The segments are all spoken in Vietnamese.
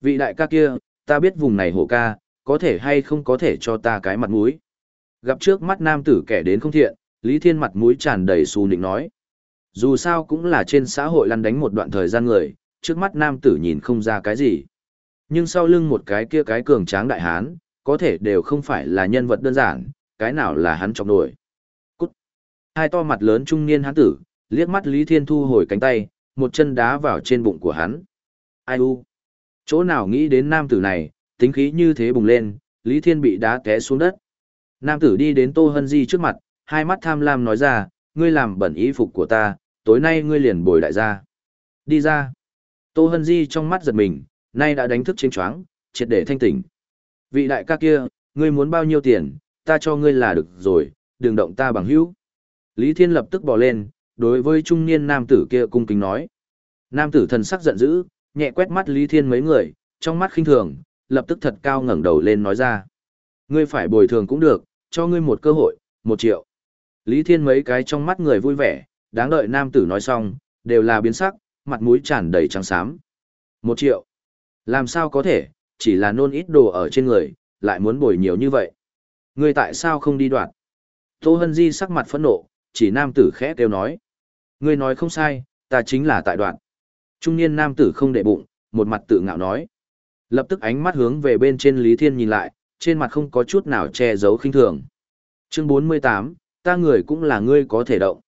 Vị đại ca kia, ta biết vùng này hổ ca, có thể hay không có thể cho ta cái mặt mũi. Gặp trước mắt nam tử kẻ đến không thiện, Lý Thiên mặt mũi tràn đầy xù nịnh nói. Dù sao cũng là trên xã hội lăn đánh một đoạn thời gian người, trước mắt nam tử nhìn không ra cái gì. Nhưng sau lưng một cái kia cái cường tráng đại hán, có thể đều không phải là nhân vật đơn giản, cái nào là hắn trọng nổi. Cút! Hai to mặt lớn trung niên hán tử, liếc mắt Lý Thiên thu hồi cánh tay, một chân đá vào trên bụng của hắn. Ai u? Chỗ nào nghĩ đến nam tử này, tính khí như thế bùng lên, Lý Thiên bị đá té xuống đất. Nam tử đi đến Tô Hân Di trước mặt, hai mắt tham lam nói ra, ngươi làm bẩn ý phục của ta, tối nay ngươi liền bồi đại gia. Đi ra. Tô Hân Di trong mắt giật mình, nay đã đánh thức chênh choáng, triệt để thanh tỉnh. Vị đại ca kia, ngươi muốn bao nhiêu tiền, ta cho ngươi là được rồi, đừng động ta bằng hữu. Lý Thiên lập tức bỏ lên, đối với trung niên nam tử kia cung kính nói. Nam tử thần sắc giận dữ, nhẹ quét mắt Lý Thiên mấy người, trong mắt khinh thường, lập tức thật cao ngẩng đầu lên nói ra. Ngươi phải bồi thường cũng được, cho ngươi một cơ hội, một triệu. Lý Thiên mấy cái trong mắt người vui vẻ, đáng đợi nam tử nói xong, đều là biến sắc, mặt mũi tràn đầy trắng xám. Một triệu. Làm sao có thể, chỉ là nôn ít đồ ở trên người, lại muốn bồi nhiều như vậy. Ngươi tại sao không đi đoạn? Tô Hân Di sắc mặt phẫn nộ, chỉ nam tử khẽ kêu nói. Ngươi nói không sai, ta chính là tại đoạn. Trung niên nam tử không để bụng, một mặt tự ngạo nói. Lập tức ánh mắt hướng về bên trên Lý Thiên nhìn lại, trên mặt không có chút nào che giấu khinh thường. Chương 48, ta người cũng là ngươi có thể động.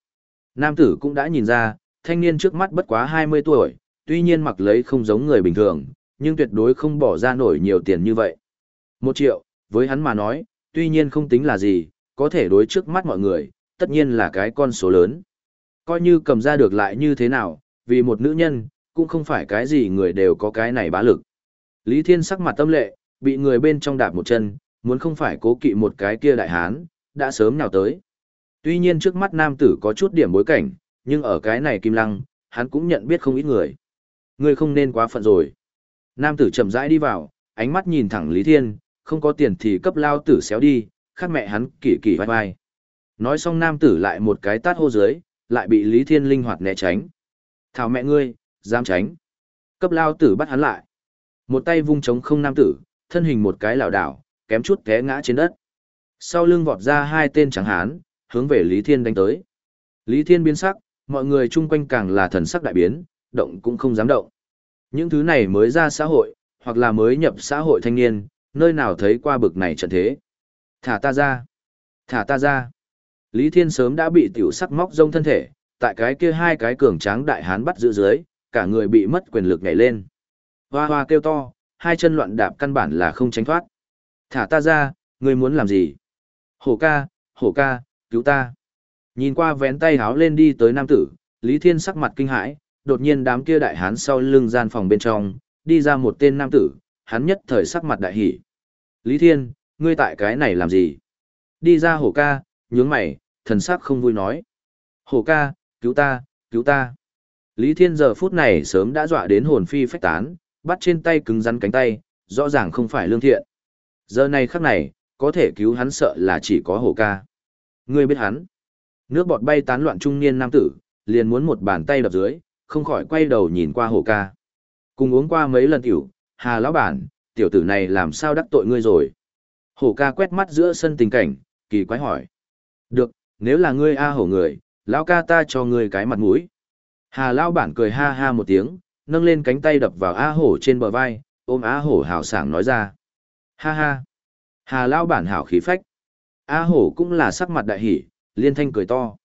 Nam tử cũng đã nhìn ra, thanh niên trước mắt bất quá 20 tuổi, tuy nhiên mặc lấy không giống người bình thường, nhưng tuyệt đối không bỏ ra nổi nhiều tiền như vậy. Một triệu, với hắn mà nói, tuy nhiên không tính là gì, có thể đối trước mắt mọi người, tất nhiên là cái con số lớn. Coi như cầm ra được lại như thế nào, vì một nữ nhân, cũng không phải cái gì người đều có cái này bá lực. Lý Thiên sắc mặt tâm lệ, bị người bên trong đạp một chân, muốn không phải cố kỵ một cái kia đại hán, đã sớm nào tới. Tuy nhiên trước mắt nam tử có chút điểm bối cảnh, nhưng ở cái này kim lăng, hắn cũng nhận biết không ít người. Ngươi không nên quá phận rồi. Nam tử chậm rãi đi vào, ánh mắt nhìn thẳng Lý Thiên, không có tiền thì cấp lao tử xéo đi, khác mẹ hắn kỳ kỳ vai vai. Nói xong nam tử lại một cái tát hô dưới, lại bị Lý Thiên linh hoạt né tránh. Thảo mẹ ngươi, dám tránh. Cấp lao tử bắt hắn lại. Một tay vung trống không nam tử, thân hình một cái lảo đảo, kém chút té ngã trên đất. Sau lưng vọt ra hai tên trắng hán, hướng về Lý Thiên đánh tới. Lý Thiên biến sắc, mọi người chung quanh càng là thần sắc đại biến, động cũng không dám động. Những thứ này mới ra xã hội, hoặc là mới nhập xã hội thanh niên, nơi nào thấy qua bực này trận thế. Thả ta ra! Thả ta ra! Lý Thiên sớm đã bị tiểu sắc móc rông thân thể, tại cái kia hai cái cường tráng đại hán bắt giữ dưới, cả người bị mất quyền lực nhảy lên. Hoa hoa kêu to, hai chân loạn đạp căn bản là không tránh thoát. Thả ta ra, ngươi muốn làm gì? Hổ ca, hổ ca, cứu ta. Nhìn qua vén tay háo lên đi tới nam tử, Lý Thiên sắc mặt kinh hãi, đột nhiên đám kia đại hán sau lưng gian phòng bên trong, đi ra một tên nam tử, hắn nhất thời sắc mặt đại hỉ. Lý Thiên, ngươi tại cái này làm gì? Đi ra hổ ca, nhướng mày, thần sắc không vui nói. Hổ ca, cứu ta, cứu ta. Lý Thiên giờ phút này sớm đã dọa đến hồn phi phách tán, bắt trên tay cứng rắn cánh tay, rõ ràng không phải lương thiện. Giờ này khắc này, có thể cứu hắn sợ là chỉ có hổ ca. Ngươi biết hắn. Nước bọt bay tán loạn trung niên nam tử, liền muốn một bàn tay đập dưới, không khỏi quay đầu nhìn qua hổ ca. Cùng uống qua mấy lần tiểu, hà lão bản, tiểu tử này làm sao đắc tội ngươi rồi. Hổ ca quét mắt giữa sân tình cảnh, kỳ quái hỏi. Được, nếu là ngươi A hổ người, lão ca ta cho ngươi cái mặt mũi. Hà lão bản cười ha ha một tiếng, nâng lên cánh tay đập vào A hổ trên bờ vai, ôm A hổ hào sảng nói ra. Ha ha. Hà lão bản hảo khí phách. A hổ cũng là sắc mặt đại hỉ, liên thanh cười to.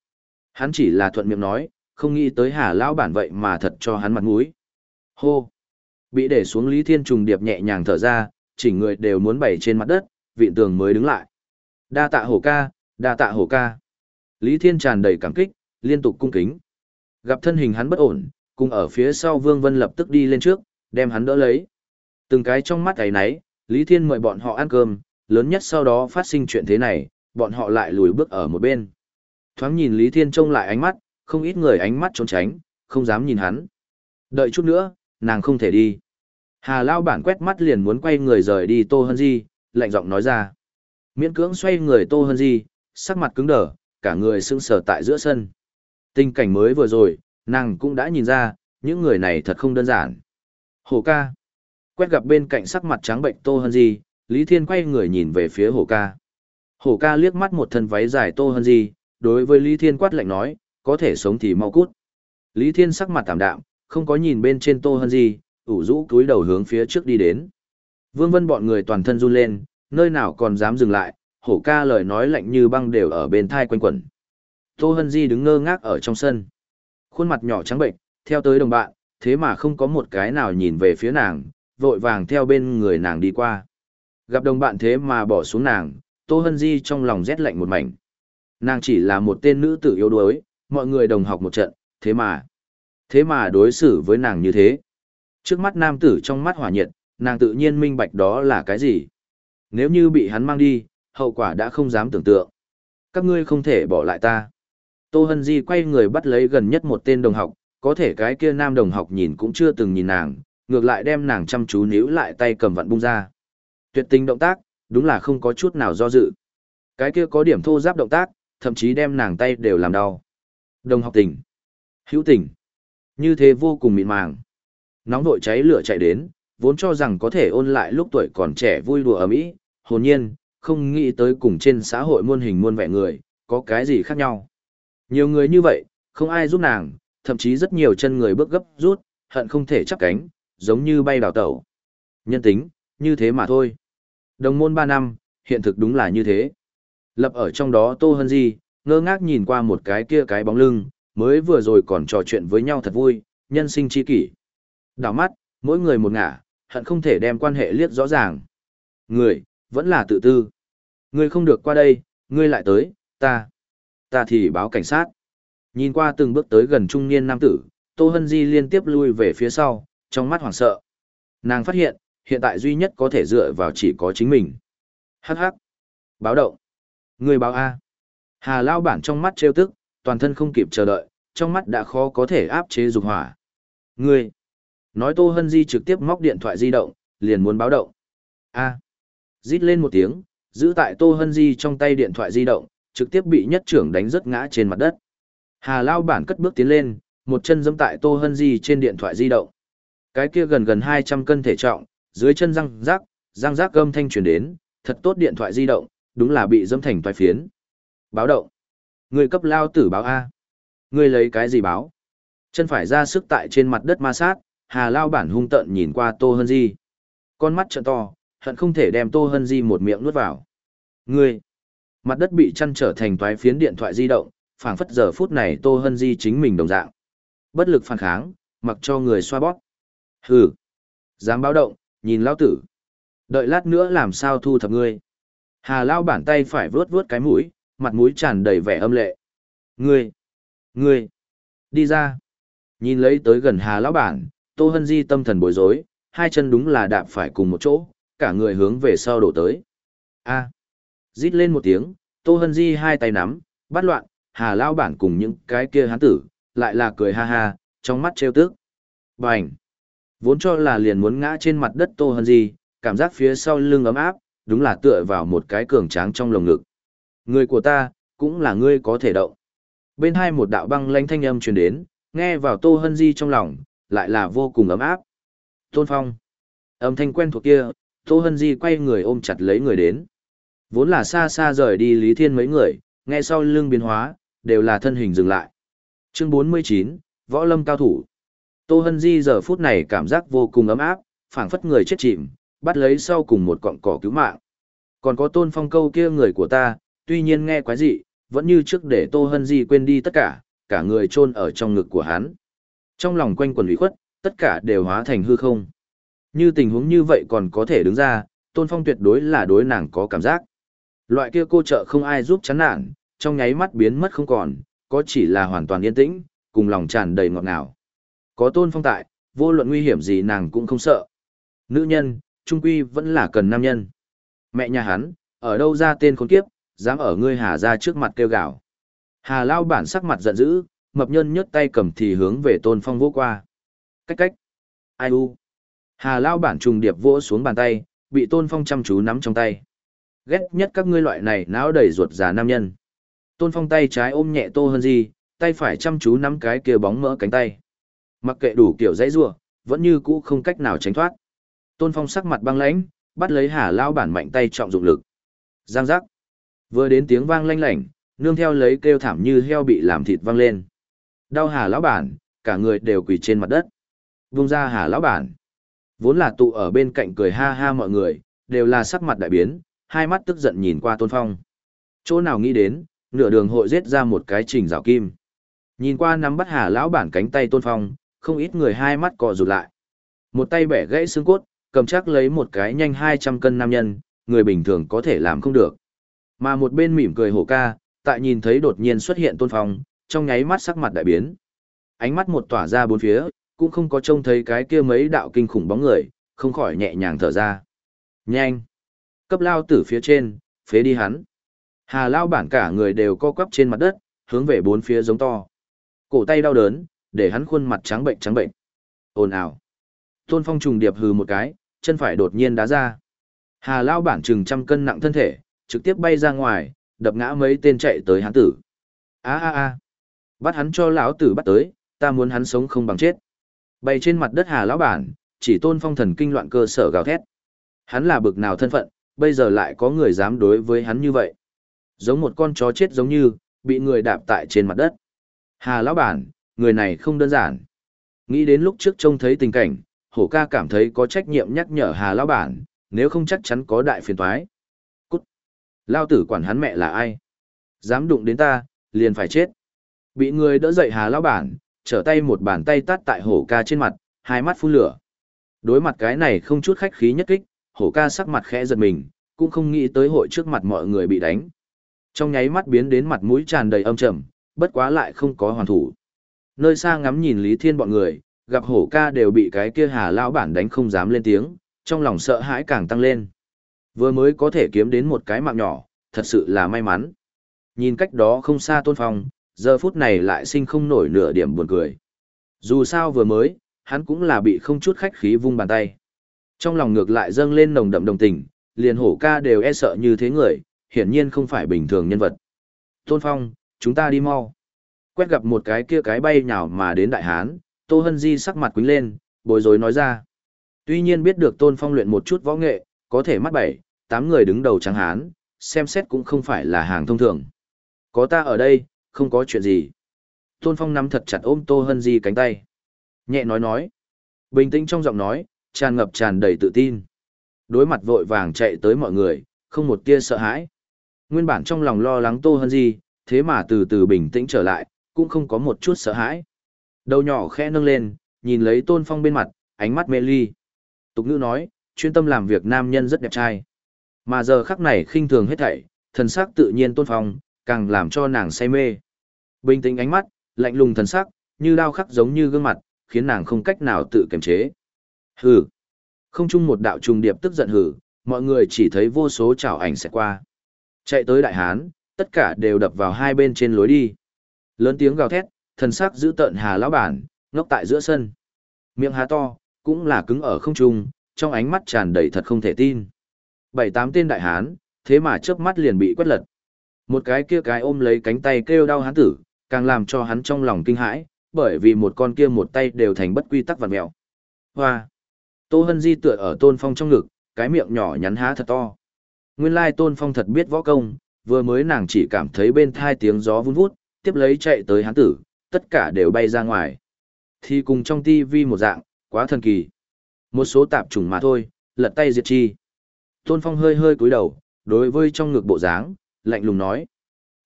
Hắn chỉ là thuận miệng nói, không nghĩ tới hà lão bản vậy mà thật cho hắn mặt mũi. Hô! Bị để xuống Lý Thiên trùng điệp nhẹ nhàng thở ra, chỉnh người đều muốn bày trên mặt đất, vịn tường mới đứng lại. Đa tạ hổ ca, đa tạ hổ ca. Lý Thiên tràn đầy cảm kích, liên tục cung kính. Gặp thân hình hắn bất ổn, cùng ở phía sau Vương Vân lập tức đi lên trước, đem hắn đỡ lấy. Từng cái trong mắt ấy nấy, Lý Thiên mời bọn họ ăn cơm, lớn nhất sau đó phát sinh chuyện thế này, bọn họ lại lùi bước ở một bên. Thoáng nhìn Lý Thiên trông lại ánh mắt, không ít người ánh mắt trốn tránh, không dám nhìn hắn. Đợi chút nữa, nàng không thể đi. Hà Lao bản quét mắt liền muốn quay người rời đi Tô Hân Di, lạnh giọng nói ra. Miễn cưỡng xoay người Tô Hân Di, sắc mặt cứng đờ, cả người sững sờ tại giữa sân. Tình cảnh mới vừa rồi, nàng cũng đã nhìn ra, những người này thật không đơn giản. Hồ ca. Quét gặp bên cạnh sắc mặt trắng bệnh Tô Hân Di, Lý Thiên quay người nhìn về phía hổ ca. Hổ ca liếc mắt một thân váy dài Tô Hân Di, đối với Lý Thiên quát lạnh nói, có thể sống thì mau cút. Lý Thiên sắc mặt tạm đạm, không có nhìn bên trên Tô Hân Di, ủ rũ túi đầu hướng phía trước đi đến. Vương Vân bọn người toàn thân run lên, nơi nào còn dám dừng lại, hổ ca lời nói lạnh như băng đều ở bên thai quanh quẩn. Tô Hân Di đứng ngơ ngác ở trong sân. Khuôn mặt nhỏ trắng bệnh, theo tới đồng bạn, thế mà không có một cái nào nhìn về phía nàng, vội vàng theo bên người nàng đi qua. Gặp đồng bạn thế mà bỏ xuống nàng, Tô Hân Di trong lòng rét lạnh một mảnh. Nàng chỉ là một tên nữ tử yếu đuối, mọi người đồng học một trận, thế mà, thế mà đối xử với nàng như thế. Trước mắt nam tử trong mắt hỏa nhiệt, nàng tự nhiên minh bạch đó là cái gì. Nếu như bị hắn mang đi, hậu quả đã không dám tưởng tượng. Các ngươi không thể bỏ lại ta. Tô Hân Di quay người bắt lấy gần nhất một tên đồng học, có thể cái kia nam đồng học nhìn cũng chưa từng nhìn nàng, ngược lại đem nàng chăm chú níu lại tay cầm vặn bung ra. Tuyệt tình động tác, đúng là không có chút nào do dự. Cái kia có điểm thô giáp động tác, thậm chí đem nàng tay đều làm đau. Đồng học tình. Hữu tình. Như thế vô cùng mịn màng. Nóng vội cháy lửa chạy đến, vốn cho rằng có thể ôn lại lúc tuổi còn trẻ vui đùa ở mỹ, hồn nhiên, không nghĩ tới cùng trên xã hội muôn hình muôn vẻ người, có cái gì khác nhau. Nhiều người như vậy, không ai giúp nàng, thậm chí rất nhiều chân người bước gấp rút, hận không thể chắp cánh, giống như bay đào tẩu. Nhân tính, như thế mà thôi. Đồng môn 3 năm, hiện thực đúng là như thế. Lập ở trong đó Tô Hân Di, ngơ ngác nhìn qua một cái kia cái bóng lưng, mới vừa rồi còn trò chuyện với nhau thật vui, nhân sinh chi kỷ. Đảo mắt, mỗi người một ngả, hận không thể đem quan hệ liếc rõ ràng. Người, vẫn là tự tư. Ngươi không được qua đây, ngươi lại tới, ta. Ta thì báo cảnh sát. Nhìn qua từng bước tới gần trung niên nam tử, Tô Hân Di liên tiếp lui về phía sau, trong mắt hoảng sợ. Nàng phát hiện, hiện tại duy nhất có thể dựa vào chỉ có chính mình. Hắc hắc. Báo động. Người báo A. Hà lao bản trong mắt trêu tức, toàn thân không kịp chờ đợi, trong mắt đã khó có thể áp chế dục hỏa. người. Nói Tô Hân Di trực tiếp móc điện thoại di động, liền muốn báo động. A. Rít lên một tiếng, giữ tại Tô Hân Di trong tay điện thoại di động, trực tiếp bị nhất trưởng đánh rất ngã trên mặt đất. Hà lao bản cất bước tiến lên, một chân giẫm tại Tô Hân Di trên điện thoại di động. Cái kia gần gần 200 cân thể trọng, dưới chân răng rác, răng rác gâm thanh truyền đến, thật tốt điện thoại di động, đúng là bị dâm thành toái phiến. Báo động. Người cấp lao tử báo A. Người lấy cái gì báo? Chân phải ra sức tại trên mặt đất ma sát, hà lao bản hung tợn nhìn qua Tô Hân Di. Con mắt trợn to, hận không thể đem Tô Hân Di một miệng nuốt vào. người. Mặt đất bị chăn trở thành toái phiến điện thoại di động, phảng phất giờ phút này Tô Hân Di chính mình đồng dạng. Bất lực phản kháng, mặc cho người xoa bóp. Hừ! Dám báo động, nhìn lao tử. Đợi lát nữa làm sao thu thập ngươi. Hà lao bản tay phải vướt vướt cái mũi, mặt mũi tràn đầy vẻ âm lệ. Ngươi! Ngươi! Đi ra! Nhìn lấy tới gần Hà lão bản, Tô Hân Di tâm thần bối rối, hai chân đúng là đạp phải cùng một chỗ, cả người hướng về sau đổ tới. A! Rít lên một tiếng, Tô Hân Di hai tay nắm, bắt loạn, Hà lao bản cùng những cái kia hán tử, lại là cười ha ha, trong mắt trêu tức. Bành! Vốn cho là liền muốn ngã trên mặt đất Tô Hân Di, cảm giác phía sau lưng ấm áp, đúng là tựa vào một cái cường tráng trong lồng ngực. Người của ta, cũng là ngươi có thể động. Bên hai một đạo băng lanh thanh âm truyền đến, nghe vào Tô Hân Di trong lòng, lại là vô cùng ấm áp. Tôn Phong. Âm thanh quen thuộc kia, Tô Hân Di quay người ôm chặt lấy người đến. Vốn là xa xa rời đi Lý Thiên mấy người, nghe sau lưng biến hóa, đều là thân hình dừng lại. Chương 49, Võ Lâm cao thủ. Tô Hân Di giờ phút này cảm giác vô cùng ấm áp, phảng phất người chết chìm, bắt lấy sau cùng một cọng cỏ cứu mạng. Còn có Tôn Phong câu kia người của ta, tuy nhiên nghe quái dị, vẫn như trước để Tô Hân Di quên đi tất cả, cả người chôn ở trong ngực của hắn. Trong lòng quanh quần ủy khuất, tất cả đều hóa thành hư không. Như tình huống như vậy còn có thể đứng ra, Tôn Phong tuyệt đối là đối nàng có cảm giác. Loại kia cô trợ không ai giúp chán nản, trong nháy mắt biến mất không còn, có chỉ là hoàn toàn yên tĩnh, cùng lòng tràn đầy ngọt ngào. Có Tôn Phong tại, vô luận nguy hiểm gì nàng cũng không sợ. Nữ nhân, trung quy vẫn là cần nam nhân. Mẹ nhà hắn, ở đâu ra tên khốn kiếp, dám ở ngươi hà ra trước mặt kêu gào. Hà lao bản sắc mặt giận dữ, mập nhân nhấc tay cầm thì hướng về tôn phong vỗ qua. Cách cách. Ai u. Hà lao bản trùng điệp vỗ xuống bàn tay, bị tôn phong chăm chú nắm trong tay. Ghét nhất các ngươi loại này não đầy ruột già nam nhân. Tôn phong tay trái ôm nhẹ tô hơn gì, tay phải chăm chú nắm cái kia bóng mỡ cánh tay. Mặc kệ đủ kiểu dãy rủa, vẫn như cũ không cách nào tránh thoát. Tôn Phong sắc mặt băng lãnh, bắt lấy Hà lão bản mạnh tay trọng dụng lực. Giang giác. Vừa đến tiếng vang lanh lảnh, nương theo lấy kêu thảm như heo bị làm thịt vang lên. Đau Hà lão bản, cả người đều quỳ trên mặt đất. Vung ra Hà lão bản. Vốn là tụ ở bên cạnh cười ha ha mọi người, đều là sắc mặt đại biến, hai mắt tức giận nhìn qua Tôn Phong. Chỗ nào nghĩ đến, nửa đường hội giết ra một cái trình rào kim. Nhìn qua nắm bắt Hà lão bản cánh tay Tôn Phong, không ít người hai mắt cọ rụt lại. Một tay bẻ gãy xương cốt, cầm chắc lấy một cái nhanh 200 cân nam nhân, người bình thường có thể làm không được. Mà một bên mỉm cười hổ ca, tại nhìn thấy đột nhiên xuất hiện Tôn Phong, trong nháy mắt sắc mặt đại biến. Ánh mắt một tỏa ra bốn phía, cũng không có trông thấy cái kia mấy đạo kinh khủng bóng người, không khỏi nhẹ nhàng thở ra. Nhanh! Cấp lao tử phía trên, phế đi hắn. Hà lao bản cả người đều co quắp trên mặt đất, hướng về bốn phía giống to. Cổ tay đau đớn, để hắn khuôn mặt trắng bệnh trắng bệnh. Ồn ào. Tôn Phong trùng điệp hừ một cái, chân phải đột nhiên đá ra. Hà lao bản chừng trăm cân nặng thân thể, trực tiếp bay ra ngoài, đập ngã mấy tên chạy tới hắn tử. A a a. Bắt hắn cho lão tử bắt tới, ta muốn hắn sống không bằng chết. Bay trên mặt đất Hà lão bản, chỉ Tôn Phong thần kinh loạn cơ sở gào thét. Hắn là bực nào thân phận, bây giờ lại có người dám đối với hắn như vậy. Giống một con chó chết giống như, bị người đạp tại trên mặt đất. Hà lão bản, người này không đơn giản. Nghĩ đến lúc trước trông thấy tình cảnh, hổ ca cảm thấy có trách nhiệm nhắc nhở Hà lão bản, nếu không chắc chắn có đại phiền toái. Cút! Lao tử quản hắn mẹ là ai? Dám đụng đến ta, liền phải chết. Bị người đỡ dậy Hà lão bản, trở tay một bàn tay tát tại hổ ca trên mặt, hai mắt phun lửa. Đối mặt cái này không chút khách khí nhất kích, hổ ca sắc mặt khẽ giật mình, cũng không nghĩ tới hội trước mặt mọi người bị đánh. Trong nháy mắt biến đến mặt mũi tràn đầy âm trầm, bất quá lại không có hoàn thủ. Nơi xa ngắm nhìn Lý Thiên bọn người, gặp hổ ca đều bị cái kia hà lão bản đánh không dám lên tiếng, trong lòng sợ hãi càng tăng lên. Vừa mới có thể kiếm đến một cái mạng nhỏ, thật sự là may mắn. Nhìn cách đó không xa tôn phong, giờ phút này lại sinh không nổi nửa điểm buồn cười. Dù sao vừa mới, hắn cũng là bị không chút khách khí vung bàn tay. Trong lòng ngược lại dâng lên nồng đậm đồng tình, liền hổ ca đều e sợ như thế người, hiển nhiên không phải bình thường nhân vật. Tôn Phong, chúng ta đi mau. Quét gặp một cái kia cái bay nhào mà đến đại hán, Tô Hân Di sắc mặt quính lên, bối rối nói ra. Tuy nhiên biết được Tôn Phong luyện một chút võ nghệ, có thể mắt bảy, tám người đứng đầu trắng hán, xem xét cũng không phải là hàng thông thường. Có ta ở đây, không có chuyện gì. Tôn Phong nắm thật chặt ôm Tô Hân Di cánh tay. Nhẹ nói nói. Bình tĩnh trong giọng nói, tràn ngập tràn đầy tự tin. Đối mặt vội vàng chạy tới mọi người, không một tia sợ hãi. Nguyên bản trong lòng lo lắng Tô Hân Di, thế mà từ từ bình tĩnh trở lại, cũng không có một chút sợ hãi. Đầu nhỏ khẽ nâng lên, nhìn lấy Tôn Phong bên mặt, ánh mắt mê ly. Tục ngữ nói, chuyên tâm làm việc nam nhân rất đẹp trai. Mà giờ khắc này khinh thường hết thảy, thần sắc tự nhiên Tôn Phong, càng làm cho nàng say mê. Bình tĩnh ánh mắt, lạnh lùng thần sắc, như đao khắc giống như gương mặt, khiến nàng không cách nào tự kiềm chế. Hừ. Không chung một đạo trùng điệp tức giận hừ, mọi người chỉ thấy vô số chảo ảnh sẽ qua. Chạy tới đại hán, tất cả đều đập vào hai bên trên lối đi. Lớn tiếng gào thét, thần sắc giữ tợn hà lão bản, ngốc tại giữa sân. Miệng há to, cũng là cứng ở không trung, trong ánh mắt tràn đầy thật không thể tin. Bảy tám tên đại hán, thế mà chớp mắt liền bị quét lật. Một cái kia cái ôm lấy cánh tay kêu đau hán tử, càng làm cho hắn trong lòng kinh hãi, bởi vì một con kia một tay đều thành bất quy tắc vặn mèo. Hoa! Tô Hân Di tựa ở tôn phong trong ngực, cái miệng nhỏ nhắn há thật to. Nguyên lai tôn phong thật biết võ công, vừa mới nàng chỉ cảm thấy bên thai tiếng gió vun vút, tiếp lấy chạy tới hán tử, tất cả đều bay ra ngoài. Thì cùng trong tivi một dạng, quá thần kỳ. Một số tạp trùng mà thôi, lật tay diệt chi. Tôn phong hơi hơi cúi đầu, đối với trong ngực bộ dáng, lạnh lùng nói.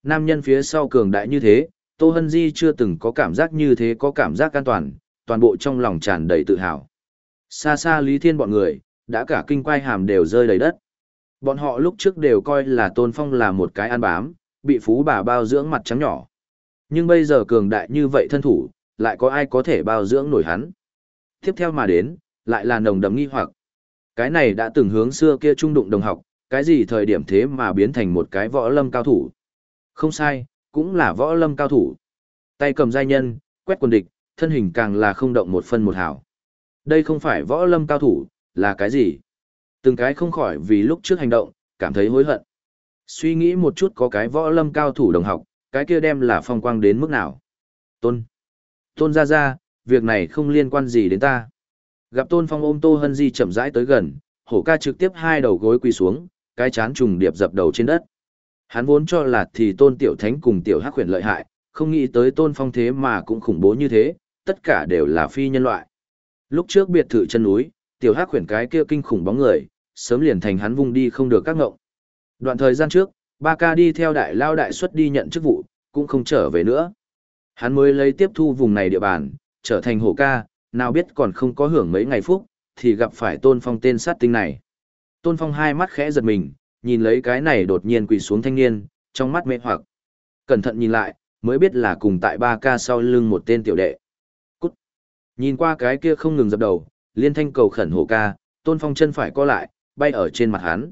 Nam nhân phía sau cường đại như thế, Tô Hân Di chưa từng có cảm giác như thế có cảm giác an toàn, toàn bộ trong lòng tràn đầy tự hào. Xa xa Lý Thiên bọn người, đã cả kinh quai hàm đều rơi đầy đất. Bọn họ lúc trước đều coi là Tôn Phong là một cái ăn bám, bị phú bà bao dưỡng mặt trắng nhỏ. Nhưng bây giờ cường đại như vậy thân thủ, lại có ai có thể bao dưỡng nổi hắn. Tiếp theo mà đến, lại là nồng đậm nghi hoặc. Cái này đã từng hướng xưa kia trung đụng đồng học, cái gì thời điểm thế mà biến thành một cái võ lâm cao thủ. Không sai, cũng là võ lâm cao thủ. Tay cầm giai nhân, quét quần địch, thân hình càng là không động một phân một hào. Đây không phải võ lâm cao thủ, là cái gì? Từng cái không khỏi vì lúc trước hành động, cảm thấy hối hận. Suy nghĩ một chút có cái võ lâm cao thủ đồng học, cái kia đem là phong quang đến mức nào? Tôn. Tôn ra ra, việc này không liên quan gì đến ta. Gặp Tôn Phong ôm Tô Hân Di chậm rãi tới gần, hổ ca trực tiếp hai đầu gối quỳ xuống, cái chán trùng điệp dập đầu trên đất. Hắn vốn cho là thì Tôn Tiểu Thánh cùng Tiểu Hắc huyền lợi hại, không nghĩ tới Tôn Phong thế mà cũng khủng bố như thế, tất cả đều là phi nhân loại. Lúc trước biệt thự chân núi, Tiểu Hắc huyền cái kia kinh khủng bóng người, sớm liền thành hắn vung đi không được các ngộng. Đoạn thời gian trước, ba ca đi theo đại lao đại xuất đi nhận chức vụ, cũng không trở về nữa. Hắn mới lấy tiếp thu vùng này địa bàn, trở thành hổ ca, nào biết còn không có hưởng mấy ngày phúc, thì gặp phải tôn phong tên sát tinh này. Tôn phong hai mắt khẽ giật mình, nhìn lấy cái này đột nhiên quỳ xuống thanh niên, trong mắt mê hoặc. Cẩn thận nhìn lại, mới biết là cùng tại ba ca sau lưng một tên tiểu đệ. Nhìn qua cái kia không ngừng dập đầu, liên thanh cầu khẩn hổ ca, tôn phong chân phải co lại, bay ở trên mặt hắn.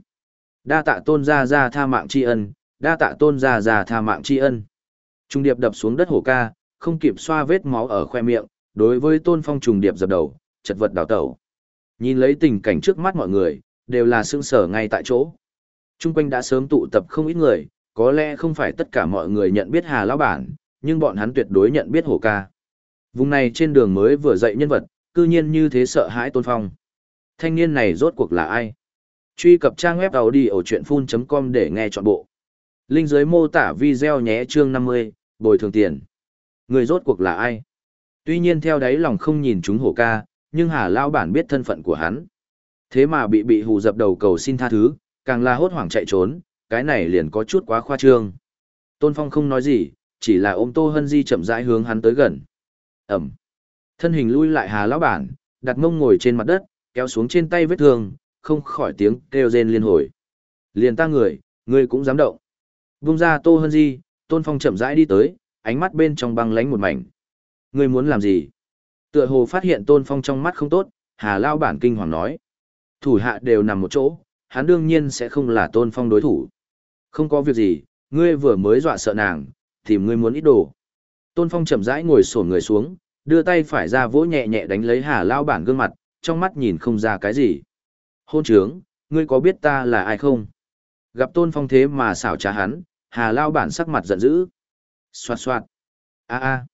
Đa tạ tôn ra ra tha mạng tri ân, đa tạ tôn ra ra tha mạng tri ân. Trung điệp đập xuống đất hổ ca, không kịp xoa vết máu ở khoe miệng, đối với tôn phong trùng điệp dập đầu, chật vật đào tẩu. Nhìn lấy tình cảnh trước mắt mọi người, đều là sững sở ngay tại chỗ. Trung quanh đã sớm tụ tập không ít người, có lẽ không phải tất cả mọi người nhận biết Hà Lão Bản, nhưng bọn hắn tuyệt đối nhận biết hổ ca. Vùng này trên đường mới vừa dậy nhân vật, cư nhiên như thế sợ hãi tôn phong. Thanh niên này rốt cuộc là ai? Truy cập trang web đầu đi ở chuyện full.com để nghe trọn bộ. Linh dưới mô tả video nhé chương 50, bồi thường tiền. Người rốt cuộc là ai? Tuy nhiên theo đáy lòng không nhìn chúng hổ ca, nhưng Hà Lao bản biết thân phận của hắn. Thế mà bị bị hù dập đầu cầu xin tha thứ, càng là hốt hoảng chạy trốn, cái này liền có chút quá khoa trương. Tôn Phong không nói gì, chỉ là ôm Tô Hân Di chậm rãi hướng hắn tới gần. Ẩm. Thân hình lui lại Hà Lão bản, đặt mông ngồi trên mặt đất, kéo xuống trên tay vết thương, không khỏi tiếng kêu rên liên hồi. Liền ta người, ngươi cũng dám động. Vung ra Tô Hân Di, Tôn Phong chậm rãi đi tới, ánh mắt bên trong băng lánh một mảnh. Ngươi muốn làm gì? Tựa hồ phát hiện Tôn Phong trong mắt không tốt, Hà Lao bản kinh hoàng nói. Thủ hạ đều nằm một chỗ, hắn đương nhiên sẽ không là Tôn Phong đối thủ. Không có việc gì, ngươi vừa mới dọa sợ nàng, tìm ngươi muốn ít đồ. Tôn Phong chậm rãi ngồi xổm người xuống, đưa tay phải ra vỗ nhẹ nhẹ đánh lấy Hà Lão bản gương mặt, trong mắt nhìn không ra cái gì. Hôn trướng, ngươi có biết ta là ai không? Gặp Tôn Phong thế mà xảo trá hắn, Hà Lão bản sắc mặt giận dữ. Xoạt xoạt. A a.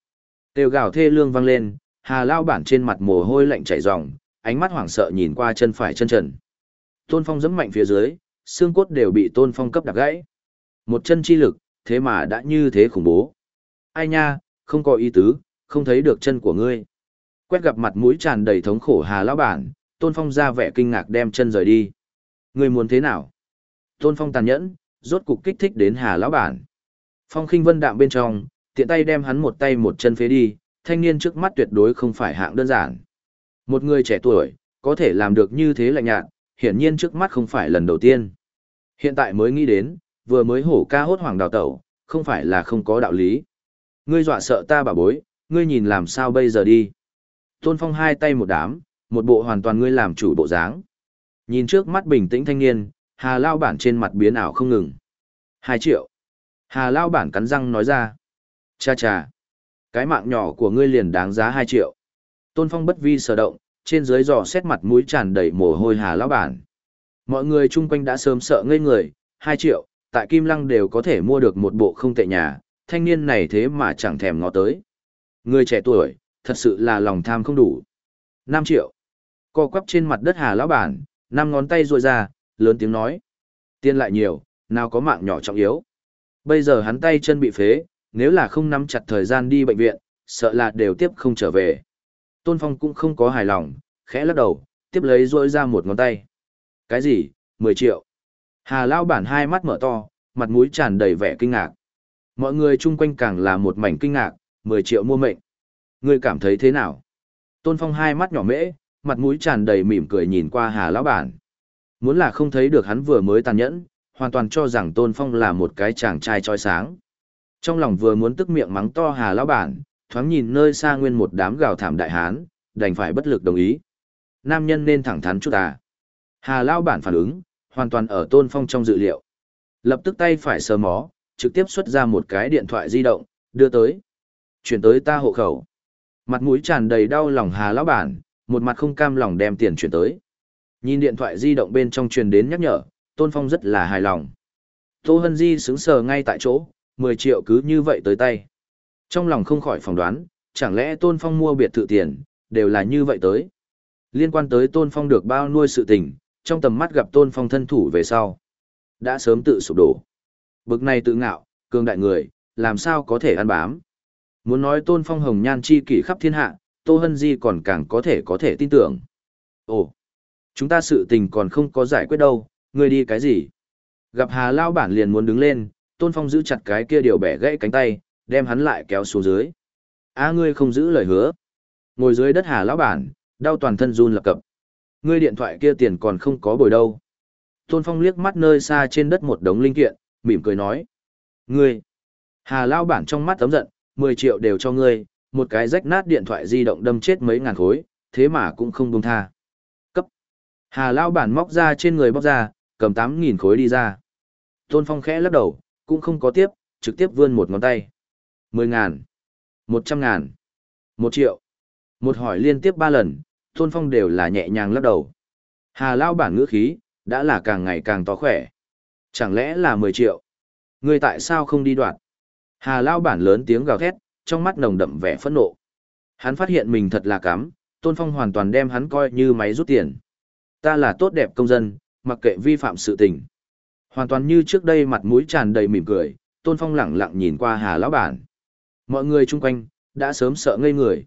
Tiêu gào thê lương vang lên, Hà Lão bản trên mặt mồ hôi lạnh chảy ròng, ánh mắt hoảng sợ nhìn qua chân phải chân trần. Tôn Phong giẫm mạnh phía dưới, xương cốt đều bị Tôn Phong cấp đạp gãy. Một chân chi lực, thế mà đã như thế khủng bố. Ai nha, không có ý tứ, không thấy được chân của ngươi. Quét gặp mặt mũi tràn đầy thống khổ Hà lão bản, Tôn Phong ra vẻ kinh ngạc đem chân rời đi. Ngươi muốn thế nào? Tôn Phong tàn nhẫn, rốt cục kích thích đến Hà lão bản. Phong khinh vân đạm bên trong, tiện tay đem hắn một tay một chân phế đi, thanh niên trước mắt tuyệt đối không phải hạng đơn giản. Một người trẻ tuổi, có thể làm được như thế lạnh nhạt, hiển nhiên trước mắt không phải lần đầu tiên. Hiện tại mới nghĩ đến, vừa mới hổ ca hốt hoàng đào tẩu, không phải là không có đạo lý. Ngươi dọa sợ ta bà bối, ngươi nhìn làm sao bây giờ đi. Tôn Phong hai tay một đám, một bộ hoàn toàn ngươi làm chủ bộ dáng. Nhìn trước mắt bình tĩnh thanh niên, Hà Lao bản trên mặt biến ảo không ngừng. Hai triệu. Hà Lao bản cắn răng nói ra. Cha cha. Cái mạng nhỏ của ngươi liền đáng giá hai triệu. Tôn Phong bất vi sở động, trên dưới giò xét mặt mũi tràn đầy mồ hôi Hà Lao bản. Mọi người chung quanh đã sớm sợ ngây người, hai triệu, tại Kim Lăng đều có thể mua được một bộ không tệ nhà, thanh niên này thế mà chẳng thèm ngó tới. Người trẻ tuổi, thật sự là lòng tham không đủ. 5 triệu. Co quắp trên mặt đất Hà lão bản, năm ngón tay ruồi ra, lớn tiếng nói. Tiền lại nhiều, nào có mạng nhỏ trọng yếu. Bây giờ hắn tay chân bị phế, nếu là không nắm chặt thời gian đi bệnh viện, sợ là đều tiếp không trở về. Tôn Phong cũng không có hài lòng, khẽ lắc đầu, tiếp lấy ruôi ra một ngón tay. Cái gì, 10 triệu. Hà lão bản hai mắt mở to, mặt mũi tràn đầy vẻ kinh ngạc. Mọi người chung quanh càng là một mảnh kinh ngạc, 10 triệu mua mệnh. Ngươi cảm thấy thế nào? Tôn Phong hai mắt nhỏ mễ, mặt mũi tràn đầy mỉm cười nhìn qua Hà lão bản. Muốn là không thấy được hắn vừa mới tàn nhẫn, hoàn toàn cho rằng Tôn Phong là một cái chàng trai trói sáng. Trong lòng vừa muốn tức miệng mắng to Hà lão bản, thoáng nhìn nơi xa nguyên một đám gào thảm đại hán, đành phải bất lực đồng ý. Nam nhân nên thẳng thắn chút à. Hà lão bản phản ứng, hoàn toàn ở Tôn Phong trong dự liệu. Lập tức tay phải sờ mó, trực tiếp xuất ra một cái điện thoại di động, đưa tới. Chuyển tới ta hộ khẩu. Mặt mũi tràn đầy đau lòng Hà lão bản, một mặt không cam lòng đem tiền chuyển tới. Nhìn điện thoại di động bên trong truyền đến nhắc nhở, Tôn Phong rất là hài lòng. Tô Hân Di sững sờ ngay tại chỗ, 10 triệu cứ như vậy tới tay. Trong lòng không khỏi phỏng đoán, chẳng lẽ Tôn Phong mua biệt thự tiền, đều là như vậy tới. Liên quan tới Tôn Phong được bao nuôi sự tình, trong tầm mắt gặp Tôn Phong thân thủ về sau. Đã sớm tự sụp đổ. Bực này tự ngạo, cường đại người, làm sao có thể ăn bám. Muốn nói Tôn Phong hồng nhan chi kỷ khắp thiên hạ, Tô Hân Di còn càng có thể có thể tin tưởng. Ồ, chúng ta sự tình còn không có giải quyết đâu, ngươi đi cái gì? Gặp Hà Lao bản liền muốn đứng lên, Tôn Phong giữ chặt cái kia điều bẻ gãy cánh tay, đem hắn lại kéo xuống dưới. A ngươi không giữ lời hứa. Ngồi dưới đất Hà Lão bản, đau toàn thân run lập cập. Ngươi điện thoại kia tiền còn không có bồi đâu. Tôn Phong liếc mắt nơi xa trên đất một đống linh kiện, mỉm cười nói. Ngươi! Hà Lao bản trong mắt tấm giận, 10 triệu đều cho ngươi, một cái rách nát điện thoại di động đâm chết mấy ngàn khối, thế mà cũng không buông tha. Cấp! Hà Lao bản móc ra trên người bóc ra, cầm 8.000 khối đi ra. Tôn Phong khẽ lắc đầu, cũng không có tiếp, trực tiếp vươn một ngón tay. 10 ngàn, 100 ngàn, 1 triệu. Một hỏi liên tiếp 3 lần, Tôn Phong đều là nhẹ nhàng lắc đầu. Hà Lao bản ngữ khí, đã là càng ngày càng to khỏe. Chẳng lẽ là 10 triệu? Người tại sao không đi đoạn? Hà Lao bản lớn tiếng gào thét, trong mắt nồng đậm vẻ phẫn nộ. Hắn phát hiện mình thật là cắm, Tôn Phong hoàn toàn đem hắn coi như máy rút tiền. Ta là tốt đẹp công dân, mặc kệ vi phạm sự tình. Hoàn toàn như trước đây mặt mũi tràn đầy mỉm cười, Tôn Phong lẳng lặng nhìn qua Hà lão bản. Mọi người chung quanh, đã sớm sợ ngây người.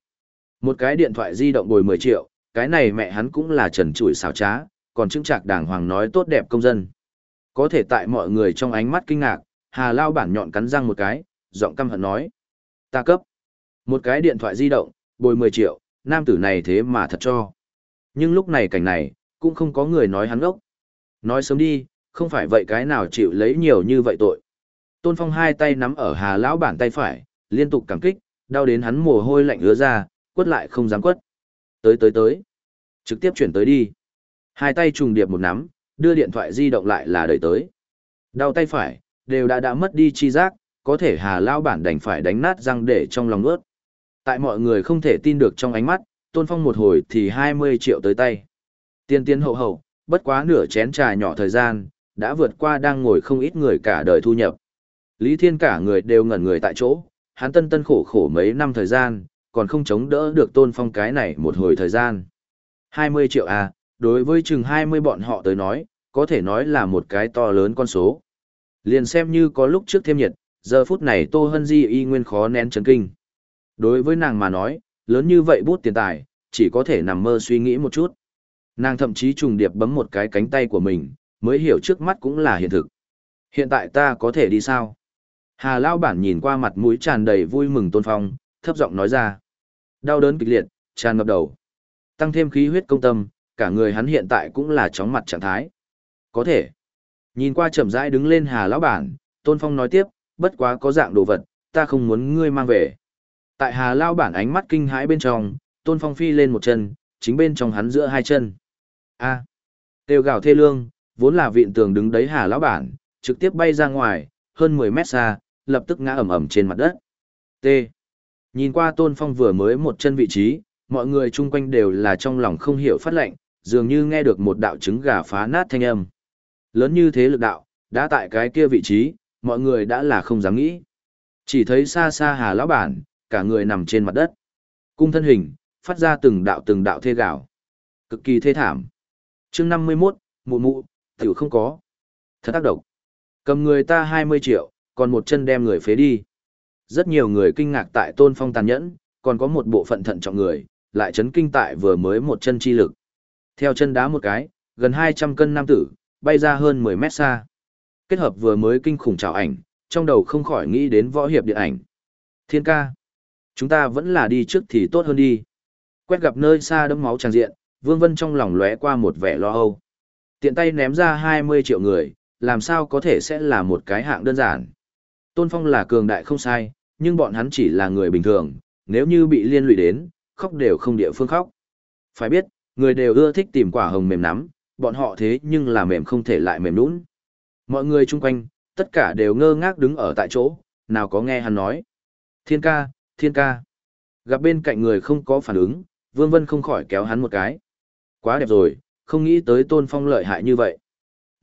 Một cái điện thoại di động bồi 10 triệu, cái này mẹ hắn cũng là trần trụi xảo trá, còn chứng trạc đàng hoàng nói tốt đẹp công dân. Có thể tại mọi người trong ánh mắt kinh ngạc, Hà Lao bản nhọn cắn răng một cái, giọng căm hận nói. Ta cấp. Một cái điện thoại di động, bồi 10 triệu, nam tử này thế mà thật cho. Nhưng lúc này cảnh này, cũng không có người nói hắn ốc. Nói sớm đi, không phải vậy cái nào chịu lấy nhiều như vậy tội. Tôn Phong hai tay nắm ở Hà lão bản tay phải, liên tục cảm kích, đau đến hắn mồ hôi lạnh ứa ra, quất lại không dám quất. Tới tới tới. Trực tiếp chuyển tới đi. Hai tay trùng điệp một nắm, đưa điện thoại di động lại là đợi tới. Đau tay phải, đều đã đã mất đi chi giác, có thể Hà lao bản đành phải đánh nát răng để trong lòng ướt. Tại mọi người không thể tin được trong ánh mắt, Tôn Phong một hồi thì 20 triệu tới tay. Tiên tiên hậu hậu, bất quá nửa chén trà nhỏ thời gian, đã vượt qua đang ngồi không ít người cả đời thu nhập. Lý Thiên cả người đều ngẩn người tại chỗ, hắn tân tân khổ khổ mấy năm thời gian, còn không chống đỡ được tôn phong cái này một hồi thời gian. 20 triệu à, đối với chừng 20 bọn họ tới nói, có thể nói là một cái to lớn con số. Liền xem như có lúc trước thêm nhiệt, giờ phút này Tô Hân Di y nguyên khó nén chấn kinh. Đối với nàng mà nói, lớn như vậy bút tiền tài, chỉ có thể nằm mơ suy nghĩ một chút. Nàng thậm chí trùng điệp bấm một cái cánh tay của mình, mới hiểu trước mắt cũng là hiện thực. Hiện tại ta có thể đi sao? Hà Lao Bản nhìn qua mặt mũi tràn đầy vui mừng tôn phong, thấp giọng nói ra. Đau đớn kịch liệt, tràn ngập đầu. Tăng thêm khí huyết công tâm, cả người hắn hiện tại cũng là chóng mặt trạng thái. Có thể. Nhìn qua chậm rãi đứng lên Hà Lão Bản, tôn phong nói tiếp, bất quá có dạng đồ vật, ta không muốn ngươi mang về. Tại Hà lão Bản ánh mắt kinh hãi bên trong, tôn phong phi lên một chân, chính bên trong hắn giữa hai chân. A. À. Tiêu gạo thê lương, vốn là viện tường đứng đấy hà lão bản, trực tiếp bay ra ngoài, hơn 10 mét xa, lập tức ngã ẩm ẩm trên mặt đất. T. Nhìn qua tôn phong vừa mới một chân vị trí, mọi người chung quanh đều là trong lòng không hiểu phát lệnh, dường như nghe được một đạo trứng gà phá nát thanh âm. Lớn như thế lực đạo, đã tại cái kia vị trí, mọi người đã là không dám nghĩ. Chỉ thấy xa xa hà lão bản, cả người nằm trên mặt đất. Cung thân hình, phát ra từng đạo từng đạo thê gạo. Cực kỳ thê thảm. chương 51, mụ mụ, tiểu không có. Thật tác động. Cầm người ta 20 triệu, còn một chân đem người phế đi. Rất nhiều người kinh ngạc tại tôn phong tàn nhẫn, còn có một bộ phận thận trọng người, lại chấn kinh tại vừa mới một chân chi lực. Theo chân đá một cái, gần 200 cân nam tử, bay ra hơn 10 mét xa. Kết hợp vừa mới kinh khủng trào ảnh, trong đầu không khỏi nghĩ đến võ hiệp điện ảnh. Thiên ca, chúng ta vẫn là đi trước thì tốt hơn đi. Quét gặp nơi xa đấm máu tràn diện, Vương Vân trong lòng lóe qua một vẻ lo âu. Tiện tay ném ra 20 triệu người, làm sao có thể sẽ là một cái hạng đơn giản. Tôn Phong là cường đại không sai, nhưng bọn hắn chỉ là người bình thường, nếu như bị liên lụy đến, khóc đều không địa phương khóc. Phải biết, người đều ưa thích tìm quả hồng mềm nắm, bọn họ thế nhưng là mềm không thể lại mềm nũng. Mọi người chung quanh, tất cả đều ngơ ngác đứng ở tại chỗ, nào có nghe hắn nói. Thiên ca, thiên ca. Gặp bên cạnh người không có phản ứng, Vương Vân không khỏi kéo hắn một cái. Quá đẹp rồi, không nghĩ tới tôn phong lợi hại như vậy.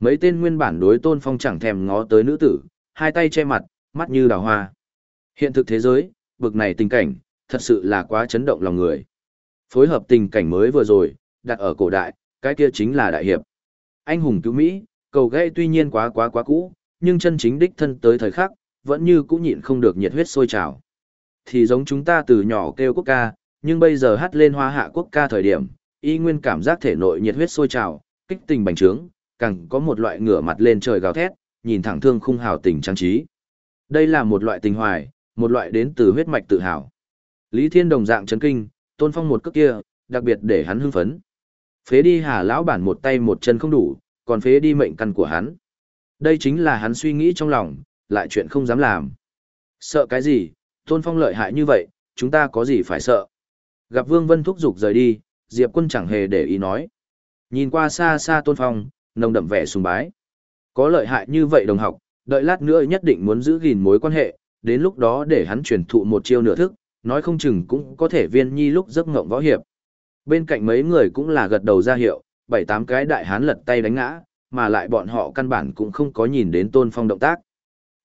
Mấy tên nguyên bản đối tôn phong chẳng thèm ngó tới nữ tử, hai tay che mặt, mắt như đào hoa. Hiện thực thế giới, bực này tình cảnh, thật sự là quá chấn động lòng người. Phối hợp tình cảnh mới vừa rồi, đặt ở cổ đại, cái kia chính là đại hiệp. Anh hùng cứu Mỹ, cầu gây tuy nhiên quá quá quá cũ, nhưng chân chính đích thân tới thời khắc, vẫn như cũ nhịn không được nhiệt huyết sôi trào. Thì giống chúng ta từ nhỏ kêu quốc ca, nhưng bây giờ hát lên hoa hạ quốc ca thời điểm, y nguyên cảm giác thể nội nhiệt huyết sôi trào, kích tình bành trướng, càng có một loại ngửa mặt lên trời gào thét, nhìn thẳng thương khung hào tình trang trí. Đây là một loại tình hoài, một loại đến từ huyết mạch tự hào. Lý Thiên đồng dạng chấn kinh, tôn phong một cước kia, đặc biệt để hắn hưng phấn. Phế đi hà lão bản một tay một chân không đủ, còn phế đi mệnh căn của hắn. Đây chính là hắn suy nghĩ trong lòng, lại chuyện không dám làm. Sợ cái gì, tôn phong lợi hại như vậy, chúng ta có gì phải sợ. Gặp Vương Vân thúc giục rời đi, Diệp quân chẳng hề để ý nói. Nhìn qua xa xa tôn phong, nồng đậm vẻ sùng bái. Có lợi hại như vậy đồng học, đợi lát nữa nhất định muốn giữ gìn mối quan hệ, đến lúc đó để hắn truyền thụ một chiêu nửa thức, nói không chừng cũng có thể viên nhi lúc giấc ngộng võ hiệp. Bên cạnh mấy người cũng là gật đầu ra hiệu, bảy tám cái đại hán lật tay đánh ngã, mà lại bọn họ căn bản cũng không có nhìn đến tôn phong động tác.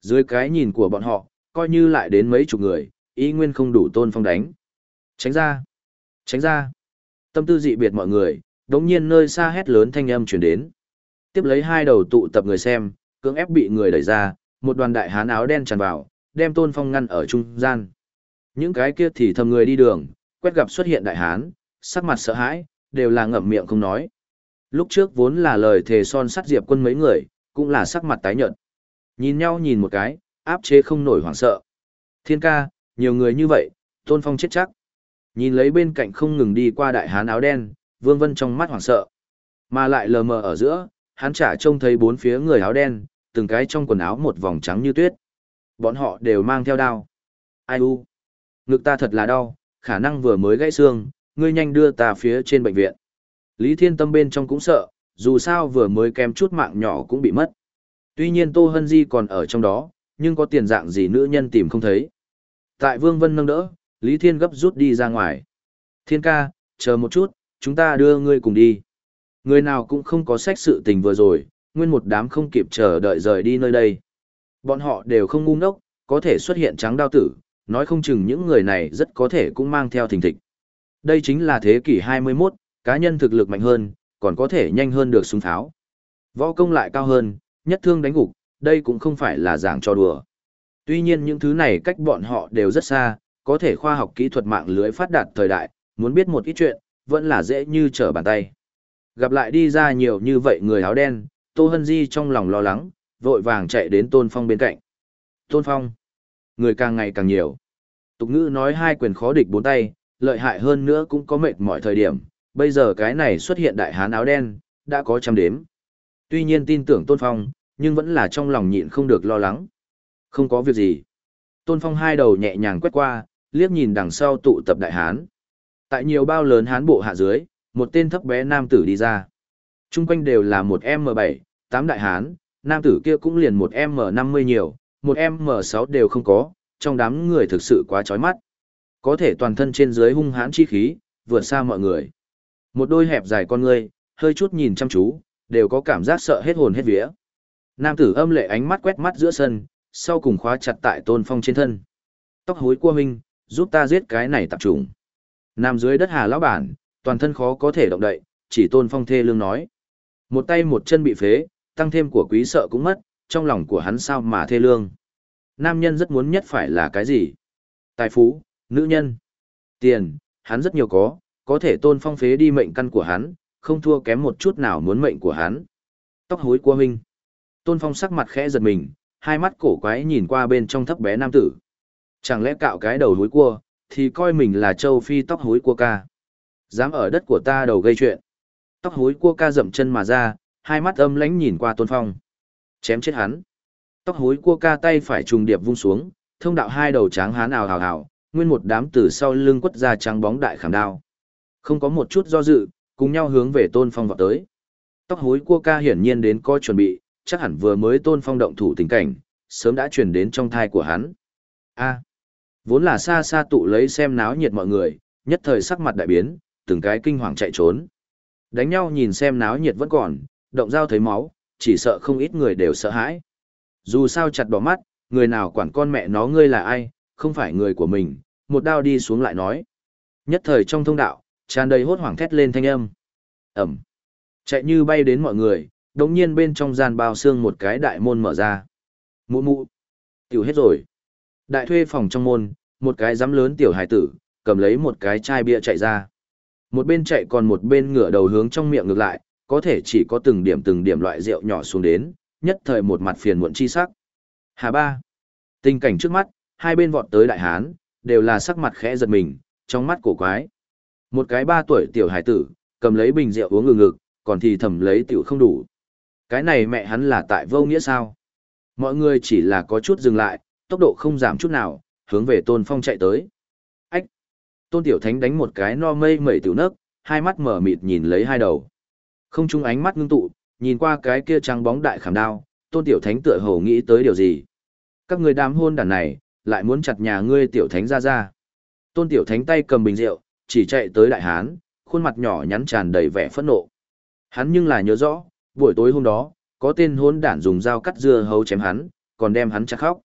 Dưới cái nhìn của bọn họ, coi như lại đến mấy chục người, ý nguyên không đủ tôn phong đánh. Tránh ra! Tránh ra! Tâm tư dị biệt mọi người, đống nhiên nơi xa hét lớn thanh âm chuyển đến. Tiếp lấy hai đầu tụ tập người xem, cưỡng ép bị người đẩy ra, một đoàn đại hán áo đen tràn vào, đem tôn phong ngăn ở trung gian. Những cái kia thì thầm người đi đường, quét gặp xuất hiện đại hán, sắc mặt sợ hãi, đều là ngậm miệng không nói. Lúc trước vốn là lời thề son sắt diệp quân mấy người, cũng là sắc mặt tái nhợt. Nhìn nhau nhìn một cái, áp chế không nổi hoảng sợ. Thiên ca, nhiều người như vậy, tôn phong chết chắc. Nhìn lấy bên cạnh không ngừng đi qua đại hán áo đen, vương vân trong mắt hoảng sợ. Mà lại lờ mờ ở giữa, hắn chả trông thấy bốn phía người áo đen, từng cái trong quần áo một vòng trắng như tuyết. Bọn họ đều mang theo đao. Ai u? Ngực ta thật là đau, khả năng vừa mới gãy xương, ngươi nhanh đưa ta phía trên bệnh viện. Lý Thiên Tâm bên trong cũng sợ, dù sao vừa mới kém chút mạng nhỏ cũng bị mất. Tuy nhiên Tô Hân Di còn ở trong đó, nhưng có tiền dạng gì nữ nhân tìm không thấy. Tại Vương Vân nâng đỡ, Lý Thiên gấp rút đi ra ngoài. Thiên ca, chờ một chút, chúng ta đưa ngươi cùng đi. Người nào cũng không có sách sự tình vừa rồi, nguyên một đám không kịp chờ đợi rời đi nơi đây. Bọn họ đều không ngu ngốc, có thể xuất hiện trắng đao tử, nói không chừng những người này rất có thể cũng mang theo thình thịch. Đây chính là thế kỷ 21, cá nhân thực lực mạnh hơn, còn có thể nhanh hơn được súng tháo. Võ công lại cao hơn, nhất thương đánh gục, đây cũng không phải là giảng cho đùa. Tuy nhiên những thứ này cách bọn họ đều rất xa, có thể khoa học kỹ thuật mạng lưới phát đạt thời đại, muốn biết một ít chuyện, vẫn là dễ như trở bàn tay. Gặp lại đi ra nhiều như vậy người áo đen, Tô Hân Di trong lòng lo lắng, vội vàng chạy đến Tôn Phong bên cạnh. Tôn Phong, người càng ngày càng nhiều. Tục ngữ nói hai quyền khó địch bốn tay, lợi hại hơn nữa cũng có mệt mọi thời điểm, bây giờ cái này xuất hiện đại hán áo đen, đã có trăm đếm. Tuy nhiên tin tưởng Tôn Phong, nhưng vẫn là trong lòng nhịn không được lo lắng. Không có việc gì. Tôn Phong hai đầu nhẹ nhàng quét qua, liếc nhìn đằng sau tụ tập đại hán. Tại nhiều bao lớn hán bộ hạ dưới, một tên thấp bé nam tử đi ra. Trung quanh đều là một M7, tám đại hán, nam tử kia cũng liền một M50 nhiều, một M6 đều không có, trong đám người thực sự quá chói mắt. Có thể toàn thân trên dưới hung hãn chi khí, vượt xa mọi người. Một đôi hẹp dài con ngươi, hơi chút nhìn chăm chú, đều có cảm giác sợ hết hồn hết vía. Nam tử âm lệ ánh mắt quét mắt giữa sân, sau cùng khóa chặt tại tôn phong trên thân. Tóc hối cua minh, giúp ta giết cái này tập trùng. Nam dưới đất hà lão bản, toàn thân khó có thể động đậy, chỉ tôn phong thê lương nói. Một tay một chân bị phế, tăng thêm của quý sợ cũng mất, trong lòng của hắn sao mà thê lương. Nam nhân rất muốn nhất phải là cái gì? Tài phú, nữ nhân, tiền, hắn rất nhiều có, có thể tôn phong phế đi mệnh căn của hắn, không thua kém một chút nào muốn mệnh của hắn. Tóc hối của huynh. Tôn phong sắc mặt khẽ giật mình, hai mắt cổ quái nhìn qua bên trong thấp bé nam tử. Chẳng lẽ cạo cái đầu hối cua, thì coi mình là châu phi tóc hối cua ca. Dám ở đất của ta đầu gây chuyện. Tóc hối cua ca dậm chân mà ra, hai mắt âm lánh nhìn qua tôn phong. Chém chết hắn. Tóc hối cua ca tay phải trùng điệp vung xuống, thông đạo hai đầu tráng hán ào hào hào, nguyên một đám từ sau lưng quất ra trắng bóng đại khảm đao. Không có một chút do dự, cùng nhau hướng về tôn phong vọt tới. Tóc hối cua ca hiển nhiên đến coi chuẩn bị, chắc hẳn vừa mới tôn phong động thủ tình cảnh, sớm đã truyền đến trong thai của hắn. A, vốn là xa xa tụ lấy xem náo nhiệt mọi người, nhất thời sắc mặt đại biến, từng cái kinh hoàng chạy trốn. Đánh nhau nhìn xem náo nhiệt vẫn còn, động dao thấy máu, chỉ sợ không ít người đều sợ hãi. Dù sao chặt bỏ mắt, người nào quản con mẹ nó ngươi là ai, không phải người của mình, một đao đi xuống lại nói. Nhất thời trong thông đạo, tràn đầy hốt hoảng thét lên thanh âm. Ẩm. Chạy như bay đến mọi người, đống nhiên bên trong gian bao xương một cái đại môn mở ra. Mụ mụ. Tiểu hết rồi. Đại thuê phòng trong môn, một cái giám lớn tiểu hải tử, cầm lấy một cái chai bia chạy ra. Một bên chạy còn một bên ngửa đầu hướng trong miệng ngược lại, có thể chỉ có từng điểm từng điểm loại rượu nhỏ xuống đến, nhất thời một mặt phiền muộn chi sắc. Hà ba. Tình cảnh trước mắt, hai bên vọt tới đại hán, đều là sắc mặt khẽ giật mình, trong mắt cổ quái. Một cái ba tuổi tiểu hải tử, cầm lấy bình rượu uống ngừng ngực, còn thì thầm lấy tiểu không đủ. Cái này mẹ hắn là tại vô nghĩa sao? Mọi người chỉ là có chút dừng lại, tốc độ không giảm chút nào, hướng về tôn phong chạy tới. Ách! Tôn tiểu thánh đánh một cái no mây mẩy tiểu nấc, hai mắt mở mịt nhìn lấy hai đầu. Không chung ánh mắt ngưng tụ, nhìn qua cái kia trắng bóng đại khảm đao, tôn tiểu thánh tựa hồ nghĩ tới điều gì. Các người đám hôn đàn này, lại muốn chặt nhà ngươi tiểu thánh ra ra. Tôn tiểu thánh tay cầm bình rượu, chỉ chạy tới đại hán, khuôn mặt nhỏ nhắn tràn đầy vẻ phẫn nộ. Hắn nhưng là nhớ rõ, buổi tối hôm đó, có tên hôn đản dùng dao cắt dưa hấu chém hắn, còn đem hắn chặt khóc.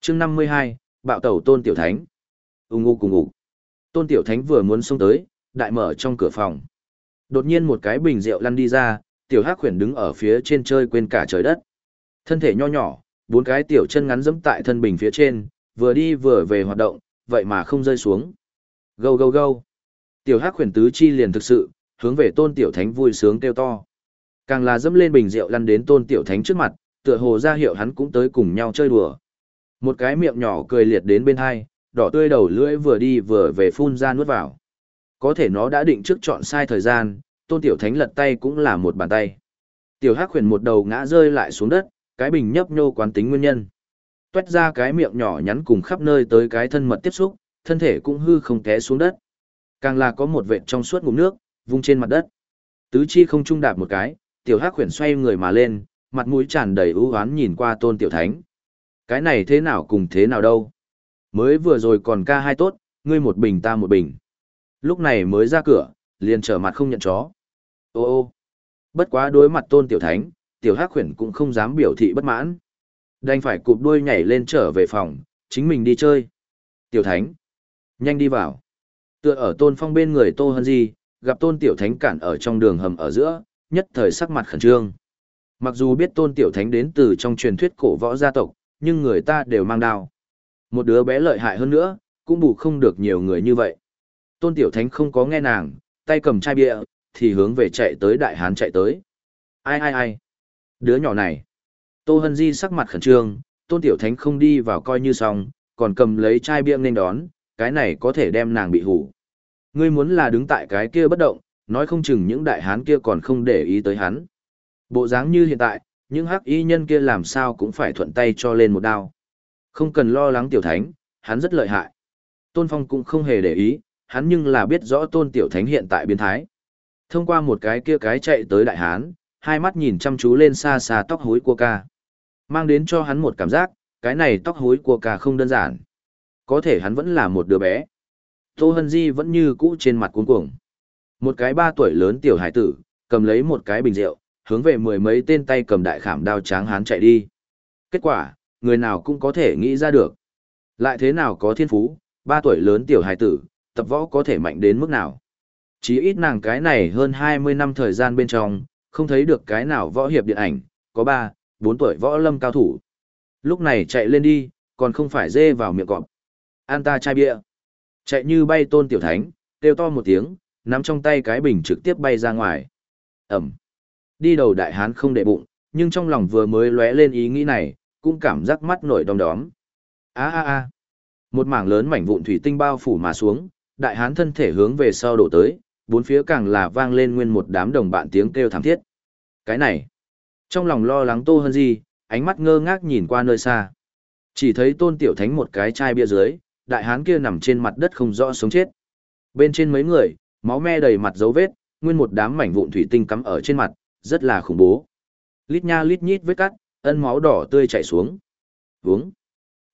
chương 52, bạo tẩu tôn tiểu thánh. Úng ngu cùng ngủ. Tôn tiểu thánh vừa muốn xông tới, đại mở trong cửa phòng. Đột nhiên một cái bình rượu lăn đi ra, tiểu hắc khuyển đứng ở phía trên chơi quên cả trời đất. Thân thể nho nhỏ, bốn cái tiểu chân ngắn dẫm tại thân bình phía trên, vừa đi vừa về hoạt động, vậy mà không rơi xuống. Gâu gâu gâu. Tiểu hắc khuyển tứ chi liền thực sự, hướng về tôn tiểu thánh vui sướng kêu to. Càng là dẫm lên bình rượu lăn đến tôn tiểu thánh trước mặt, tựa hồ ra hiệu hắn cũng tới cùng nhau chơi đùa. Một cái miệng nhỏ cười liệt đến bên hai, đỏ tươi đầu lưỡi vừa đi vừa về phun ra nuốt vào. Có thể nó đã định trước chọn sai thời gian, tôn tiểu thánh lật tay cũng là một bàn tay. Tiểu hắc khuyển một đầu ngã rơi lại xuống đất, cái bình nhấp nhô quán tính nguyên nhân toét ra cái miệng nhỏ nhắn cùng khắp nơi tới cái thân mật tiếp xúc, thân thể cũng hư không té xuống đất. Càng là có một vệt trong suốt ngụm nước, vung trên mặt đất. Tứ chi không trung đạp một cái, tiểu hắc khuyển xoay người mà lên, mặt mũi tràn đầy ưu oán nhìn qua tôn tiểu thánh. Cái này thế nào cùng thế nào đâu? Mới vừa rồi còn ca hai tốt, ngươi một bình ta một bình. Lúc này mới ra cửa, liền trở mặt không nhận chó. Ô ô, bất quá đối mặt tôn tiểu thánh, tiểu hắc khuyển cũng không dám biểu thị bất mãn. Đành phải cụp đuôi nhảy lên trở về phòng, chính mình đi chơi. Tiểu thánh, nhanh đi vào. Tựa ở tôn phong bên người tô hân di, gặp tôn tiểu thánh cản ở trong đường hầm ở giữa, nhất thời sắc mặt khẩn trương. Mặc dù biết tôn tiểu thánh đến từ trong truyền thuyết cổ võ gia tộc, nhưng người ta đều mang đao. Một đứa bé lợi hại hơn nữa, cũng bù không được nhiều người như vậy. Tôn tiểu thánh không có nghe nàng, tay cầm chai bia, thì hướng về chạy tới đại hán chạy tới. Ai ai ai? Đứa nhỏ này. Tô Hân Di sắc mặt khẩn trương, tôn tiểu thánh không đi vào coi như xong, còn cầm lấy chai bia nên đón, cái này có thể đem nàng bị hủ. Ngươi muốn là đứng tại cái kia bất động, nói không chừng những đại hán kia còn không để ý tới hắn. Bộ dáng như hiện tại, những hắc y nhân kia làm sao cũng phải thuận tay cho lên một đao. Không cần lo lắng tiểu thánh, hắn rất lợi hại. Tôn Phong cũng không hề để ý, hắn nhưng là biết rõ tôn tiểu thánh hiện tại biến thái. Thông qua một cái kia cái chạy tới đại hán, hai mắt nhìn chăm chú lên xa xa tóc hối của ca. Mang đến cho hắn một cảm giác, cái này tóc hối của cả không đơn giản. Có thể hắn vẫn là một đứa bé. Tô Hân Di vẫn như cũ trên mặt cuống cuồng. Một cái ba tuổi lớn tiểu hải tử, cầm lấy một cái bình rượu, hướng về mười mấy tên tay cầm đại khảm đao tráng hán chạy đi. Kết quả, người nào cũng có thể nghĩ ra được. Lại thế nào có thiên phú, ba tuổi lớn tiểu hải tử, tập võ có thể mạnh đến mức nào. Chỉ ít nàng cái này hơn 20 năm thời gian bên trong, không thấy được cái nào võ hiệp điện ảnh, có ba bốn tuổi võ lâm cao thủ. Lúc này chạy lên đi, còn không phải dê vào miệng cọp. An ta chai bia. Chạy như bay tôn tiểu thánh, kêu to một tiếng, nắm trong tay cái bình trực tiếp bay ra ngoài. Ẩm. Đi đầu đại hán không để bụng, nhưng trong lòng vừa mới lóe lên ý nghĩ này, cũng cảm giác mắt nổi đom đóm. A a a. Một mảng lớn mảnh vụn thủy tinh bao phủ mà xuống, đại hán thân thể hướng về sau đổ tới, bốn phía càng là vang lên nguyên một đám đồng bạn tiếng kêu thảm thiết. Cái này. Trong lòng lo lắng Tô Hân Di, ánh mắt ngơ ngác nhìn qua nơi xa. Chỉ thấy tôn tiểu thánh một cái chai bia dưới, đại hán kia nằm trên mặt đất không rõ sống chết. Bên trên mấy người, máu me đầy mặt dấu vết, nguyên một đám mảnh vụn thủy tinh cắm ở trên mặt, rất là khủng bố. Lít nha lít nhít vết cắt, ân máu đỏ tươi chảy xuống. Uống.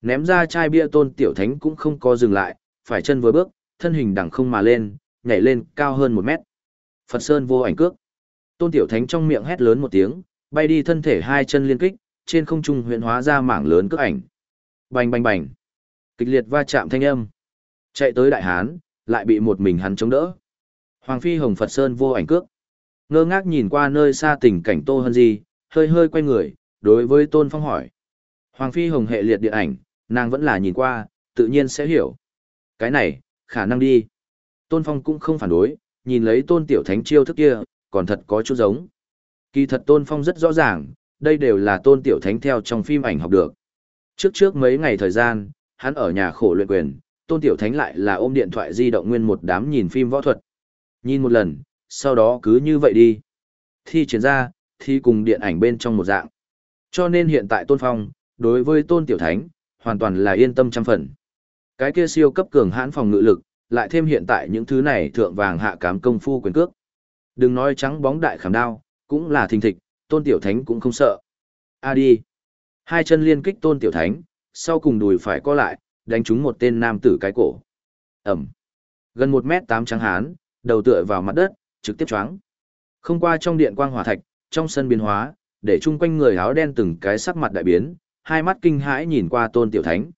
Ném ra chai bia tôn tiểu thánh cũng không có dừng lại, phải chân vừa bước, thân hình đằng không mà lên, nhảy lên cao hơn một mét. Phật Sơn vô ảnh cước. Tôn tiểu thánh trong miệng hét lớn một tiếng, bay đi thân thể hai chân liên kích, trên không trung huyện hóa ra mảng lớn cước ảnh. Bành bành bành. Kịch liệt va chạm thanh âm. Chạy tới đại hán, lại bị một mình hắn chống đỡ. Hoàng phi hồng Phật Sơn vô ảnh cước. Ngơ ngác nhìn qua nơi xa tình cảnh Tô Hân Di, hơi hơi quay người, đối với Tôn Phong hỏi. Hoàng Phi Hồng hệ liệt điện ảnh, nàng vẫn là nhìn qua, tự nhiên sẽ hiểu. Cái này, khả năng đi. Tôn Phong cũng không phản đối, nhìn lấy Tôn Tiểu Thánh chiêu thức kia, còn thật có chút giống. Kỳ thật Tôn Phong rất rõ ràng, đây đều là Tôn Tiểu Thánh theo trong phim ảnh học được. Trước trước mấy ngày thời gian, hắn ở nhà khổ luyện quyền, Tôn Tiểu Thánh lại là ôm điện thoại di động nguyên một đám nhìn phim võ thuật. Nhìn một lần, sau đó cứ như vậy đi. Thi triển ra, thi cùng điện ảnh bên trong một dạng. Cho nên hiện tại Tôn Phong, đối với Tôn Tiểu Thánh, hoàn toàn là yên tâm trăm phần. Cái kia siêu cấp cường hãn phòng ngự lực, lại thêm hiện tại những thứ này thượng vàng hạ cám công phu quyền cước. Đừng nói trắng bóng đại khảm đao, cũng là thình thịch, Tôn Tiểu Thánh cũng không sợ. A đi. Hai chân liên kích Tôn Tiểu Thánh, sau cùng đùi phải co lại, đánh trúng một tên nam tử cái cổ. Ẩm. Gần một mét tám trắng hán, đầu tựa vào mặt đất, trực tiếp choáng. Không qua trong điện quang hỏa thạch, trong sân biến hóa, để chung quanh người áo đen từng cái sắc mặt đại biến, hai mắt kinh hãi nhìn qua tôn tiểu thánh.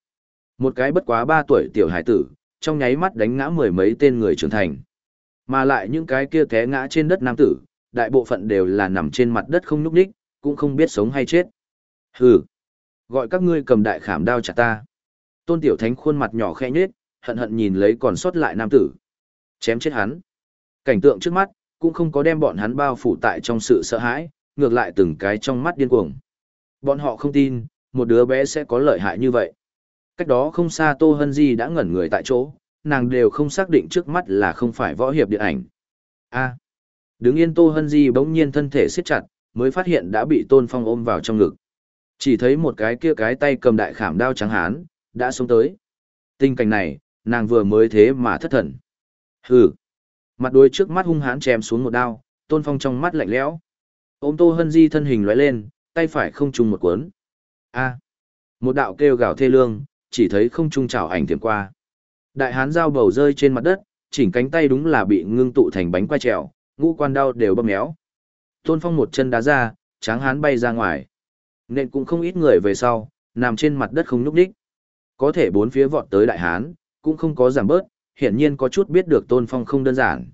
Một cái bất quá ba tuổi tiểu hải tử, trong nháy mắt đánh ngã mười mấy tên người trưởng thành. Mà lại những cái kia té ngã trên đất nam tử, đại bộ phận đều là nằm trên mặt đất không nhúc nhích, cũng không biết sống hay chết. Hừ, gọi các ngươi cầm đại khảm đao chặt ta. Tôn Tiểu Thánh khuôn mặt nhỏ khẽ nhếch, hận hận nhìn lấy còn sót lại nam tử. Chém chết hắn. Cảnh tượng trước mắt, cũng không có đem bọn hắn bao phủ tại trong sự sợ hãi, ngược lại từng cái trong mắt điên cuồng. Bọn họ không tin, một đứa bé sẽ có lợi hại như vậy. Cách đó không xa Tô Hân Di đã ngẩn người tại chỗ, nàng đều không xác định trước mắt là không phải võ hiệp điện ảnh. A đứng yên Tô Hân Di bỗng nhiên thân thể siết chặt, mới phát hiện đã bị Tôn Phong ôm vào trong ngực. Chỉ thấy một cái kia cái tay cầm đại khảm đao trắng hán, đã xuống tới. Tình cảnh này, nàng vừa mới thế mà thất thần. Hừ. Mặt đuôi trước mắt hung hãn chém xuống một đao, Tôn Phong trong mắt lạnh lẽo. Ôm Tô Hân Di thân hình lóe lên, tay phải không trùng một cuốn. A. Một đạo kêu gào thê lương, chỉ thấy không trung trào ảnh tiệm qua. Đại hán dao bầu rơi trên mặt đất, chỉnh cánh tay đúng là bị ngưng tụ thành bánh quai trèo, ngũ quan đau đều bầm méo. Tôn Phong một chân đá ra, tráng hán bay ra ngoài. Nên cũng không ít người về sau, nằm trên mặt đất không nhúc đích. Có thể bốn phía vọt tới đại hán, cũng không có giảm bớt, hiển nhiên có chút biết được Tôn Phong không đơn giản.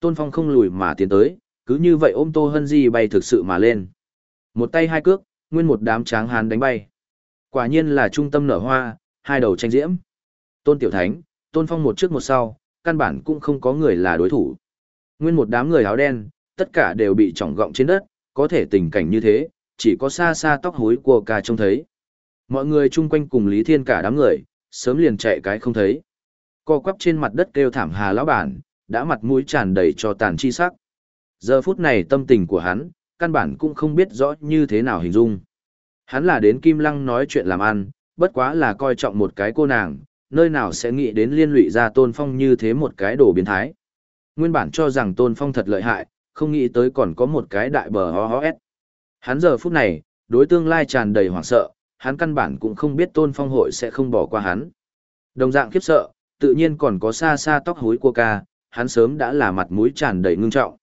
Tôn Phong không lùi mà tiến tới, cứ như vậy ôm Tô Hân Di bay thực sự mà lên. Một tay hai cước, nguyên một đám tráng hán đánh bay. Quả nhiên là trung tâm nở hoa, hai đầu tranh diễm. Tôn Tiểu Thánh, Tôn Phong một trước một sau, căn bản cũng không có người là đối thủ. Nguyên một đám người áo đen, tất cả đều bị trọng gọng trên đất, có thể tình cảnh như thế, chỉ có xa xa tóc hối của ca trông thấy. Mọi người chung quanh cùng Lý Thiên cả đám người, sớm liền chạy cái không thấy. Co quắp trên mặt đất kêu thảm hà lão bản, đã mặt mũi tràn đầy cho tàn chi sắc. Giờ phút này tâm tình của hắn, căn bản cũng không biết rõ như thế nào hình dung. Hắn là đến Kim Lăng nói chuyện làm ăn, bất quá là coi trọng một cái cô nàng, nơi nào sẽ nghĩ đến liên lụy ra Tôn Phong như thế một cái đồ biến thái. Nguyên bản cho rằng Tôn Phong thật lợi hại, không nghĩ tới còn có một cái đại bờ ho ho Hắn giờ phút này, đối tương lai tràn đầy hoảng sợ, hắn căn bản cũng không biết Tôn Phong hội sẽ không bỏ qua hắn. Đồng dạng khiếp sợ, tự nhiên còn có xa xa tóc hối của ca, hắn sớm đã là mặt mũi tràn đầy ngưng trọng.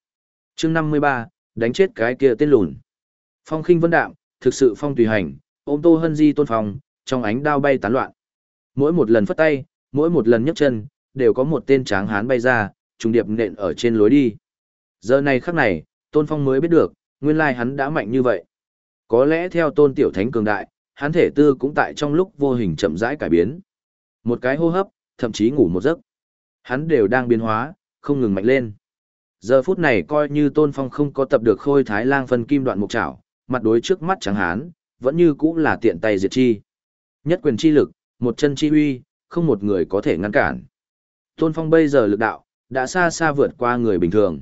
chương 53, đánh chết cái kia tên lùn. Phong khinh vân đạm, thực sự phong tùy hành, ôm tô hân di tôn phong, trong ánh đao bay tán loạn. Mỗi một lần phất tay, mỗi một lần nhấc chân, đều có một tên tráng hán bay ra, trùng điệp nện ở trên lối đi. Giờ này khắc này, tôn phong mới biết được, nguyên lai hắn đã mạnh như vậy. Có lẽ theo tôn tiểu thánh cường đại, hắn thể tư cũng tại trong lúc vô hình chậm rãi cải biến. Một cái hô hấp, thậm chí ngủ một giấc. Hắn đều đang biến hóa, không ngừng mạnh lên. Giờ phút này coi như Tôn Phong không có tập được khôi thái lang phân kim đoạn mục trảo, mặt đối trước mắt trắng hán, vẫn như cũ là tiện tay diệt chi. Nhất quyền chi lực, một chân chi uy, không một người có thể ngăn cản. Tôn Phong bây giờ lực đạo, đã xa xa vượt qua người bình thường.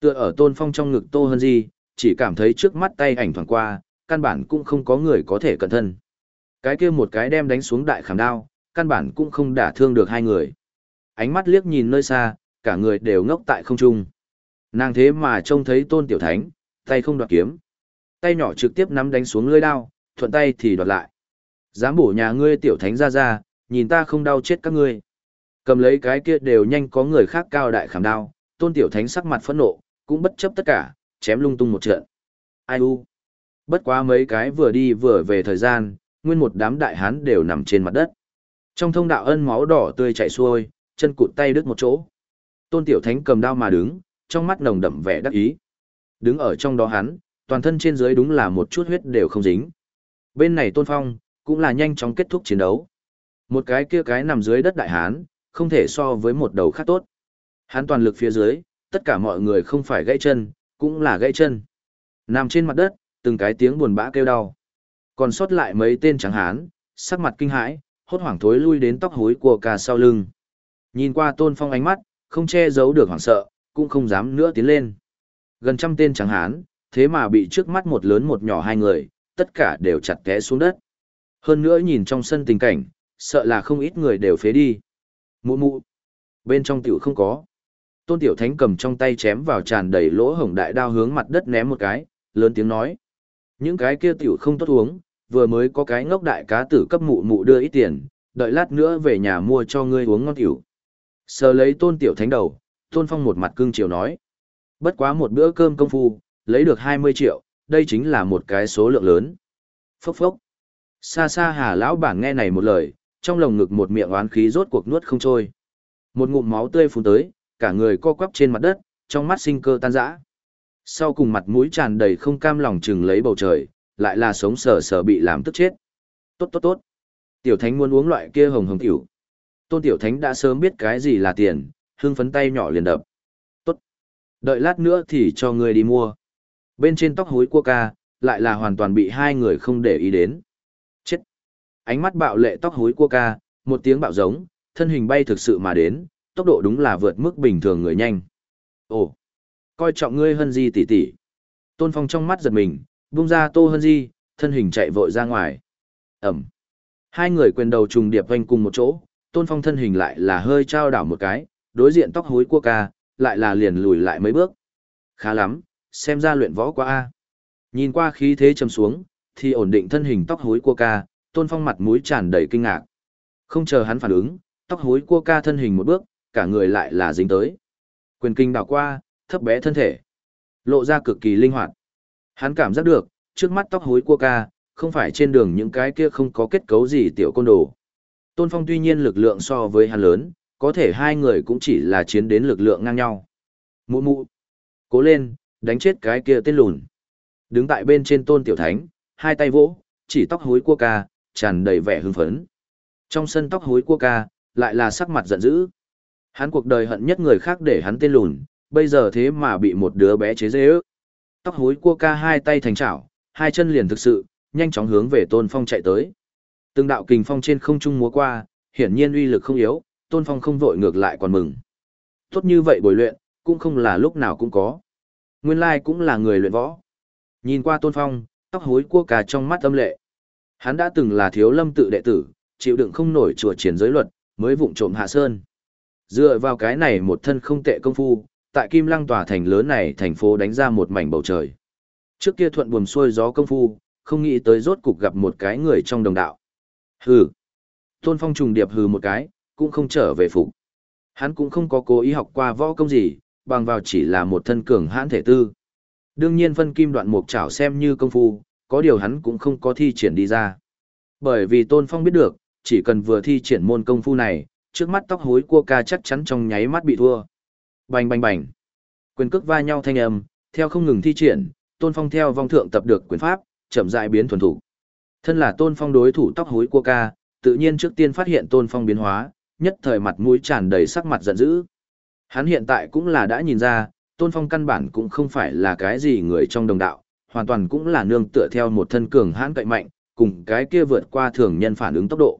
Tựa ở Tôn Phong trong ngực Tô Hân Di, chỉ cảm thấy trước mắt tay ảnh thoảng qua, căn bản cũng không có người có thể cẩn thân. Cái kia một cái đem đánh xuống đại khảm đao, căn bản cũng không đả thương được hai người. Ánh mắt liếc nhìn nơi xa, cả người đều ngốc tại không trung. Nàng thế mà trông thấy tôn tiểu thánh, tay không đoạt kiếm. Tay nhỏ trực tiếp nắm đánh xuống lưỡi đao, thuận tay thì đoạt lại. Dám bổ nhà ngươi tiểu thánh ra ra, nhìn ta không đau chết các ngươi. Cầm lấy cái kia đều nhanh có người khác cao đại khảm đao, tôn tiểu thánh sắc mặt phẫn nộ, cũng bất chấp tất cả, chém lung tung một trận. Ai u? Bất quá mấy cái vừa đi vừa về thời gian, nguyên một đám đại hán đều nằm trên mặt đất. Trong thông đạo ân máu đỏ tươi chảy xuôi, chân cụt tay đứt một chỗ. Tôn Tiểu Thánh cầm đao mà đứng, trong mắt nồng đậm vẻ đắc ý. Đứng ở trong đó hắn, toàn thân trên dưới đúng là một chút huyết đều không dính. Bên này Tôn Phong, cũng là nhanh chóng kết thúc chiến đấu. Một cái kia cái nằm dưới đất đại hán, không thể so với một đầu khác tốt. Hắn toàn lực phía dưới, tất cả mọi người không phải gãy chân, cũng là gãy chân. Nằm trên mặt đất, từng cái tiếng buồn bã kêu đau. Còn sót lại mấy tên trắng hán, sắc mặt kinh hãi, hốt hoảng thối lui đến tóc hối của cả sau lưng. Nhìn qua Tôn Phong ánh mắt, không che giấu được hoảng sợ, cũng không dám nữa tiến lên. Gần trăm tên trắng hán, thế mà bị trước mắt một lớn một nhỏ hai người, tất cả đều chặt té xuống đất. Hơn nữa nhìn trong sân tình cảnh, sợ là không ít người đều phế đi. Mụ mụ. Bên trong tiểu không có. Tôn Tiểu Thánh cầm trong tay chém vào tràn đầy lỗ hổng đại đao hướng mặt đất ném một cái, lớn tiếng nói. Những cái kia tiểu không tốt uống, vừa mới có cái ngốc đại cá tử cấp mụ mụ đưa ít tiền, đợi lát nữa về nhà mua cho ngươi uống ngon tiểu. Sờ lấy Tôn Tiểu Thánh đầu, Tôn Phong một mặt cương triều nói. Bất quá một bữa cơm công phu, lấy được 20 triệu, đây chính là một cái số lượng lớn. Phốc phốc. Xa xa hà lão bảng nghe này một lời, trong lồng ngực một miệng oán khí rốt cuộc nuốt không trôi. Một ngụm máu tươi phun tới, cả người co quắp trên mặt đất, trong mắt sinh cơ tan rã. Sau cùng mặt mũi tràn đầy không cam lòng chừng lấy bầu trời, lại là sống sờ sờ bị làm tức chết. Tốt tốt tốt. Tiểu Thánh muốn uống loại kia hồng hồng tiểu. Tôn Tiểu Thánh đã sớm biết cái gì là tiền, hưng phấn tay nhỏ liền đập. Tốt. Đợi lát nữa thì cho người đi mua. Bên trên tóc hối cua ca, lại là hoàn toàn bị hai người không để ý đến. Ánh mắt bạo lệ tóc hối cua ca, một tiếng bạo giống, thân hình bay thực sự mà đến, tốc độ đúng là vượt mức bình thường người nhanh. Ồ, coi trọng ngươi hân di tỷ tỷ. Tôn Phong trong mắt giật mình, buông ra Tô Hân Di, thân hình chạy vội ra ngoài. Ẩm. Hai người quyền đầu trùng điệp quanh cùng một chỗ, Tôn Phong thân hình lại là hơi trao đảo một cái, đối diện tóc hối cua ca, lại là liền lùi lại mấy bước. Khá lắm, xem ra luyện võ quá a. Nhìn qua khí thế trầm xuống, thì ổn định thân hình tóc hối cua ca, Tôn Phong mặt mũi tràn đầy kinh ngạc. Không chờ hắn phản ứng, tóc hối cua ca thân hình một bước, cả người lại là dính tới. Quyền kinh đảo qua, thấp bé thân thể. Lộ ra cực kỳ linh hoạt. Hắn cảm giác được, trước mắt tóc hối cua ca, không phải trên đường những cái kia không có kết cấu gì tiểu côn đồ. Tôn Phong tuy nhiên lực lượng so với hắn lớn, có thể hai người cũng chỉ là chiến đến lực lượng ngang nhau. Mụ mụ. Cố lên, đánh chết cái kia tên lùn. Đứng tại bên trên tôn tiểu thánh, hai tay vỗ, chỉ tóc hối cua ca, tràn đầy vẻ hưng phấn. Trong sân tóc hối cua ca, lại là sắc mặt giận dữ. Hắn cuộc đời hận nhất người khác để hắn tên lùn, bây giờ thế mà bị một đứa bé chế dễ ước. Tóc hối cua ca hai tay thành chảo, hai chân liền thực sự, nhanh chóng hướng về tôn phong chạy tới. Từng đạo kình phong trên không trung múa qua, hiển nhiên uy lực không yếu, tôn phong không vội ngược lại còn mừng. Tốt như vậy bồi luyện, cũng không là lúc nào cũng có. Nguyên lai cũng là người luyện võ. Nhìn qua tôn phong, tóc hối cua ca trong mắt âm lệ. Hắn đã từng là thiếu lâm tự đệ tử, chịu đựng không nổi chùa triển giới luật, mới vụng trộm hạ sơn. Dựa vào cái này một thân không tệ công phu, tại Kim Lăng tòa thành lớn này thành phố đánh ra một mảnh bầu trời. Trước kia thuận buồm xuôi gió công phu, không nghĩ tới rốt cục gặp một cái người trong đồng đạo. Hừ. Tôn Phong trùng điệp hừ một cái, cũng không trở về phục. Hắn cũng không có cố ý học qua võ công gì, bằng vào chỉ là một thân cường hãn thể tư. Đương nhiên phân kim đoạn mục chảo xem như công phu, có điều hắn cũng không có thi triển đi ra. Bởi vì Tôn Phong biết được, chỉ cần vừa thi triển môn công phu này, trước mắt tóc hối cua ca chắc chắn trong nháy mắt bị thua. Bành bành bành. Quyền cước va nhau thanh âm, theo không ngừng thi triển, Tôn Phong theo vong thượng tập được quyền pháp, chậm rãi biến thuần thủ. Thân là Tôn Phong đối thủ tóc hối cua ca, tự nhiên trước tiên phát hiện Tôn Phong biến hóa, nhất thời mặt mũi tràn đầy sắc mặt giận dữ. Hắn hiện tại cũng là đã nhìn ra, Tôn Phong căn bản cũng không phải là cái gì người trong đồng đạo, hoàn toàn cũng là nương tựa theo một thân cường hãn cậy mạnh, cùng cái kia vượt qua thường nhân phản ứng tốc độ.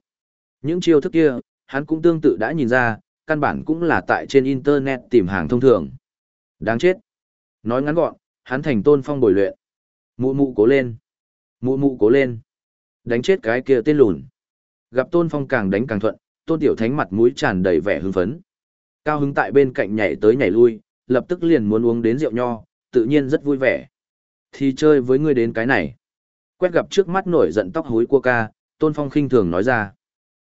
Những chiêu thức kia, hắn cũng tương tự đã nhìn ra, căn bản cũng là tại trên internet tìm hàng thông thường. Đáng chết. Nói ngắn gọn, hắn thành tôn phong bồi luyện. Mụ mụ cố lên. Mụ mụ cố lên. Đánh chết cái kia tên lùn. Gặp tôn phong càng đánh càng thuận, tôn tiểu thánh mặt mũi tràn đầy vẻ hưng phấn. Cao hứng tại bên cạnh nhảy tới nhảy lui, lập tức liền muốn uống đến rượu nho, tự nhiên rất vui vẻ. Thì chơi với ngươi đến cái này. Quét gặp trước mắt nổi giận tóc hối cua ca, tôn phong khinh thường nói ra.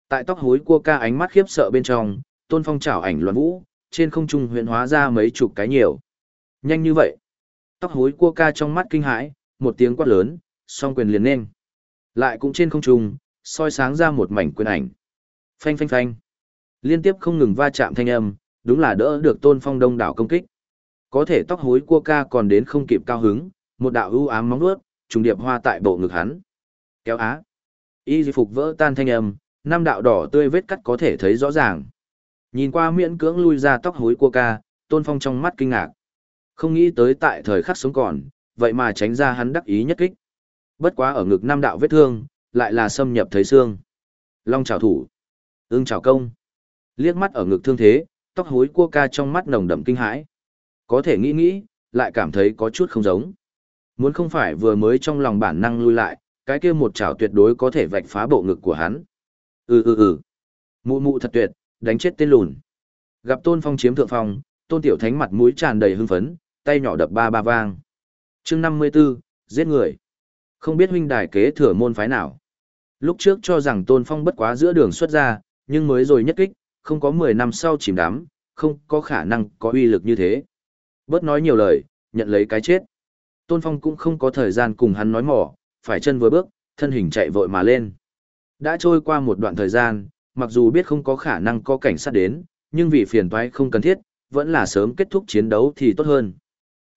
Tại tóc hối cua ca ánh mắt khiếp sợ bên trong, tôn phong chảo ảnh loạn vũ, trên không trung huyện hóa ra mấy chục cái nhiều. Nhanh như vậy. Tóc hối cua ca trong mắt kinh hãi, một tiếng quát lớn, song quyền liền nên. Lại cũng trên không trung, soi sáng ra một mảnh quyền ảnh. Phanh phanh phanh. Liên tiếp không ngừng va chạm thanh âm, đúng là đỡ được tôn phong đông đảo công kích. Có thể tóc hối cua ca còn đến không kịp cao hứng, một đạo ưu ám móng vuốt, trùng điệp hoa tại bộ ngực hắn. Kéo á. Y phục vỡ tan thanh âm, năm đạo đỏ tươi vết cắt có thể thấy rõ ràng. Nhìn qua miễn cưỡng lui ra tóc hối cua ca, Tôn Phong trong mắt kinh ngạc. Không nghĩ tới tại thời khắc sống còn, vậy mà tránh ra hắn đắc ý nhất kích. Bất quá ở ngực năm đạo vết thương, lại là xâm nhập thấy xương. Long trào thủ. Ưng trào công. Liếc mắt ở ngực thương thế, tóc hối cua ca trong mắt nồng đậm kinh hãi. Có thể nghĩ nghĩ, lại cảm thấy có chút không giống. Muốn không phải vừa mới trong lòng bản năng lui lại, cái kia một chảo tuyệt đối có thể vạch phá bộ ngực của hắn. Ừ ừ ừ. Mụ mụ thật tuyệt, đánh chết tên lùn. Gặp Tôn Phong chiếm thượng phong, Tôn Tiểu Thánh mặt mũi tràn đầy hưng phấn, tay nhỏ đập ba ba vang. Chương 54, giết người. Không biết huynh đài kế thừa môn phái nào. Lúc trước cho rằng Tôn Phong bất quá giữa đường xuất ra, nhưng mới rồi nhất kích, không có 10 năm sau chìm đắm, không có khả năng có uy lực như thế. Bớt nói nhiều lời, nhận lấy cái chết. Tôn Phong cũng không có thời gian cùng hắn nói mỏ, phải chân vừa bước, thân hình chạy vội mà lên. Đã trôi qua một đoạn thời gian, mặc dù biết không có khả năng có cảnh sát đến, nhưng vì phiền toái không cần thiết, vẫn là sớm kết thúc chiến đấu thì tốt hơn.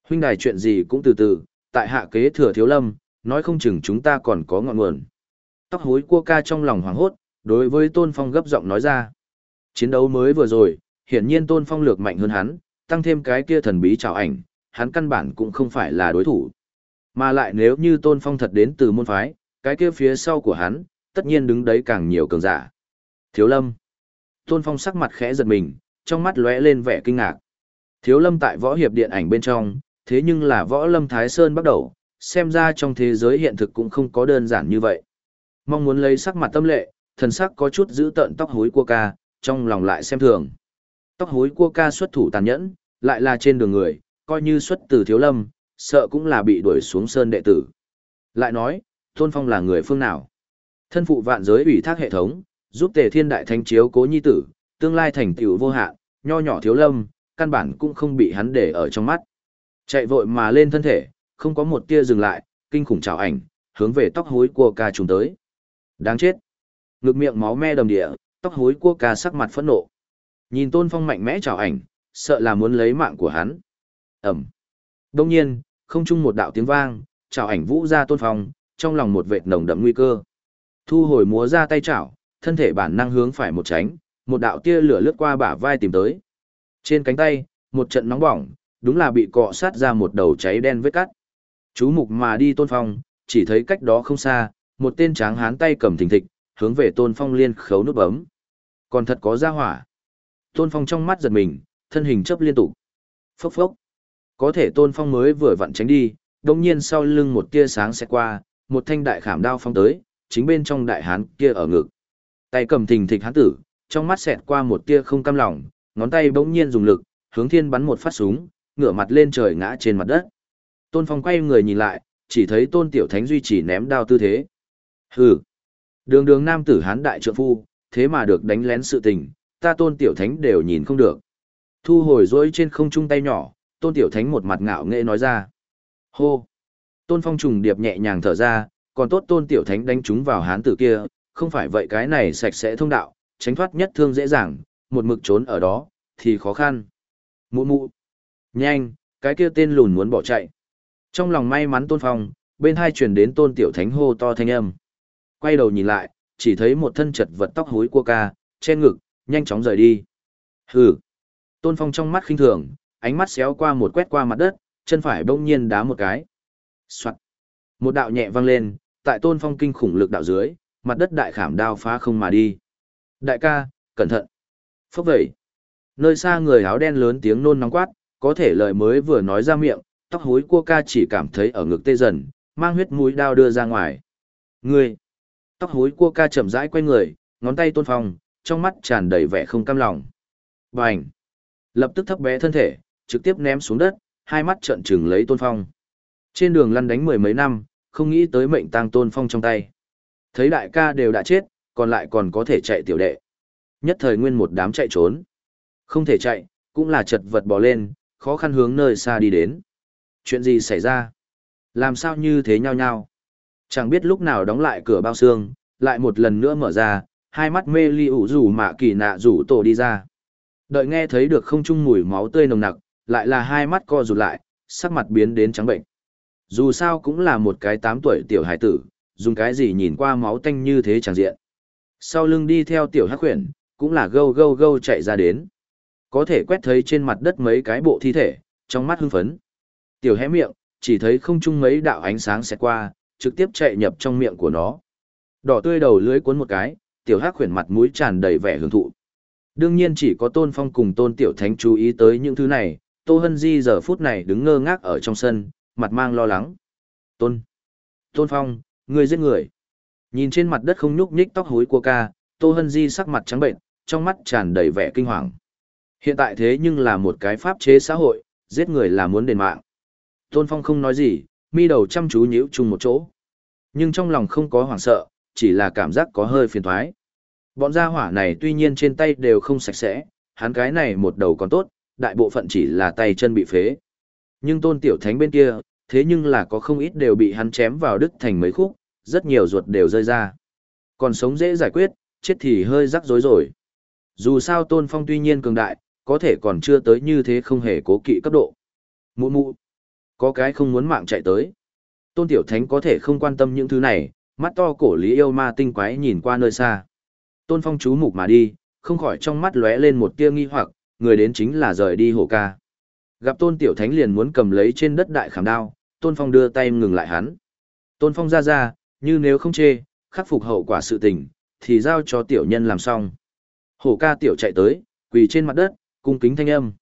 Huynh đài chuyện gì cũng từ từ, tại hạ kế thừa thiếu lâm, nói không chừng chúng ta còn có ngọn nguồn. Tóc hối cua ca trong lòng hoảng hốt, đối với Tôn Phong gấp giọng nói ra. Chiến đấu mới vừa rồi, hiển nhiên Tôn Phong lược mạnh hơn hắn, tăng thêm cái kia thần bí trào ảnh, hắn căn bản cũng không phải là đối thủ. Mà lại nếu như Tôn Phong thật đến từ môn phái, cái kia phía sau của hắn, tất nhiên đứng đấy càng nhiều cường giả. Thiếu Lâm. Tôn Phong sắc mặt khẽ giật mình, trong mắt lóe lên vẻ kinh ngạc. Thiếu Lâm tại võ hiệp điện ảnh bên trong, thế nhưng là võ Lâm Thái Sơn bắt đầu, xem ra trong thế giới hiện thực cũng không có đơn giản như vậy. Mong muốn lấy sắc mặt tâm lệ, thần sắc có chút giữ tận tóc hối cua ca, trong lòng lại xem thường. Tóc hối cua ca xuất thủ tàn nhẫn, lại là trên đường người, coi như xuất từ thiếu lâm, sợ cũng là bị đuổi xuống sơn đệ tử. Lại nói, Tôn Phong là người phương nào? Thân phụ vạn giới ủy thác hệ thống, giúp tề thiên đại thánh chiếu cố nhi tử, tương lai thành tựu vô hạn, nho nhỏ thiếu lâm, căn bản cũng không bị hắn để ở trong mắt. Chạy vội mà lên thân thể, không có một tia dừng lại, kinh khủng trào ảnh, hướng về tóc hối của ca trùng tới. Đáng chết. Ngực miệng máu me đầm địa, tóc hối của ca sắc mặt phẫn nộ. Nhìn Tôn Phong mạnh mẽ trào ảnh, sợ là muốn lấy mạng của hắn. Ẩm. Đông nhiên, không chung một đạo tiếng vang, chào ảnh vũ ra Tôn Phong, trong lòng một vệt nồng đậm nguy cơ. Thu hồi múa ra tay chảo, thân thể bản năng hướng phải một tránh, một đạo tia lửa lướt qua bả vai tìm tới. Trên cánh tay, một trận nóng bỏng, đúng là bị cọ sát ra một đầu cháy đen vết cắt. Chú mục mà đi Tôn Phong, chỉ thấy cách đó không xa, một tên tráng hán tay cầm thình thịch, hướng về Tôn Phong liên khấu nút bấm. Còn thật có ra hỏa. Tôn Phong trong mắt giật mình, thân hình chấp liên tục. Phốc phốc. Có thể Tôn Phong mới vừa vặn tránh đi, đồng nhiên sau lưng một tia sáng sẽ qua, một thanh đại khảm đao phong tới, chính bên trong đại hán kia ở ngực. Tay cầm thình thịch hán tử, trong mắt xẹt qua một tia không cam lòng, ngón tay bỗng nhiên dùng lực, hướng thiên bắn một phát súng, ngửa mặt lên trời ngã trên mặt đất. Tôn Phong quay người nhìn lại, chỉ thấy Tôn Tiểu Thánh duy trì ném đao tư thế. Hừ. Đường đường nam tử hán đại trượng phu, thế mà được đánh lén sự tình, ta Tôn Tiểu Thánh đều nhìn không được. Thu hồi rỗi trên không trung tay nhỏ, Tôn Tiểu Thánh một mặt ngạo nghễ nói ra. Hô. Tôn Phong trùng điệp nhẹ nhàng thở ra, còn tốt Tôn Tiểu Thánh đánh chúng vào hán tử kia, không phải vậy cái này sạch sẽ thông đạo, tránh thoát nhất thương dễ dàng, một mực trốn ở đó, thì khó khăn. Mụ mụ. Nhanh, cái kia tên lùn muốn bỏ chạy. Trong lòng may mắn Tôn Phong, bên hai truyền đến Tôn Tiểu Thánh hô to thanh âm. Quay đầu nhìn lại, chỉ thấy một thân chật vật tóc hối cua ca, che ngực, nhanh chóng rời đi. Hừ. Tôn Phong trong mắt khinh thường, ánh mắt xéo qua một quét qua mặt đất, chân phải bỗng nhiên đá một cái. Soạt. Một đạo nhẹ vang lên, tại Tôn Phong kinh khủng lực đạo dưới, mặt đất đại khảm đao phá không mà đi. Đại ca, cẩn thận. Phốc vậy. Nơi xa người áo đen lớn tiếng nôn nóng quát, có thể lời mới vừa nói ra miệng, tóc hối cua ca chỉ cảm thấy ở ngực tê dần, mang huyết mũi đao đưa ra ngoài. Ngươi! Tóc hối cua ca chậm rãi quay người, ngón tay tôn phong, trong mắt tràn đầy vẻ không cam lòng. Bành! Lập tức thấp bé thân thể, trực tiếp ném xuống đất, hai mắt trợn trừng lấy tôn phong. Trên đường lăn đánh mười mấy năm, không nghĩ tới mệnh tang tôn phong trong tay. Thấy đại ca đều đã chết, còn lại còn có thể chạy tiểu đệ. Nhất thời nguyên một đám chạy trốn. Không thể chạy, cũng là chật vật bò lên, khó khăn hướng nơi xa đi đến. Chuyện gì xảy ra? Làm sao như thế nhau nhau? Chẳng biết lúc nào đóng lại cửa bao xương, lại một lần nữa mở ra, hai mắt mê ly ủ rủ mạ kỳ nạ rủ tổ đi ra. Đợi nghe thấy được không trung mùi máu tươi nồng nặc, lại là hai mắt co rụt lại, sắc mặt biến đến trắng bệnh. Dù sao cũng là một cái tám tuổi tiểu hải tử, dùng cái gì nhìn qua máu tanh như thế chẳng diện. Sau lưng đi theo tiểu hắc khuyển, cũng là gâu gâu gâu chạy ra đến. Có thể quét thấy trên mặt đất mấy cái bộ thi thể, trong mắt hưng phấn. Tiểu hé miệng, chỉ thấy không chung mấy đạo ánh sáng xẹt qua, trực tiếp chạy nhập trong miệng của nó. Đỏ tươi đầu lưới cuốn một cái, tiểu hắc khuyển mặt mũi tràn đầy vẻ hưởng thụ. Đương nhiên chỉ có Tôn Phong cùng Tôn Tiểu Thánh chú ý tới những thứ này, Tô Hân Di giờ phút này đứng ngơ ngác ở trong sân, mặt mang lo lắng. Tôn! Tôn Phong, ngươi giết người! Nhìn trên mặt đất không nhúc nhích tóc hối của ca, Tô Hân Di sắc mặt trắng bệnh, trong mắt tràn đầy vẻ kinh hoàng. Hiện tại thế nhưng là một cái pháp chế xã hội, giết người là muốn đền mạng. Tôn Phong không nói gì, mi đầu chăm chú nhíu chung một chỗ. Nhưng trong lòng không có hoảng sợ, chỉ là cảm giác có hơi phiền thoái. Bọn gia hỏa này tuy nhiên trên tay đều không sạch sẽ, hắn cái này một đầu còn tốt, đại bộ phận chỉ là tay chân bị phế. Nhưng tôn tiểu thánh bên kia, thế nhưng là có không ít đều bị hắn chém vào đứt thành mấy khúc, rất nhiều ruột đều rơi ra. Còn sống dễ giải quyết, chết thì hơi rắc rối rồi. Dù sao tôn phong tuy nhiên cường đại, có thể còn chưa tới như thế không hề cố kỵ cấp độ. Mụ mụ, có cái không muốn mạng chạy tới. Tôn tiểu thánh có thể không quan tâm những thứ này, mắt to cổ lý yêu ma tinh quái nhìn qua nơi xa. Tôn phong chú mục mà đi, không khỏi trong mắt lóe lên một tia nghi hoặc, người đến chính là rời đi hổ ca. Gặp tôn tiểu thánh liền muốn cầm lấy trên đất đại khảm đao, tôn phong đưa tay ngừng lại hắn. Tôn phong ra ra, như nếu không chê, khắc phục hậu quả sự tình, thì giao cho tiểu nhân làm xong. Hổ ca tiểu chạy tới, quỳ trên mặt đất, cung kính thanh âm.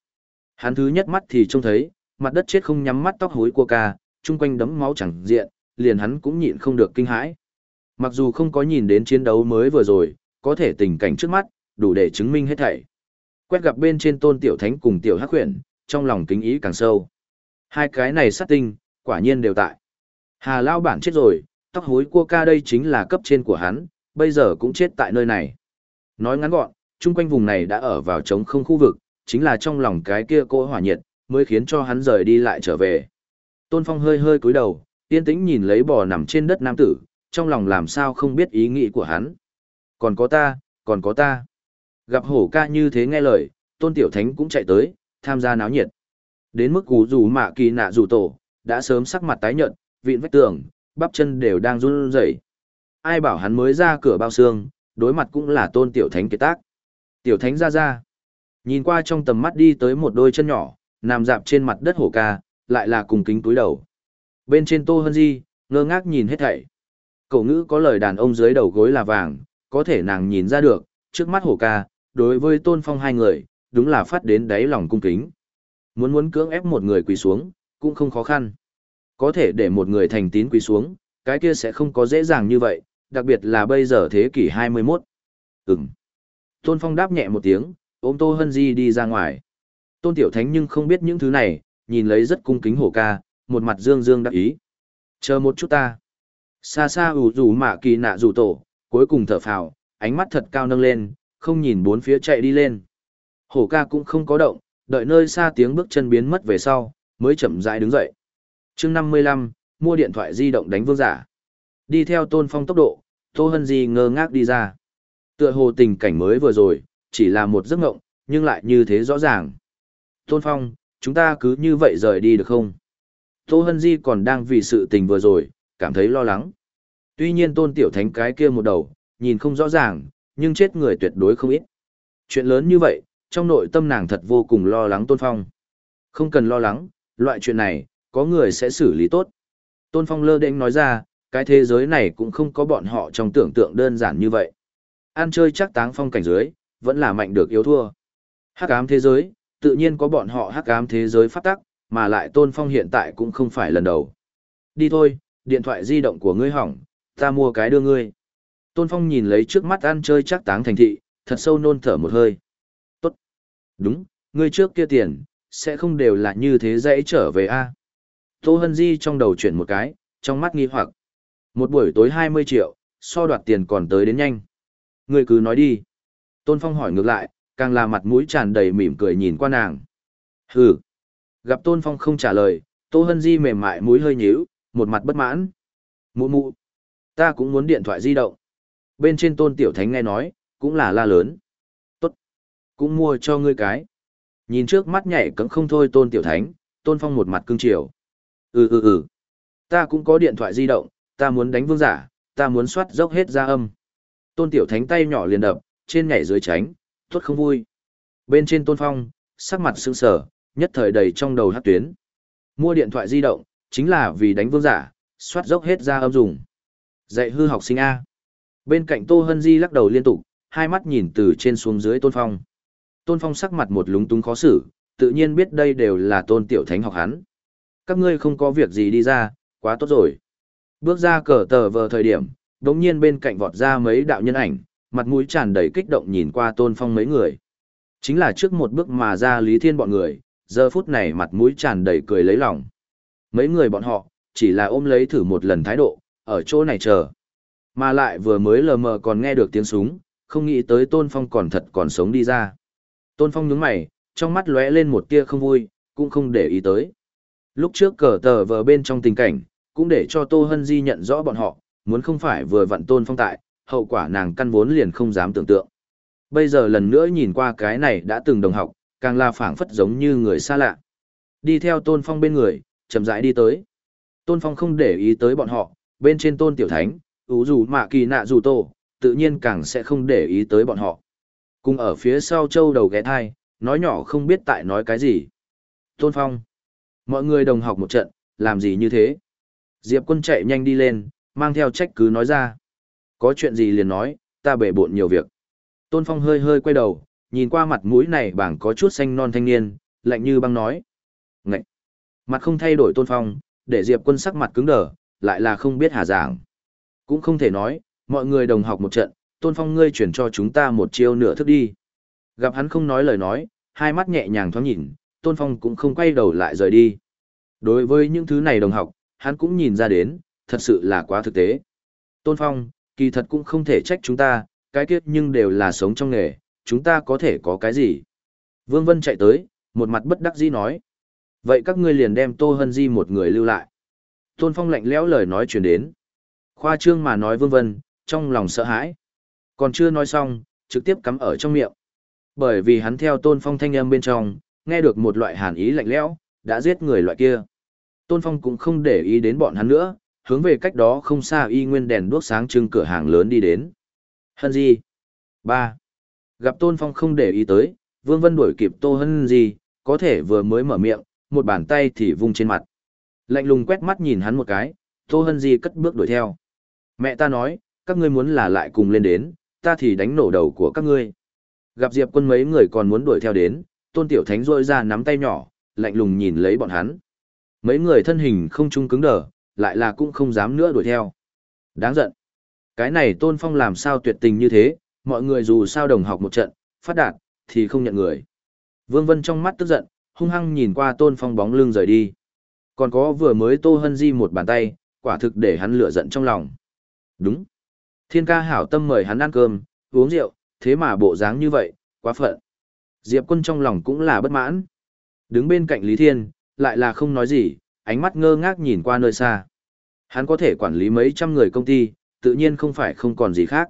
Hắn thứ nhất mắt thì trông thấy, mặt đất chết không nhắm mắt tóc hối của ca, chung quanh đấm máu chẳng diện, liền hắn cũng nhịn không được kinh hãi. Mặc dù không có nhìn đến chiến đấu mới vừa rồi, có thể tình cảnh trước mắt, đủ để chứng minh hết thảy. Quét gặp bên trên tôn tiểu thánh cùng tiểu hắc huyền, trong lòng kính ý càng sâu. Hai cái này sát tinh, quả nhiên đều tại. Hà Lao bản chết rồi, tóc hối cua ca đây chính là cấp trên của hắn, bây giờ cũng chết tại nơi này. Nói ngắn gọn, chung quanh vùng này đã ở vào trống không khu vực, chính là trong lòng cái kia cô hỏa nhiệt, mới khiến cho hắn rời đi lại trở về. Tôn Phong hơi hơi cúi đầu, yên tĩnh nhìn lấy bò nằm trên đất nam tử, trong lòng làm sao không biết ý nghĩ của hắn. Còn có ta, còn có ta. Gặp hổ ca như thế nghe lời, Tôn Tiểu Thánh cũng chạy tới, tham gia náo nhiệt. Đến mức cú rủ mạ kỳ nạ rủ tổ, đã sớm sắc mặt tái nhợt, vịn vách tường, bắp chân đều đang run rẩy. Ai bảo hắn mới ra cửa bao xương, đối mặt cũng là Tôn Tiểu Thánh kế tác. Tiểu Thánh ra ra. Nhìn qua trong tầm mắt đi tới một đôi chân nhỏ, nằm dạp trên mặt đất hổ ca, lại là cùng kính túi đầu. Bên trên Tô Hân Di, ngơ ngác nhìn hết thảy. Cậu ngữ có lời đàn ông dưới đầu gối là vàng, có thể nàng nhìn ra được, trước mắt hổ ca, đối với tôn phong hai người, đúng là phát đến đáy lòng cung kính. Muốn muốn cưỡng ép một người quỳ xuống, cũng không khó khăn. Có thể để một người thành tín quỳ xuống, cái kia sẽ không có dễ dàng như vậy, đặc biệt là bây giờ thế kỷ 21. Ừm. Tôn Phong đáp nhẹ một tiếng, ôm Tô Hân Di đi ra ngoài. Tôn Tiểu Thánh nhưng không biết những thứ này, nhìn lấy rất cung kính hổ ca, một mặt dương dương đắc ý. Chờ một chút ta. Xa xa ủ rủ mạ kỳ nạ rủ tổ, cuối cùng thở phào, ánh mắt thật cao nâng lên, không nhìn bốn phía chạy đi lên. Hổ ca cũng không có động, đợi nơi xa tiếng bước chân biến mất về sau, mới chậm rãi đứng dậy. chương 55, mua điện thoại di động đánh vương giả. Đi theo tôn phong tốc độ, Tô Hân Di ngơ ngác đi ra. Tựa hồ tình cảnh mới vừa rồi, chỉ là một giấc ngộng, nhưng lại như thế rõ ràng. Tôn Phong, chúng ta cứ như vậy rời đi được không? Tô Hân Di còn đang vì sự tình vừa rồi, cảm thấy lo lắng. Tuy nhiên Tôn Tiểu Thánh cái kia một đầu, nhìn không rõ ràng, nhưng chết người tuyệt đối không ít. Chuyện lớn như vậy, trong nội tâm nàng thật vô cùng lo lắng Tôn Phong. Không cần lo lắng, loại chuyện này, có người sẽ xử lý tốt. Tôn Phong lơ đễnh nói ra, cái thế giới này cũng không có bọn họ trong tưởng tượng đơn giản như vậy. Ăn chơi chắc táng phong cảnh dưới, vẫn là mạnh được yếu thua. Hắc ám thế giới, tự nhiên có bọn họ hắc ám thế giới phát tắc, mà lại Tôn Phong hiện tại cũng không phải lần đầu. Đi thôi, điện thoại di động của ngươi hỏng, ta mua cái đưa ngươi. Tôn Phong nhìn lấy trước mắt ăn chơi chắc táng thành thị, thật sâu nôn thở một hơi. Tốt. Đúng, ngươi trước kia tiền, sẽ không đều là như thế dễ trở về a Tô Hân Di trong đầu chuyển một cái, trong mắt nghi hoặc. Một buổi tối 20 triệu, so đoạt tiền còn tới đến nhanh. Ngươi cứ nói đi. Tôn Phong hỏi ngược lại, càng là mặt mũi tràn đầy mỉm cười nhìn qua nàng. Hừ. Gặp Tôn Phong không trả lời, Tô Hân Di mềm mại mũi hơi nhíu, một mặt bất mãn. Mụ mụ. Ta cũng muốn điện thoại di động. Bên trên Tôn Tiểu Thánh nghe nói, cũng là la lớn. Tốt. Cũng mua cho ngươi cái. Nhìn trước mắt nhảy cấm không thôi tôn tiểu thánh, tôn phong một mặt cương triều. Ừ ừ ừ, ta cũng có điện thoại di động, ta muốn đánh vương giả, ta muốn soát dốc hết ra âm. Tôn tiểu thánh tay nhỏ liền đập, trên nhảy dưới tránh, tuất không vui. Bên trên tôn phong, sắc mặt sững sờ, nhất thời đầy trong đầu hát tuyến. Mua điện thoại di động, chính là vì đánh vương giả, soát dốc hết ra âm dùng. Dạy hư học sinh A. Bên cạnh Tô Hân Di lắc đầu liên tục, hai mắt nhìn từ trên xuống dưới tôn phong. Tôn phong sắc mặt một lúng túng khó xử, tự nhiên biết đây đều là tôn tiểu thánh học hắn. Các ngươi không có việc gì đi ra, quá tốt rồi. Bước ra cờ tờ vờ thời điểm, đống nhiên bên cạnh vọt ra mấy đạo nhân ảnh, mặt mũi tràn đầy kích động nhìn qua tôn phong mấy người. Chính là trước một bước mà ra Lý Thiên bọn người, giờ phút này mặt mũi tràn đầy cười lấy lòng. Mấy người bọn họ, chỉ là ôm lấy thử một lần thái độ, ở chỗ này chờ. Mà lại vừa mới lờ mờ còn nghe được tiếng súng, không nghĩ tới Tôn Phong còn thật còn sống đi ra. Tôn Phong nhướng mày, trong mắt lóe lên một tia không vui, cũng không để ý tới. Lúc trước cờ tờ vờ bên trong tình cảnh, cũng để cho Tô Hân Di nhận rõ bọn họ, muốn không phải vừa vặn Tôn Phong tại, hậu quả nàng căn vốn liền không dám tưởng tượng. Bây giờ lần nữa nhìn qua cái này đã từng đồng học, càng là phảng phất giống như người xa lạ. Đi theo Tôn Phong bên người, chậm rãi đi tới. Tôn Phong không để ý tới bọn họ, bên trên Tôn Tiểu Thánh, ủ dù mạ kỳ nạ dù tổ, tự nhiên càng sẽ không để ý tới bọn họ. Cùng ở phía sau châu đầu ghé thai, nói nhỏ không biết tại nói cái gì. Tôn Phong. Mọi người đồng học một trận, làm gì như thế? Diệp quân chạy nhanh đi lên, mang theo trách cứ nói ra. Có chuyện gì liền nói, ta bể bộn nhiều việc. Tôn Phong hơi hơi quay đầu, nhìn qua mặt mũi này bảng có chút xanh non thanh niên, lạnh như băng nói. Ngậy! Mặt không thay đổi Tôn Phong, để Diệp quân sắc mặt cứng đờ, lại là không biết hà giảng. Cũng không thể nói, mọi người đồng học một trận, Tôn Phong ngươi chuyển cho chúng ta một chiêu nửa thức đi. Gặp hắn không nói lời nói, hai mắt nhẹ nhàng thoáng nhìn, Tôn Phong cũng không quay đầu lại rời đi. Đối với những thứ này đồng học, hắn cũng nhìn ra đến, thật sự là quá thực tế. Tôn Phong, kỳ thật cũng không thể trách chúng ta, cái kiếp nhưng đều là sống trong nghề, chúng ta có thể có cái gì. Vương Vân chạy tới, một mặt bất đắc dĩ nói. Vậy các ngươi liền đem Tô Hân Di một người lưu lại. Tôn Phong lạnh lẽo lời nói truyền đến. Khoa trương mà nói Vương Vân, trong lòng sợ hãi. Còn chưa nói xong, trực tiếp cắm ở trong miệng. Bởi vì hắn theo Tôn Phong thanh âm bên trong, nghe được một loại hàn ý lạnh lẽo, đã giết người loại kia. Tôn Phong cũng không để ý đến bọn hắn nữa, hướng về cách đó không xa y nguyên đèn đuốc sáng trưng cửa hàng lớn đi đến. Hân gì ba Gặp Tôn Phong không để ý tới, Vương Vân đuổi kịp Tô Hân gì, có thể vừa mới mở miệng, một bàn tay thì vung trên mặt. Lạnh lùng quét mắt nhìn hắn một cái, Tô Hân Di cất bước đuổi theo. Mẹ ta nói, các ngươi muốn là lại cùng lên đến, ta thì đánh nổ đầu của các ngươi. Gặp Diệp quân mấy người còn muốn đuổi theo đến, Tôn Tiểu Thánh rôi ra nắm tay nhỏ, lạnh lùng nhìn lấy bọn hắn. Mấy người thân hình không trung cứng đờ, lại là cũng không dám nữa đuổi theo. Đáng giận. Cái này Tôn Phong làm sao tuyệt tình như thế, mọi người dù sao đồng học một trận, phát đạt, thì không nhận người. Vương Vân trong mắt tức giận, hung hăng nhìn qua Tôn Phong bóng lưng rời đi. Còn có vừa mới Tô Hân Di một bàn tay, quả thực để hắn lửa giận trong lòng. Đúng. Thiên ca hảo tâm mời hắn ăn cơm, uống rượu, thế mà bộ dáng như vậy, quá phận. Diệp quân trong lòng cũng là bất mãn. Đứng bên cạnh Lý Thiên, lại là không nói gì, ánh mắt ngơ ngác nhìn qua nơi xa. Hắn có thể quản lý mấy trăm người công ty, tự nhiên không phải không còn gì khác.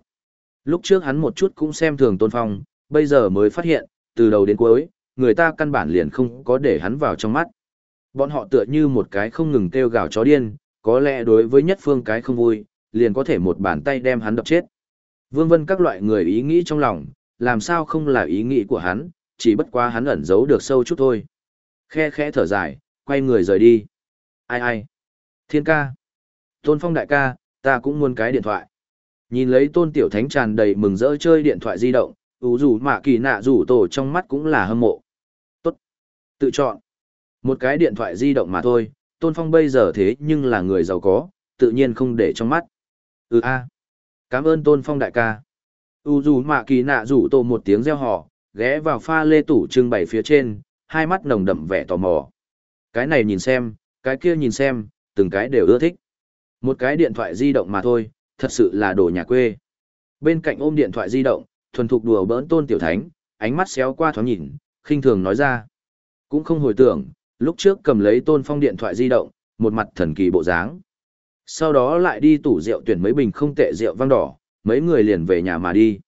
Lúc trước hắn một chút cũng xem thường Tôn Phong, bây giờ mới phát hiện, từ đầu đến cuối, người ta căn bản liền không có để hắn vào trong mắt. Bọn họ tựa như một cái không ngừng kêu gào chó điên, có lẽ đối với nhất phương cái không vui, liền có thể một bàn tay đem hắn đập chết. Vương vân các loại người ý nghĩ trong lòng, làm sao không là ý nghĩ của hắn, chỉ bất quá hắn ẩn giấu được sâu chút thôi. Khe khẽ thở dài, quay người rời đi. Ai ai? Thiên ca. Tôn phong đại ca, ta cũng muốn cái điện thoại. Nhìn lấy tôn tiểu thánh tràn đầy mừng rỡ chơi điện thoại di động, ủ rủ mạ kỳ nạ rủ tổ trong mắt cũng là hâm mộ. Tốt. Tự chọn. Một cái điện thoại di động mà thôi, tôn phong bây giờ thế nhưng là người giàu có, tự nhiên không để trong mắt. Ừ a. Cảm ơn tôn phong đại ca. U dù mạ kỳ nạ rủ tổ một tiếng reo hò, ghé vào pha lê tủ trưng bày phía trên, hai mắt nồng đậm vẻ tò mò. Cái này nhìn xem, cái kia nhìn xem, từng cái đều ưa thích. Một cái điện thoại di động mà thôi, thật sự là đồ nhà quê. Bên cạnh ôm điện thoại di động, thuần thục đùa bỡn tôn tiểu thánh, ánh mắt xéo qua thoáng nhìn, khinh thường nói ra. Cũng không hồi tưởng, lúc trước cầm lấy tôn phong điện thoại di động, một mặt thần kỳ bộ dáng. Sau đó lại đi tủ rượu tuyển mấy bình không tệ rượu vang đỏ, mấy người liền về nhà mà đi.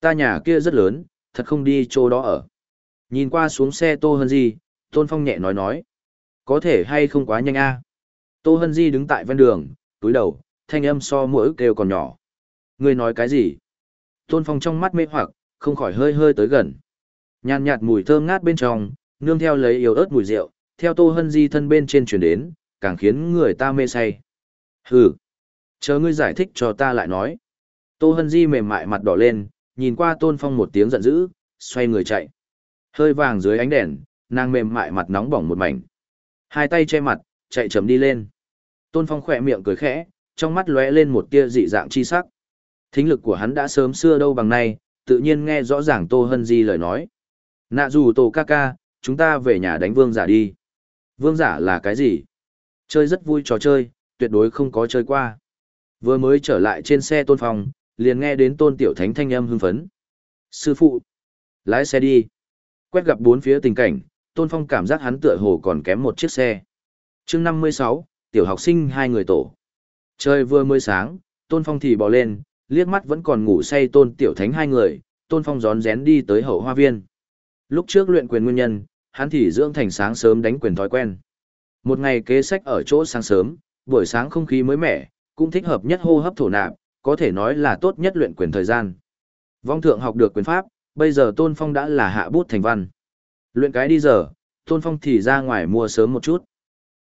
Ta nhà kia rất lớn, thật không đi chỗ đó ở. Nhìn qua xuống xe Tô Hân Di, Tôn Phong nhẹ nói nói. Có thể hay không quá nhanh a Tô Hân Di đứng tại ven đường, túi đầu, thanh âm so mỗi kêu còn nhỏ. người nói cái gì? Tôn Phong trong mắt mê hoặc, không khỏi hơi hơi tới gần. Nhàn nhạt mùi thơm ngát bên trong, nương theo lấy yếu ớt mùi rượu, theo Tô Hân Di thân bên trên chuyển đến, càng khiến người ta mê say. Hừ, chờ ngươi giải thích cho ta lại nói. Tô Hân Di mềm mại mặt đỏ lên, nhìn qua Tôn Phong một tiếng giận dữ, xoay người chạy. Hơi vàng dưới ánh đèn, nàng mềm mại mặt nóng bỏng một mảnh. Hai tay che mặt, chạy chấm đi lên. Tôn Phong khỏe miệng cười khẽ, trong mắt lóe lên một tia dị dạng chi sắc. Thính lực của hắn đã sớm xưa đâu bằng nay, tự nhiên nghe rõ ràng Tô Hân Di lời nói. Nạ dù Tô ca ca, chúng ta về nhà đánh vương giả đi. Vương giả là cái gì? Chơi rất vui trò chơi, tuyệt đối không có chơi qua. Vừa mới trở lại trên xe Tôn Phong, liền nghe đến Tôn Tiểu Thánh thanh âm hưng phấn. Sư phụ, lái xe đi. Quét gặp bốn phía tình cảnh, Tôn Phong cảm giác hắn tựa hồ còn kém một chiếc xe. chương 56, tiểu học sinh hai người tổ. Trời vừa mới sáng, Tôn Phong thì bò lên, liếc mắt vẫn còn ngủ say Tôn Tiểu Thánh hai người, Tôn Phong gión rén đi tới hậu hoa viên. Lúc trước luyện quyền nguyên nhân, hắn thì dưỡng thành sáng sớm đánh quyền thói quen. Một ngày kế sách ở chỗ sáng sớm, buổi sáng không khí mới mẻ, cũng thích hợp nhất hô hấp thổ nạp, có thể nói là tốt nhất luyện quyền thời gian. Vong thượng học được quyền pháp, bây giờ Tôn Phong đã là hạ bút thành văn. Luyện cái đi giờ, Tôn Phong thì ra ngoài mua sớm một chút.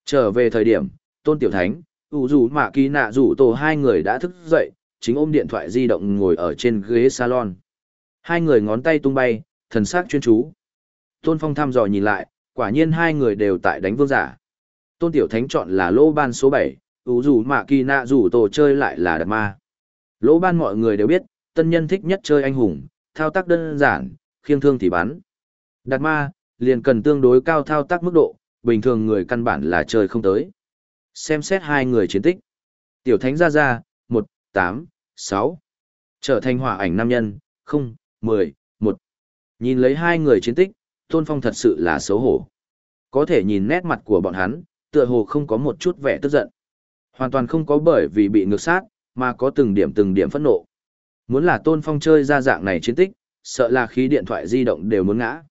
Trở về thời điểm, Tôn Tiểu Thánh, ủ rủ mạ kỳ nạ rủ tổ hai người đã thức dậy, chính ôm điện thoại di động ngồi ở trên ghế salon. Hai người ngón tay tung bay, thần sắc chuyên chú. Tôn Phong thăm dò nhìn lại, quả nhiên hai người đều tại đánh vương giả. Tôn Tiểu Thánh chọn là lô ban số bảy, ủ dù mạ kỳ nạ rủ tổ chơi lại là đạt ma. Lỗ ban mọi người đều biết, tân nhân thích nhất chơi anh hùng, thao tác đơn giản, khiêng thương thì bắn. Đạt ma, liền cần tương đối cao thao tác mức độ, bình thường người căn bản là chơi không tới. Xem xét hai người chiến tích. Tiểu Thánh ra ra, 1, 8, 6. Trở thành hỏa ảnh nam nhân, 0, 10, 1. Nhìn lấy hai người chiến tích, Tôn Phong thật sự là xấu hổ. Có thể nhìn nét mặt của bọn hắn, tựa hồ không có một chút vẻ tức giận. Hoàn toàn không có bởi vì bị ngược sát, mà có từng điểm từng điểm phẫn nộ. Muốn là Tôn Phong chơi ra dạng này chiến tích, sợ là khí điện thoại di động đều muốn ngã.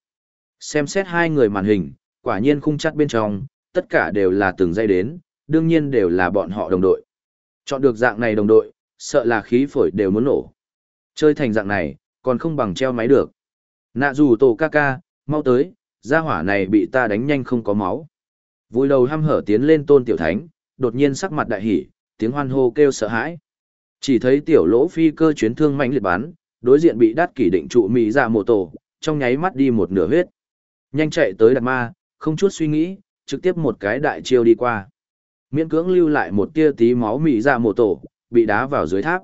Xem xét hai người màn hình, quả nhiên khung chắt bên trong, tất cả đều là từng dây đến, đương nhiên đều là bọn họ đồng đội. Chọn được dạng này đồng đội, sợ là khí phổi đều muốn nổ. Chơi thành dạng này, còn không bằng treo máy được. Nạ dù tổ ca ca, mau tới, gia hỏa này bị ta đánh nhanh không có máu. Vui đầu hăm hở tiến lên tôn tiểu thánh, đột nhiên sắc mặt đại hỉ, tiếng hoan hô kêu sợ hãi. Chỉ thấy tiểu lỗ phi cơ chuyến thương mạnh liệt bắn, đối diện bị đắt kỷ định trụ mỹ ra mộ tổ, trong nháy mắt đi một nửa huyết. Nhanh chạy tới đặt ma, không chút suy nghĩ, trực tiếp một cái đại chiêu đi qua. Miễn cưỡng lưu lại một tia tí máu mỹ ra mộ tổ, bị đá vào dưới tháp.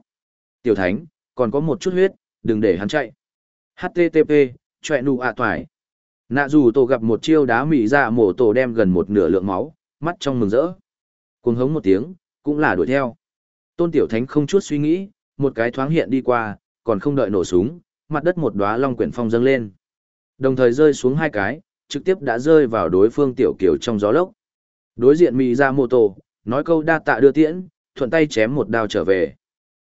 Tiểu thánh, còn có một chút huyết, đừng để hắn chạy. HTTP, chọe nụ ạ toài. Nạ dù tổ gặp một chiêu đá mỹ ra dạ mổ tổ đem gần một nửa lượng máu, mắt trong mừng rỡ. Cuồng hống một tiếng, cũng là đuổi theo. Tôn Tiểu Thánh không chút suy nghĩ, một cái thoáng hiện đi qua, còn không đợi nổ súng, mặt đất một đóa long quyển phong dâng lên. Đồng thời rơi xuống hai cái, trực tiếp đã rơi vào đối phương Tiểu Kiều trong gió lốc. Đối diện Mỹ ra mô tô, nói câu đa tạ đưa tiễn, thuận tay chém một đao trở về.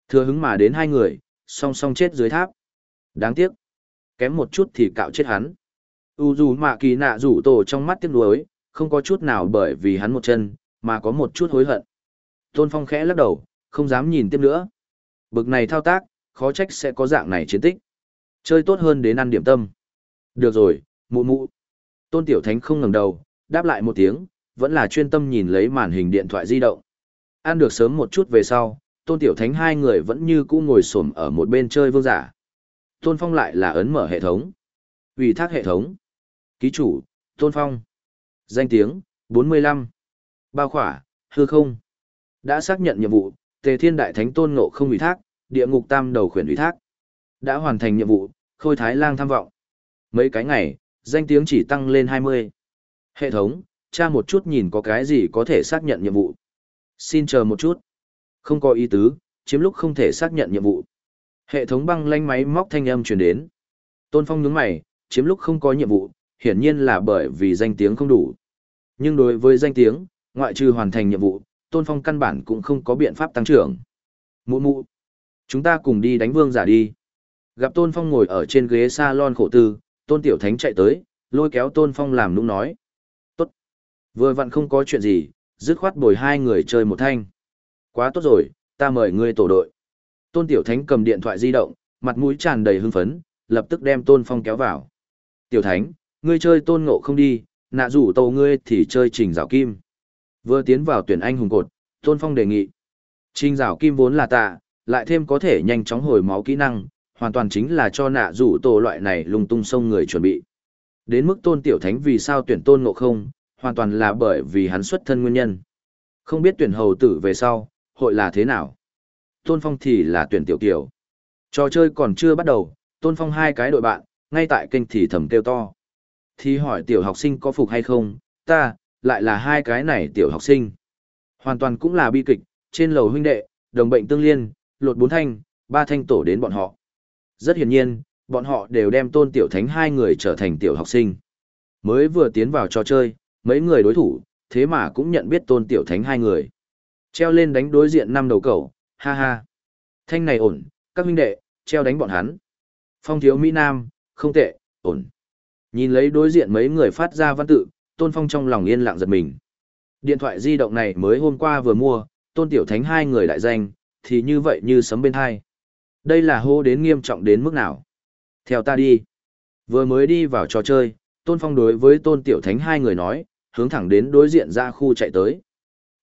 Thừa hứng mà đến hai người, song song chết dưới tháp. Đáng tiếc. Kém một chút thì cạo chết hắn. U dù mạ kỳ nạ rủ tổ trong mắt tiếc nuối, không có chút nào bởi vì hắn một chân, mà có một chút hối hận. Tôn Phong khẽ lắc đầu, không dám nhìn tiếp nữa. Bực này thao tác, khó trách sẽ có dạng này chiến tích. Chơi tốt hơn đến ăn điểm tâm. Được rồi, mụ mụ. Tôn Tiểu Thánh không ngẩng đầu, đáp lại một tiếng, vẫn là chuyên tâm nhìn lấy màn hình điện thoại di động. Ăn được sớm một chút về sau, Tôn Tiểu Thánh hai người vẫn như cũ ngồi xổm ở một bên chơi vương giả. Tôn Phong lại là ấn mở hệ thống. Ủy thác hệ thống. Ký chủ, Tôn Phong. Danh tiếng, 45. Bao khỏa, hư không. Đã xác nhận nhiệm vụ, Tề Thiên Đại Thánh Tôn Ngộ không ủy thác, địa ngục tam đầu khuyển ủy thác. Đã hoàn thành nhiệm vụ, Khôi Thái Lang tham vọng. Mấy cái ngày, danh tiếng chỉ tăng lên 20. Hệ thống, tra một chút nhìn có cái gì có thể xác nhận nhiệm vụ. Xin chờ một chút. Không có ý tứ, chiếm lúc không thể xác nhận nhiệm vụ. Hệ thống băng lanh máy móc thanh âm truyền đến. Tôn Phong nhướng mày, chiếm lúc không có nhiệm vụ, hiển nhiên là bởi vì danh tiếng không đủ. Nhưng đối với danh tiếng, ngoại trừ hoàn thành nhiệm vụ, Tôn Phong căn bản cũng không có biện pháp tăng trưởng. Mụ mụ, chúng ta cùng đi đánh vương giả đi. Gặp Tôn Phong ngồi ở trên ghế salon khổ tư, Tôn Tiểu Thánh chạy tới, lôi kéo Tôn Phong làm nũng nói. Tốt. Vừa vặn không có chuyện gì, dứt khoát bồi hai người chơi một thanh. Quá tốt rồi, ta mời ngươi tổ đội. Tôn Tiểu Thánh cầm điện thoại di động, mặt mũi tràn đầy hưng phấn, lập tức đem Tôn Phong kéo vào. Tiểu Thánh, ngươi chơi Tôn Ngộ không đi, nạ rủ tàu ngươi thì chơi trình rào kim. Vừa tiến vào tuyển anh hùng cột, Tôn Phong đề nghị. Trình rào kim vốn là tạ, lại thêm có thể nhanh chóng hồi máu kỹ năng, hoàn toàn chính là cho nạ rủ tổ loại này lung tung sông người chuẩn bị. Đến mức tôn tiểu thánh vì sao tuyển tôn ngộ không, hoàn toàn là bởi vì hắn xuất thân nguyên nhân. Không biết tuyển hầu tử về sau, hội là thế nào. Tôn phong thì là tuyển tiểu kiểu. Trò chơi còn chưa bắt đầu, tôn phong hai cái đội bạn, ngay tại kênh thì thầm kêu to. Thì hỏi tiểu học sinh có phục hay không, ta, lại là hai cái này tiểu học sinh. Hoàn toàn cũng là bi kịch, trên lầu huynh đệ, đồng bệnh tương liên, lột bốn thanh, ba thanh tổ đến bọn họ. Rất hiển nhiên, bọn họ đều đem tôn tiểu thánh hai người trở thành tiểu học sinh. Mới vừa tiến vào trò chơi, mấy người đối thủ, thế mà cũng nhận biết tôn tiểu thánh hai người. Treo lên đánh đối diện năm đầu cầu, ha ha. Thanh này ổn, các huynh đệ, treo đánh bọn hắn. Phong thiếu Mỹ Nam, không tệ, ổn. Nhìn lấy đối diện mấy người phát ra văn tự, tôn phong trong lòng yên lặng giật mình. Điện thoại di động này mới hôm qua vừa mua, tôn tiểu thánh hai người đại danh, thì như vậy như sấm bên hai. Đây là hô đến nghiêm trọng đến mức nào? Theo ta đi. Vừa mới đi vào trò chơi, Tôn Phong đối với Tôn Tiểu Thánh hai người nói, hướng thẳng đến đối diện ra khu chạy tới.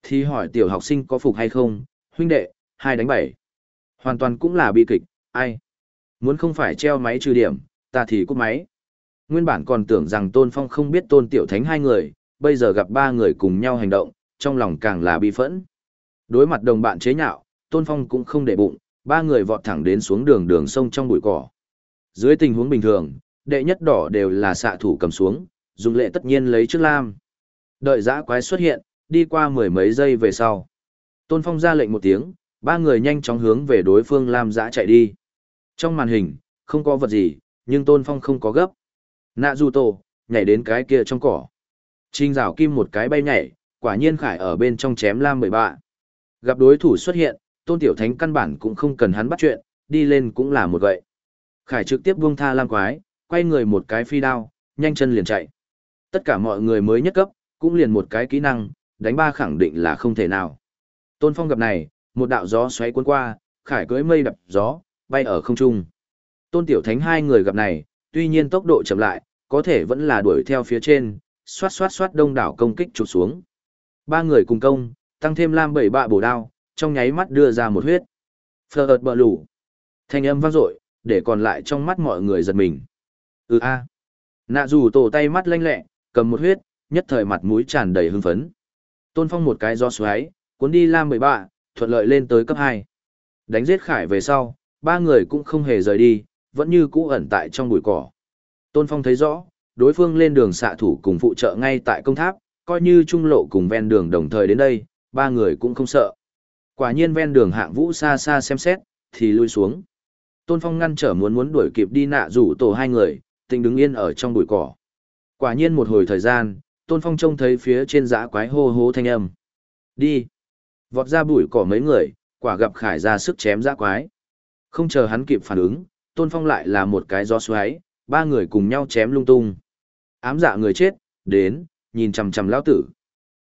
Thì hỏi tiểu học sinh có phục hay không, huynh đệ, hai đánh bảy. Hoàn toàn cũng là bi kịch, ai? Muốn không phải treo máy trừ điểm, ta thì cút máy. Nguyên bản còn tưởng rằng Tôn Phong không biết Tôn Tiểu Thánh hai người, bây giờ gặp ba người cùng nhau hành động, trong lòng càng là bi phẫn. Đối mặt đồng bạn chế nhạo, Tôn Phong cũng không để bụng, ba người vọt thẳng đến xuống đường đường sông trong bụi cỏ. Dưới tình huống bình thường, đệ nhất đỏ đều là xạ thủ cầm xuống, dùng lệ tất nhiên lấy trước lam. Đợi giã quái xuất hiện, đi qua mười mấy giây về sau. Tôn Phong ra lệnh một tiếng, ba người nhanh chóng hướng về đối phương lam giã chạy đi. Trong màn hình, không có vật gì, nhưng Tôn Phong không có gấp. Nạ du tổ, nhảy đến cái kia trong cỏ. Trinh rảo kim một cái bay nhảy, quả nhiên khải ở bên trong chém lam mười bạ. Gặp đối thủ xuất hiện, Tôn Tiểu Thánh căn bản cũng không cần hắn bắt chuyện, đi lên cũng là một gậy. Khải trực tiếp buông tha lam quái, quay người một cái phi đao, nhanh chân liền chạy. Tất cả mọi người mới nhất cấp, cũng liền một cái kỹ năng, đánh ba khẳng định là không thể nào. Tôn Phong gặp này, một đạo gió xoáy cuốn qua, Khải cưỡi mây đập gió, bay ở không trung. Tôn Tiểu Thánh hai người gặp này, tuy nhiên tốc độ chậm lại, có thể vẫn là đuổi theo phía trên, xoát xoát xoát đông đảo công kích chụp xuống. Ba người cùng công, tăng thêm lam bảy bạ bổ đao, trong nháy mắt đưa ra một huyết. Phờ ợt bờ lủ. Thanh âm vang dội, để còn lại trong mắt mọi người giật mình. Ừ a. Nạ dù tổ tay mắt lanh lẹ, cầm một huyết, nhất thời mặt mũi tràn đầy hưng phấn. Tôn Phong một cái do xoáy, cuốn đi Lam 13, thuận lợi lên tới cấp 2. Đánh giết Khải về sau, ba người cũng không hề rời đi, vẫn như cũ ẩn tại trong bụi cỏ. Tôn Phong thấy rõ, đối phương lên đường xạ thủ cùng phụ trợ ngay tại công tháp, coi như trung lộ cùng ven đường đồng thời đến đây, ba người cũng không sợ. Quả nhiên ven đường hạng vũ xa xa xem xét, thì lui xuống. Tôn Phong ngăn trở muốn muốn đuổi kịp đi nạ rủ tổ hai người, tình đứng yên ở trong bụi cỏ. Quả nhiên một hồi thời gian, Tôn Phong trông thấy phía trên dã quái hô hô thanh âm. Đi! Vọt ra bụi cỏ mấy người, quả gặp khải ra sức chém dã quái. Không chờ hắn kịp phản ứng, Tôn Phong lại là một cái gió xoáy, ba người cùng nhau chém lung tung. Ám dạ người chết, đến, nhìn chằm chằm lão tử.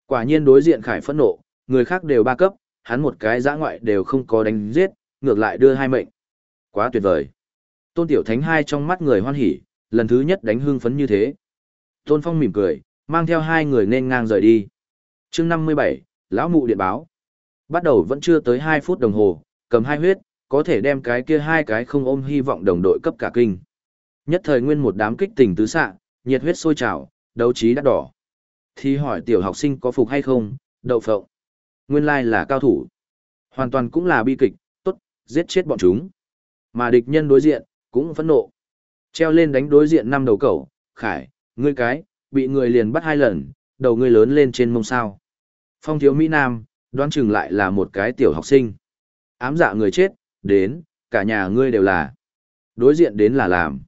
Quả nhiên đối diện khải phẫn nộ, người khác đều ba cấp, hắn một cái dã ngoại đều không có đánh giết, ngược lại đưa hai mệnh. Quá tuyệt vời. Tôn Tiểu Thánh hai trong mắt người hoan hỉ, lần thứ nhất đánh hưng phấn như thế. Tôn Phong mỉm cười, mang theo hai người nên ngang rời đi. chương 57, lão mụ điện báo. Bắt đầu vẫn chưa tới hai phút đồng hồ, cầm hai huyết, có thể đem cái kia hai cái không ôm hy vọng đồng đội cấp cả kinh. Nhất thời nguyên một đám kích tình tứ xạ, nhiệt huyết sôi trào, đấu trí đắt đỏ. Thì hỏi tiểu học sinh có phục hay không, đậu phộng. Nguyên lai là cao thủ. Hoàn toàn cũng là bi kịch, tốt, giết chết bọn chúng. Mà địch nhân đối diện, cũng phẫn nộ. Treo lên đánh đối diện năm đầu cẩu, khải, ngươi cái, bị người liền bắt hai lần, đầu ngươi lớn lên trên mông sao. Phong thiếu Mỹ Nam, đoán chừng lại là một cái tiểu học sinh. Ám dạ người chết, đến, cả nhà ngươi đều là. Đối diện đến là làm.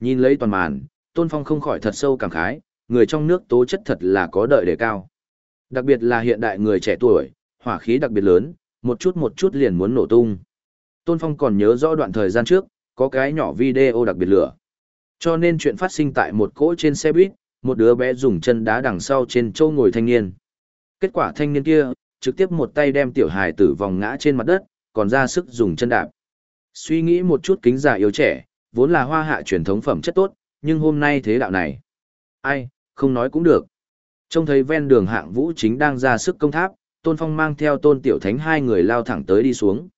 Nhìn lấy toàn màn, Tôn Phong không khỏi thật sâu cảm khái, người trong nước tố chất thật là có đợi đề cao. Đặc biệt là hiện đại người trẻ tuổi, hỏa khí đặc biệt lớn, một chút một chút liền muốn nổ tung. Tôn Phong còn nhớ rõ đoạn thời gian trước, có cái nhỏ video đặc biệt lửa. Cho nên chuyện phát sinh tại một cỗ trên xe buýt, một đứa bé dùng chân đá đằng sau trên châu ngồi thanh niên. Kết quả thanh niên kia, trực tiếp một tay đem tiểu hài tử vòng ngã trên mặt đất, còn ra sức dùng chân đạp. Suy nghĩ một chút kính giả yếu trẻ, vốn là hoa hạ truyền thống phẩm chất tốt, nhưng hôm nay thế đạo này. Ai, không nói cũng được. Trông thấy ven đường hạng vũ chính đang ra sức công tháp, Tôn Phong mang theo Tôn Tiểu Thánh hai người lao thẳng tới đi xuống.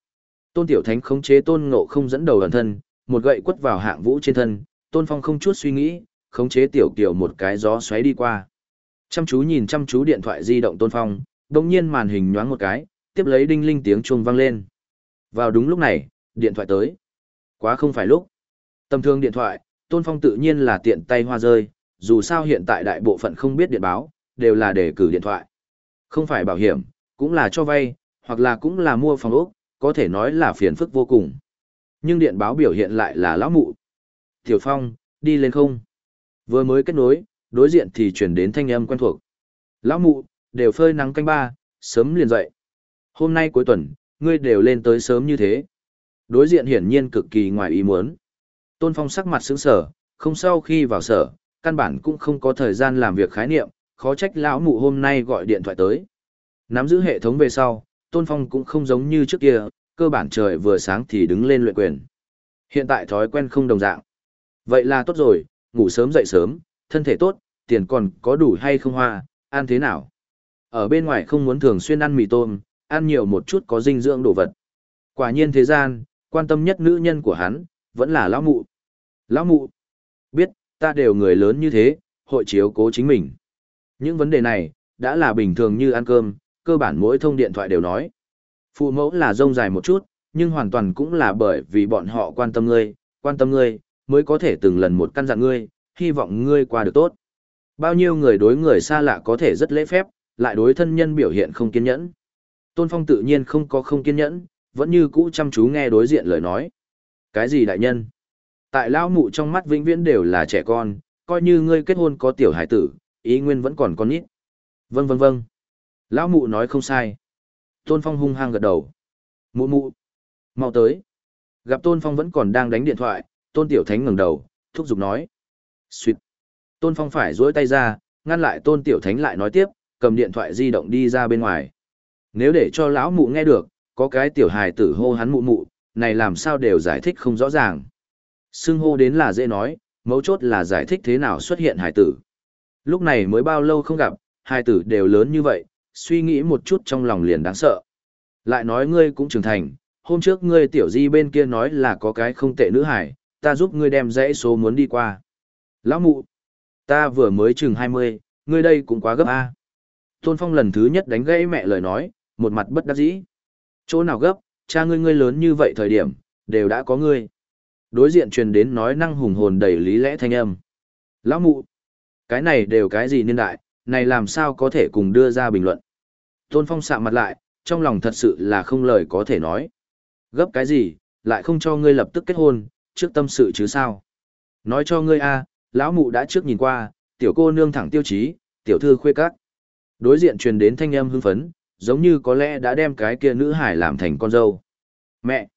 Tôn Tiểu Thánh khống chế Tôn Ngộ không dẫn đầu ẩn thân, một gậy quất vào hạng vũ trên thân, Tôn Phong không chút suy nghĩ, khống chế Tiểu Kiều một cái gió xoáy đi qua. Chăm chú nhìn chăm chú điện thoại di động Tôn Phong, đồng nhiên màn hình nhoáng một cái, tiếp lấy đinh linh tiếng chuông vang lên. Vào đúng lúc này, điện thoại tới. Quá không phải lúc. Tầm thương điện thoại, Tôn Phong tự nhiên là tiện tay hoa rơi, dù sao hiện tại đại bộ phận không biết điện báo, đều là để cử điện thoại. Không phải bảo hiểm, cũng là cho vay, hoặc là cũng là mua phòng ốc, có thể nói là phiền phức vô cùng. Nhưng điện báo biểu hiện lại là lão mụ. Tiểu Phong, đi lên không? Vừa mới kết nối, đối diện thì chuyển đến thanh âm quen thuộc. Lão mụ, đều phơi nắng canh ba, sớm liền dậy. Hôm nay cuối tuần, ngươi đều lên tới sớm như thế. Đối diện hiển nhiên cực kỳ ngoài ý muốn. Tôn Phong sắc mặt sững sờ, không sau khi vào sở, căn bản cũng không có thời gian làm việc khái niệm, khó trách lão mụ hôm nay gọi điện thoại tới. Nắm giữ hệ thống về sau, Tôn Phong cũng không giống như trước kia, cơ bản trời vừa sáng thì đứng lên luyện quyền. Hiện tại thói quen không đồng dạng. Vậy là tốt rồi, ngủ sớm dậy sớm, thân thể tốt, tiền còn có đủ hay không hoa, ăn thế nào? Ở bên ngoài không muốn thường xuyên ăn mì tôm, ăn nhiều một chút có dinh dưỡng đồ vật. Quả nhiên thế gian, quan tâm nhất nữ nhân của hắn, vẫn là lão mụ. Lão mụ, biết, ta đều người lớn như thế, hội chiếu cố chính mình. Những vấn đề này, đã là bình thường như ăn cơm, cơ bản mỗi thông điện thoại đều nói. Phụ mẫu là rông dài một chút, nhưng hoàn toàn cũng là bởi vì bọn họ quan tâm ngươi, quan tâm ngươi, mới có thể từng lần một căn dặn ngươi, hy vọng ngươi qua được tốt. Bao nhiêu người đối người xa lạ có thể rất lễ phép, lại đối thân nhân biểu hiện không kiên nhẫn. Tôn Phong tự nhiên không có không kiên nhẫn, vẫn như cũ chăm chú nghe đối diện lời nói. Cái gì đại nhân? Tại lao mụ trong mắt vĩnh viễn đều là trẻ con, coi như ngươi kết hôn có tiểu hải tử, ý nguyên vẫn còn con nít. Vâng vâng vâng. Lão mụ nói không sai. Tôn Phong hung hăng gật đầu. Mụ mụ. mau tới. Gặp Tôn Phong vẫn còn đang đánh điện thoại, Tôn Tiểu Thánh ngẩng đầu, thúc giục nói. Xuyệt. Tôn Phong phải duỗi tay ra, ngăn lại Tôn Tiểu Thánh lại nói tiếp, cầm điện thoại di động đi ra bên ngoài. Nếu để cho lão mụ nghe được, có cái tiểu hài tử hô hắn mụ mụ, này làm sao đều giải thích không rõ ràng. Xưng hô đến là dễ nói, mấu chốt là giải thích thế nào xuất hiện hài tử. Lúc này mới bao lâu không gặp, hài tử đều lớn như vậy, suy nghĩ một chút trong lòng liền đáng sợ. Lại nói ngươi cũng trưởng thành, hôm trước ngươi tiểu di bên kia nói là có cái không tệ nữ hải, ta giúp ngươi đem dãy số muốn đi qua. Lão mụ, ta vừa mới chừng 20, ngươi đây cũng quá gấp A. Tôn Phong lần thứ nhất đánh gãy mẹ lời nói, một mặt bất đắc dĩ. Chỗ nào gấp, cha ngươi ngươi lớn như vậy thời điểm, đều đã có ngươi. Đối diện truyền đến nói năng hùng hồn đầy lý lẽ thanh âm. Lão mụ, cái này đều cái gì niên đại, này làm sao có thể cùng đưa ra bình luận. Tôn Phong sạm mặt lại, trong lòng thật sự là không lời có thể nói. Gấp cái gì, lại không cho ngươi lập tức kết hôn, trước tâm sự chứ sao. Nói cho ngươi a, lão mụ đã trước nhìn qua, tiểu cô nương thẳng tiêu chí, tiểu thư khuê các. Đối diện truyền đến thanh âm hưng phấn, giống như có lẽ đã đem cái kia nữ hải làm thành con dâu. Mẹ!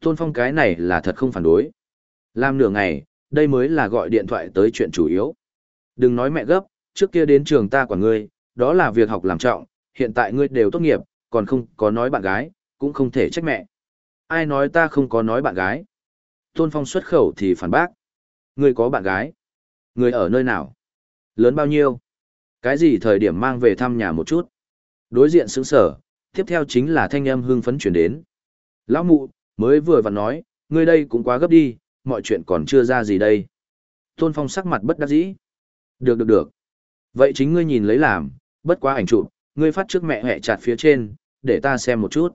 Tôn Phong cái này là thật không phản đối. Làm nửa ngày, đây mới là gọi điện thoại tới chuyện chủ yếu. Đừng nói mẹ gấp, trước kia đến trường ta quản ngươi, đó là việc học làm trọng, hiện tại ngươi đều tốt nghiệp, còn không có nói bạn gái, cũng không thể trách mẹ. Ai nói ta không có nói bạn gái? Tôn Phong xuất khẩu thì phản bác. Ngươi có bạn gái? Ngươi ở nơi nào? Lớn bao nhiêu? Cái gì thời điểm mang về thăm nhà một chút? Đối diện sững sở, tiếp theo chính là thanh âm hưng phấn chuyển đến. Lão mụ, mới vừa vặn nói, ngươi đây cũng quá gấp đi, mọi chuyện còn chưa ra gì đây. Tôn Phong sắc mặt bất đắc dĩ. Được được được. Vậy chính ngươi nhìn lấy làm, bất quá ảnh chụp, ngươi phát trước mẹ hẹ chặt phía trên, để ta xem một chút.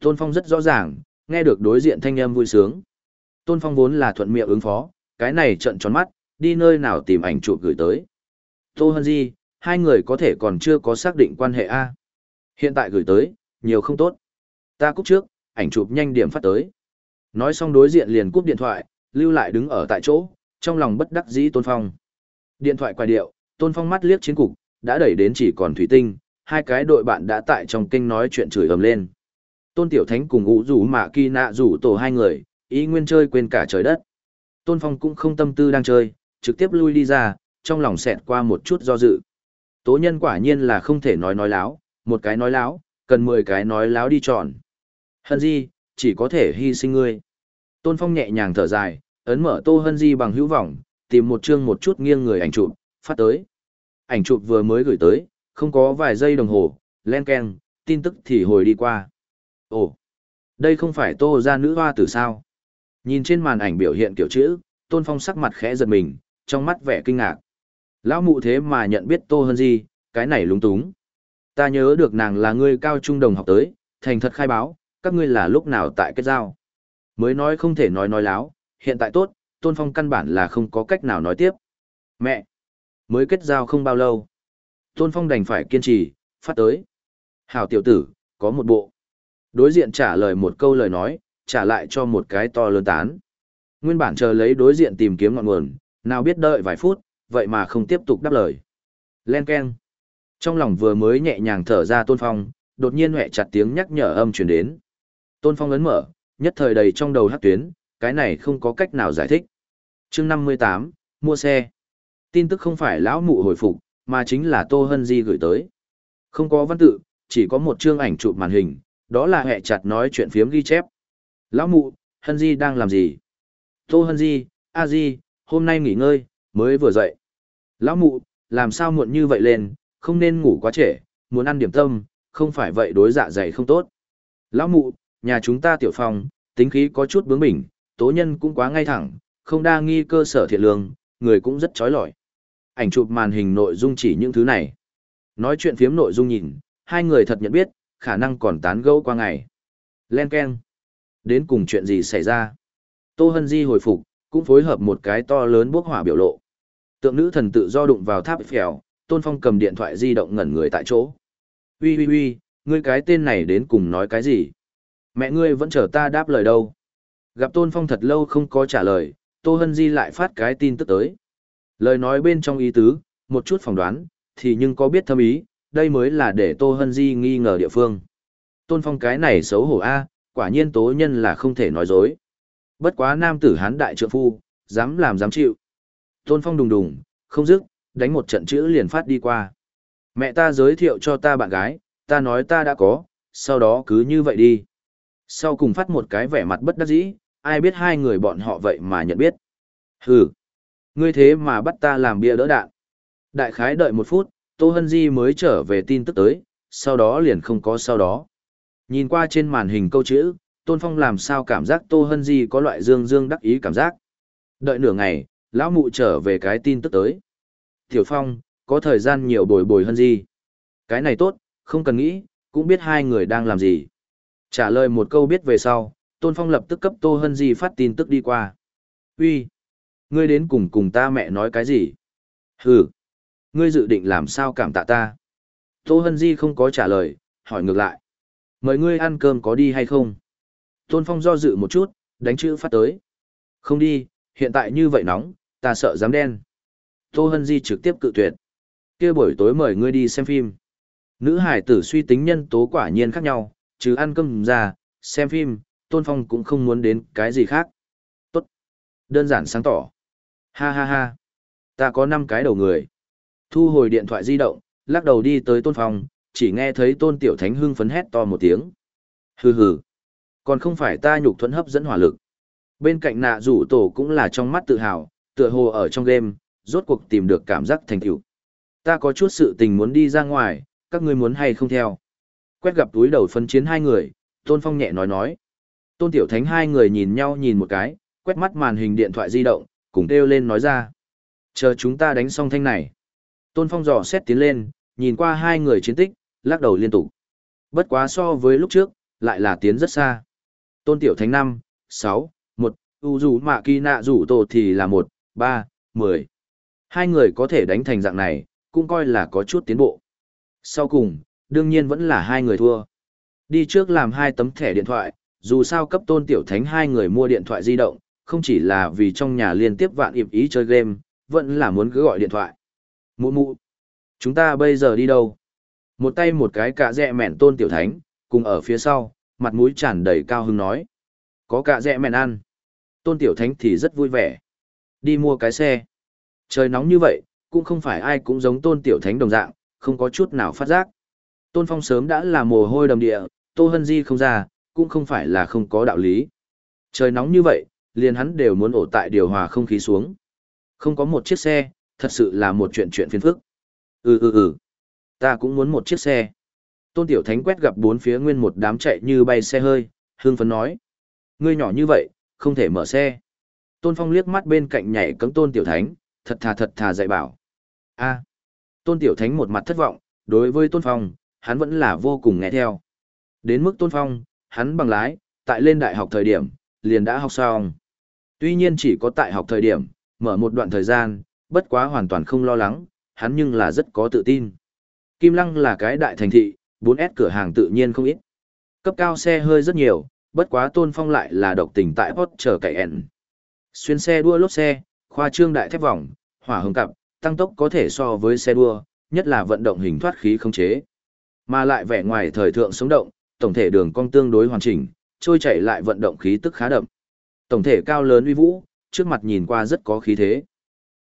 Tôn Phong rất rõ ràng, nghe được đối diện thanh âm vui sướng. Tôn Phong vốn là thuận miệng ứng phó, cái này trận tròn mắt, đi nơi nào tìm ảnh chụp gửi tới. Tô Hân Di, hai người có thể còn chưa có xác định quan hệ A. Hiện tại gửi tới, nhiều không tốt. Ta cúp trước, ảnh chụp nhanh điểm phát tới. Nói xong đối diện liền cúp điện thoại, lưu lại đứng ở tại chỗ, trong lòng bất đắc dĩ Tôn Phong. Điện thoại quay điệu, Tôn Phong mắt liếc chiến cục, đã đẩy đến chỉ còn thủy tinh, hai cái đội bạn đã tại trong kinh nói chuyện chửi ầm lên. Tôn Tiểu Thánh cùng ngũ rủ mạ kỳ nạ rủ tổ hai người, ý nguyên chơi quên cả trời đất. Tôn Phong cũng không tâm tư đang chơi, trực tiếp lui đi ra, trong lòng xẹt qua một chút do dự. Tố nhân quả nhiên là không thể nói nói láo, một cái nói láo, cần 10 cái nói láo đi chọn. Hân Di, chỉ có thể hy sinh ngươi. Tôn Phong nhẹ nhàng thở dài, ấn mở Tô Hân Di bằng hữu vọng, tìm một chương một chút nghiêng người ảnh chụp, phát tới. Ảnh chụp vừa mới gửi tới, không có vài giây đồng hồ, len keng, tin tức thì hồi đi qua. Ồ, đây không phải Tô gia nữ hoa tử sao? Nhìn trên màn ảnh biểu hiện kiểu chữ, Tôn Phong sắc mặt khẽ giật mình, trong mắt vẻ kinh ngạc. Lão mụ thế mà nhận biết Tô Hân Di, cái này lúng túng. Ta nhớ được nàng là người cao trung đồng học tới, thành thật khai báo, các ngươi là lúc nào tại kết giao. Mới nói không thể nói nói láo, hiện tại tốt, Tôn Phong căn bản là không có cách nào nói tiếp. Mẹ! Mới kết giao không bao lâu. Tôn Phong đành phải kiên trì, phát tới. Hảo tiểu tử, có một bộ. Đối diện trả lời một câu lời nói, trả lại cho một cái to lớn tán. Nguyên bản chờ lấy đối diện tìm kiếm ngọn nguồn, nào biết đợi vài phút, vậy mà không tiếp tục đáp lời. Len Ken. Trong lòng vừa mới nhẹ nhàng thở ra Tôn Phong, đột nhiên hẹ chặt tiếng nhắc nhở âm truyền đến. Tôn Phong ấn mở, nhất thời đầy trong đầu hát tuyến, cái này không có cách nào giải thích. chương 58, mua xe. Tin tức không phải lão mụ hồi phục, mà chính là Tô Hân Di gửi tới. Không có văn tự, chỉ có một chương ảnh chụp màn hình, đó là hẹ chặt nói chuyện phiếm ghi chép. Lão mụ, Hân Di đang làm gì? Tô Hân Di, A Di, hôm nay nghỉ ngơi, mới vừa dậy. Lão mụ, làm sao muộn như vậy lên, không nên ngủ quá trễ, muốn ăn điểm tâm, không phải vậy đối dạ dày không tốt. Lão mụ, nhà chúng ta tiểu phòng, tính khí có chút bướng bỉnh, tố nhân cũng quá ngay thẳng, không đa nghi cơ sở thiện lương, người cũng rất trói lọi. Ảnh chụp màn hình nội dung chỉ những thứ này. Nói chuyện phiếm nội dung nhìn, hai người thật nhận biết, khả năng còn tán gẫu qua ngày. Len keng, Đến cùng chuyện gì xảy ra? Tô Hân Di hồi phục, cũng phối hợp một cái to lớn bốc hỏa biểu lộ. Tượng nữ thần tự do đụng vào tháp phèo, Tôn Phong cầm điện thoại di động ngẩn người tại chỗ. Ui ui ui, ngươi cái tên này đến cùng nói cái gì? Mẹ ngươi vẫn chờ ta đáp lời đâu? Gặp Tôn Phong thật lâu không có trả lời, Tô Hân Di lại phát cái tin tức tới. Lời nói bên trong ý tứ, một chút phỏng đoán, thì nhưng có biết thâm ý, đây mới là để Tô Hân Di nghi ngờ địa phương. Tôn Phong cái này xấu hổ A, quả nhiên tố nhân là không thể nói dối. Bất quá nam tử hán đại trượng phu, dám làm dám chịu. Tôn Phong đùng đùng, không dứt, đánh một trận chữ liền phát đi qua. Mẹ ta giới thiệu cho ta bạn gái, ta nói ta đã có, sau đó cứ như vậy đi. Sau cùng phát một cái vẻ mặt bất đắc dĩ, ai biết hai người bọn họ vậy mà nhận biết. Hừ, ngươi thế mà bắt ta làm bia đỡ đạn. Đại khái đợi một phút, Tô Hân Di mới trở về tin tức tới, sau đó liền không có sau đó. Nhìn qua trên màn hình câu chữ, Tôn Phong làm sao cảm giác Tô Hân Di có loại dương dương đắc ý cảm giác. Đợi nửa ngày, lão mụ trở về cái tin tức tới. Tiểu Phong, có thời gian nhiều bồi bồi hơn gì, Cái này tốt, không cần nghĩ, cũng biết hai người đang làm gì. Trả lời một câu biết về sau, Tôn Phong lập tức cấp Tô Hân Di phát tin tức đi qua. Uy, ngươi đến cùng cùng ta mẹ nói cái gì? Hừ, ngươi dự định làm sao cảm tạ ta? Tô Hân Di không có trả lời, hỏi ngược lại. Mời ngươi ăn cơm có đi hay không? Tôn Phong do dự một chút, đánh chữ phát tới. Không đi, hiện tại như vậy nóng, ta sợ dám đen. Tô Hân Di trực tiếp cự tuyệt. kia buổi tối mời ngươi đi xem phim. Nữ hải tử suy tính nhân tố quả nhiên khác nhau, chứ ăn cơm ra, xem phim, Tôn Phong cũng không muốn đến cái gì khác. Tốt. Đơn giản sáng tỏ. Ha ha ha. Ta có 5 cái đầu người. Thu hồi điện thoại di động, lắc đầu đi tới Tôn Phong, chỉ nghe thấy Tôn Tiểu Thánh hưng phấn hét to một tiếng. Hừ hừ. Còn không phải ta nhục thuẫn hấp dẫn hỏa lực. Bên cạnh nạ rủ tổ cũng là trong mắt tự hào, tựa hồ ở trong game, rốt cuộc tìm được cảm giác thành tựu. Ta có chút sự tình muốn đi ra ngoài, các ngươi muốn hay không theo. Quét gặp túi đầu phân chiến hai người, Tôn Phong nhẹ nói nói. Tôn Tiểu Thánh hai người nhìn nhau nhìn một cái, quét mắt màn hình điện thoại di động, cùng kêu lên nói ra. Chờ chúng ta đánh xong thanh này. Tôn Phong dò xét tiến lên, nhìn qua hai người chiến tích, lắc đầu liên tục. Bất quá so với lúc trước, lại là tiến rất xa. Tôn Tiểu Thánh năm, sáu, một, U dù mạ kỳ nạ dù tổ thì là một, ba, mười. Hai người có thể đánh thành dạng này, cũng coi là có chút tiến bộ. Sau cùng, đương nhiên vẫn là hai người thua. Đi trước làm hai tấm thẻ điện thoại, dù sao cấp tôn tiểu thánh hai người mua điện thoại di động, không chỉ là vì trong nhà liên tiếp vạn ịp ý chơi game, vẫn là muốn cứ gọi điện thoại. Mụ mụ, chúng ta bây giờ đi đâu? Một tay một cái cạ dẹ mẹn tôn tiểu thánh, cùng ở phía sau, mặt mũi tràn đầy cao hứng nói. Có cạ dẹ mẹn ăn. Tôn tiểu thánh thì rất vui vẻ. Đi mua cái xe. Trời nóng như vậy, cũng không phải ai cũng giống tôn tiểu thánh đồng dạng, không có chút nào phát giác. Tôn Phong sớm đã là mồ hôi đầm địa, Tô Hân Di không ra, cũng không phải là không có đạo lý. Trời nóng như vậy, liền hắn đều muốn ổ tại điều hòa không khí xuống. Không có một chiếc xe, thật sự là một chuyện chuyện phiền phức. Ừ ừ ừ, ta cũng muốn một chiếc xe. Tôn Tiểu Thánh quét gặp bốn phía nguyên một đám chạy như bay xe hơi, hương phấn nói. Ngươi nhỏ như vậy, không thể mở xe. Tôn Phong liếc mắt bên cạnh nhảy cấm Tôn Tiểu Thánh, thật thà thật thà dạy bảo. a Tôn Tiểu Thánh một mặt thất vọng, đối với Tôn Phong, hắn vẫn là vô cùng nghe theo. Đến mức Tôn Phong, hắn bằng lái, tại lên đại học thời điểm, liền đã học xong. Tuy nhiên chỉ có tại học thời điểm, mở một đoạn thời gian, bất quá hoàn toàn không lo lắng, hắn nhưng là rất có tự tin. Kim Lăng là cái đại thành thị, 4S cửa hàng tự nhiên không ít. Cấp cao xe hơi rất nhiều, bất quá Tôn Phong lại là độc tình tại Porsche Cayenne. Xuyên xe đua lốp xe, khoa trương đại thép vòng, hỏa hồng cặp, tăng tốc có thể so với xe đua, nhất là vận động hình thoát khí không chế. Mà lại vẻ ngoài thời thượng sống động, tổng thể đường cong tương đối hoàn chỉnh, trôi chảy lại vận động khí tức khá đậm. Tổng thể cao lớn uy vũ, trước mặt nhìn qua rất có khí thế.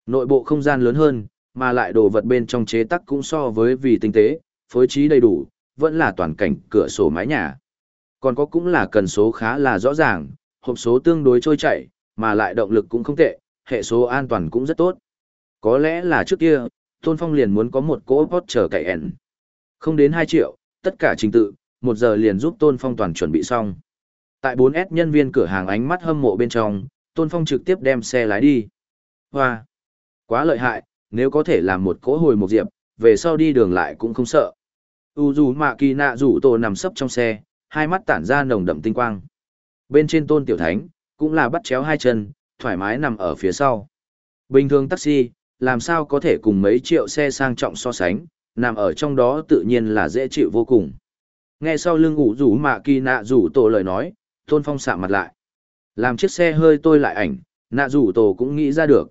Nội bộ không gian lớn hơn, mà lại đồ vật bên trong chế tác cũng so với vì tinh tế, phối trí đầy đủ, vẫn là toàn cảnh cửa sổ mái nhà. Còn có cũng là cần số khá là rõ ràng, hộp số tương đối trôi chảy, mà lại động lực cũng không tệ, hệ số an toàn cũng rất tốt. Có lẽ là trước kia, Tôn Phong liền muốn có một cỗ Porsche ẻn. Không đến 2 triệu, tất cả trình tự, một giờ liền giúp Tôn Phong toàn chuẩn bị xong. Tại 4S nhân viên cửa hàng ánh mắt hâm mộ bên trong, Tôn Phong trực tiếp đem xe lái đi. Hoa! Quá lợi hại, nếu có thể làm một cỗ hồi một diệp, về sau đi đường lại cũng không sợ. U dù mạ kỳ nạ rủ tổ nằm sấp trong xe, hai mắt tản ra nồng đậm tinh quang. Bên trên Tôn Tiểu Thánh, cũng là bắt chéo hai chân, thoải mái nằm ở phía sau. Bình thường taxi, làm sao có thể cùng mấy triệu xe sang trọng so sánh, nằm ở trong đó tự nhiên là dễ chịu vô cùng. Nghe sau lưng ủ rủ mạ kỳ nạ rủ tổ lời nói, tôn phong sạm mặt lại. Làm chiếc xe hơi tôi lại ảnh, nạ rủ tổ cũng nghĩ ra được.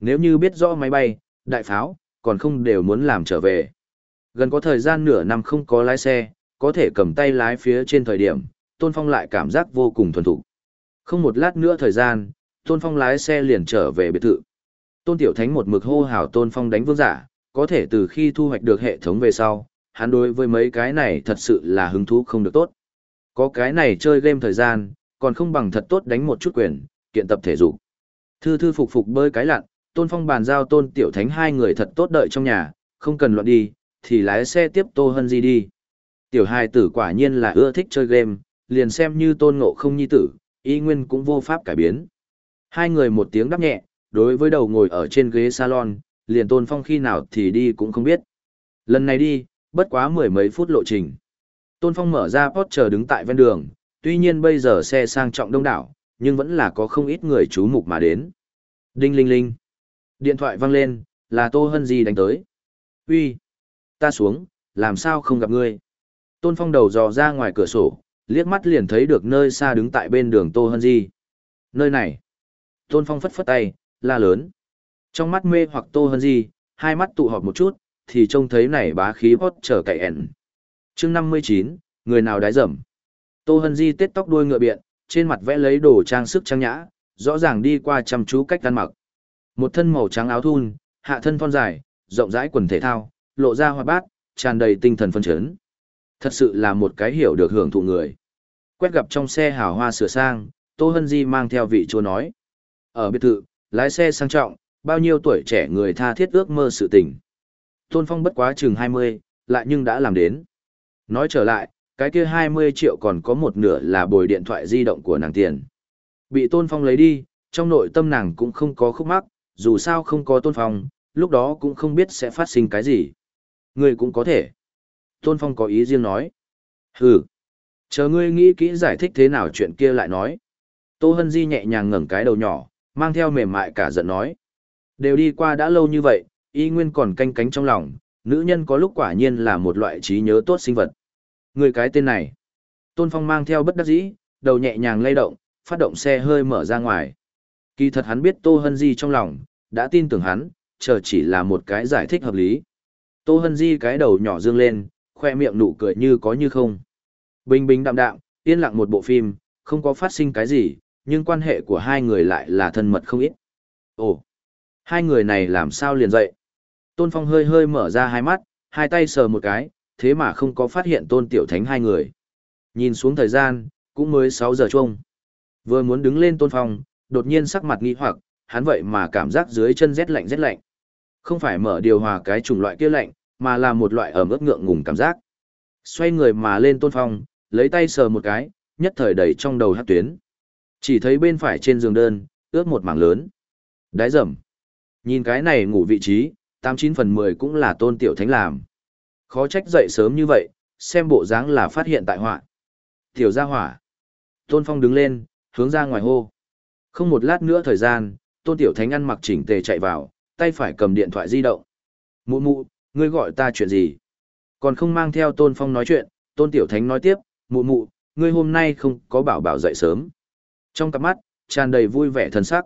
Nếu như biết rõ máy bay, đại pháo, còn không đều muốn làm trở về. Gần có thời gian nửa năm không có lái xe, có thể cầm tay lái phía trên thời điểm, tôn phong lại cảm giác vô cùng thuần thục. Không một lát nữa thời gian, tôn phong lái xe liền trở về biệt thự. Tôn Tiểu Thánh một mực hô hào tôn phong đánh vương giả, có thể từ khi thu hoạch được hệ thống về sau, hắn đối với mấy cái này thật sự là hứng thú không được tốt. Có cái này chơi game thời gian, còn không bằng thật tốt đánh một chút quyền, kiện tập thể dục. Thư thư phục phục bơi cái lặn, tôn phong bàn giao tôn tiểu thánh hai người thật tốt đợi trong nhà, không cần loạn đi, thì lái xe tiếp tô hân di đi. Tiểu hai tử quả nhiên là ưa thích chơi game, liền xem như tôn ngộ không nhi tử, y nguyên cũng vô pháp cải biến. Hai người một tiếng đáp nhẹ, đối với đầu ngồi ở trên ghế salon, liền tôn phong khi nào thì đi cũng không biết. Lần này đi, bất quá mười mấy phút lộ trình. Tôn phong mở ra Porsche đứng tại ven đường, tuy nhiên bây giờ xe sang trọng đông đảo, nhưng vẫn là có không ít người chú mục mà đến. Đinh linh linh. Điện thoại vang lên, là Tô Hân Di đánh tới. Uy, ta xuống, làm sao không gặp ngươi? Tôn Phong đầu dò ra ngoài cửa sổ, liếc mắt liền thấy được nơi xa đứng tại bên đường Tô Hân Di. Nơi này. Tôn Phong phất phất tay, la lớn. Trong mắt mê hoặc Tô Hân Di, hai mắt tụ họp một chút, thì trông thấy này bá khí hót trở cậy ẻn. chương 59, người nào đái dầm. Tô Hân Di tết tóc đuôi ngựa biện, trên mặt vẽ lấy đồ trang sức trang nhã, rõ ràng đi qua chăm chú cách ăn mặc. Một thân màu trắng áo thun, hạ thân thon dài, rộng rãi quần thể thao, lộ ra hoa bát, tràn đầy tinh thần phân chấn. Thật sự là một cái hiểu được hưởng thụ người. Quét gặp trong xe hào hoa sửa sang, Tô Hân Di mang theo vị chúa nói. Ở biệt thự, lái xe sang trọng, bao nhiêu tuổi trẻ người tha thiết ước mơ sự tình. Tôn Phong bất quá chừng 20, lại nhưng đã làm đến. Nói trở lại, cái kia 20 triệu còn có một nửa là bồi điện thoại di động của nàng tiền. Bị Tôn Phong lấy đi, trong nội tâm nàng cũng không có khúc mắc, dù sao không có Tôn Phong, lúc đó cũng không biết sẽ phát sinh cái gì. Người cũng có thể. Tôn Phong có ý riêng nói. Hừ. Chờ ngươi nghĩ kỹ giải thích thế nào chuyện kia lại nói. Tô Hân Di nhẹ nhàng ngẩng cái đầu nhỏ, mang theo mềm mại cả giận nói. Đều đi qua đã lâu như vậy, y nguyên còn canh cánh trong lòng, nữ nhân có lúc quả nhiên là một loại trí nhớ tốt sinh vật. Người cái tên này. Tôn Phong mang theo bất đắc dĩ, đầu nhẹ nhàng lay động, phát động xe hơi mở ra ngoài. Kỳ thật hắn biết Tô Hân Di trong lòng, đã tin tưởng hắn, chờ chỉ là một cái giải thích hợp lý. Tô Hân Di cái đầu nhỏ dương lên, khoe miệng nụ cười như có như không. Bình bình đạm đạm, yên lặng một bộ phim, không có phát sinh cái gì, nhưng quan hệ của hai người lại là thân mật không ít. Ồ, hai người này làm sao liền dậy? Tôn Phong hơi hơi mở ra hai mắt, hai tay sờ một cái, thế mà không có phát hiện Tôn Tiểu Thánh hai người. Nhìn xuống thời gian, cũng mới 6 giờ chung. Vừa muốn đứng lên Tôn Phong, đột nhiên sắc mặt nghi hoặc, hắn vậy mà cảm giác dưới chân rét lạnh rét lạnh. Không phải mở điều hòa cái chủng loại kia lạnh, mà là một loại ẩm ướt ngượng ngùng cảm giác. Xoay người mà lên Tôn Phong, lấy tay sờ một cái, nhất thời đầy trong đầu hát tuyến. Chỉ thấy bên phải trên giường đơn, ướt một mảng lớn. Đái rầm. Nhìn cái này ngủ vị trí, 89 phần 10 cũng là tôn tiểu thánh làm. Khó trách dậy sớm như vậy, xem bộ dáng là phát hiện tại họa. Tiểu gia hỏa. Tôn Phong đứng lên, hướng ra ngoài hô. Không một lát nữa thời gian, tôn tiểu thánh ăn mặc chỉnh tề chạy vào, tay phải cầm điện thoại di động. Mụ mụ, ngươi gọi ta chuyện gì? Còn không mang theo tôn phong nói chuyện, tôn tiểu thánh nói tiếp, mụ mụ, ngươi hôm nay không có bảo bảo dậy sớm. Trong cặp mắt, tràn đầy vui vẻ thân sắc.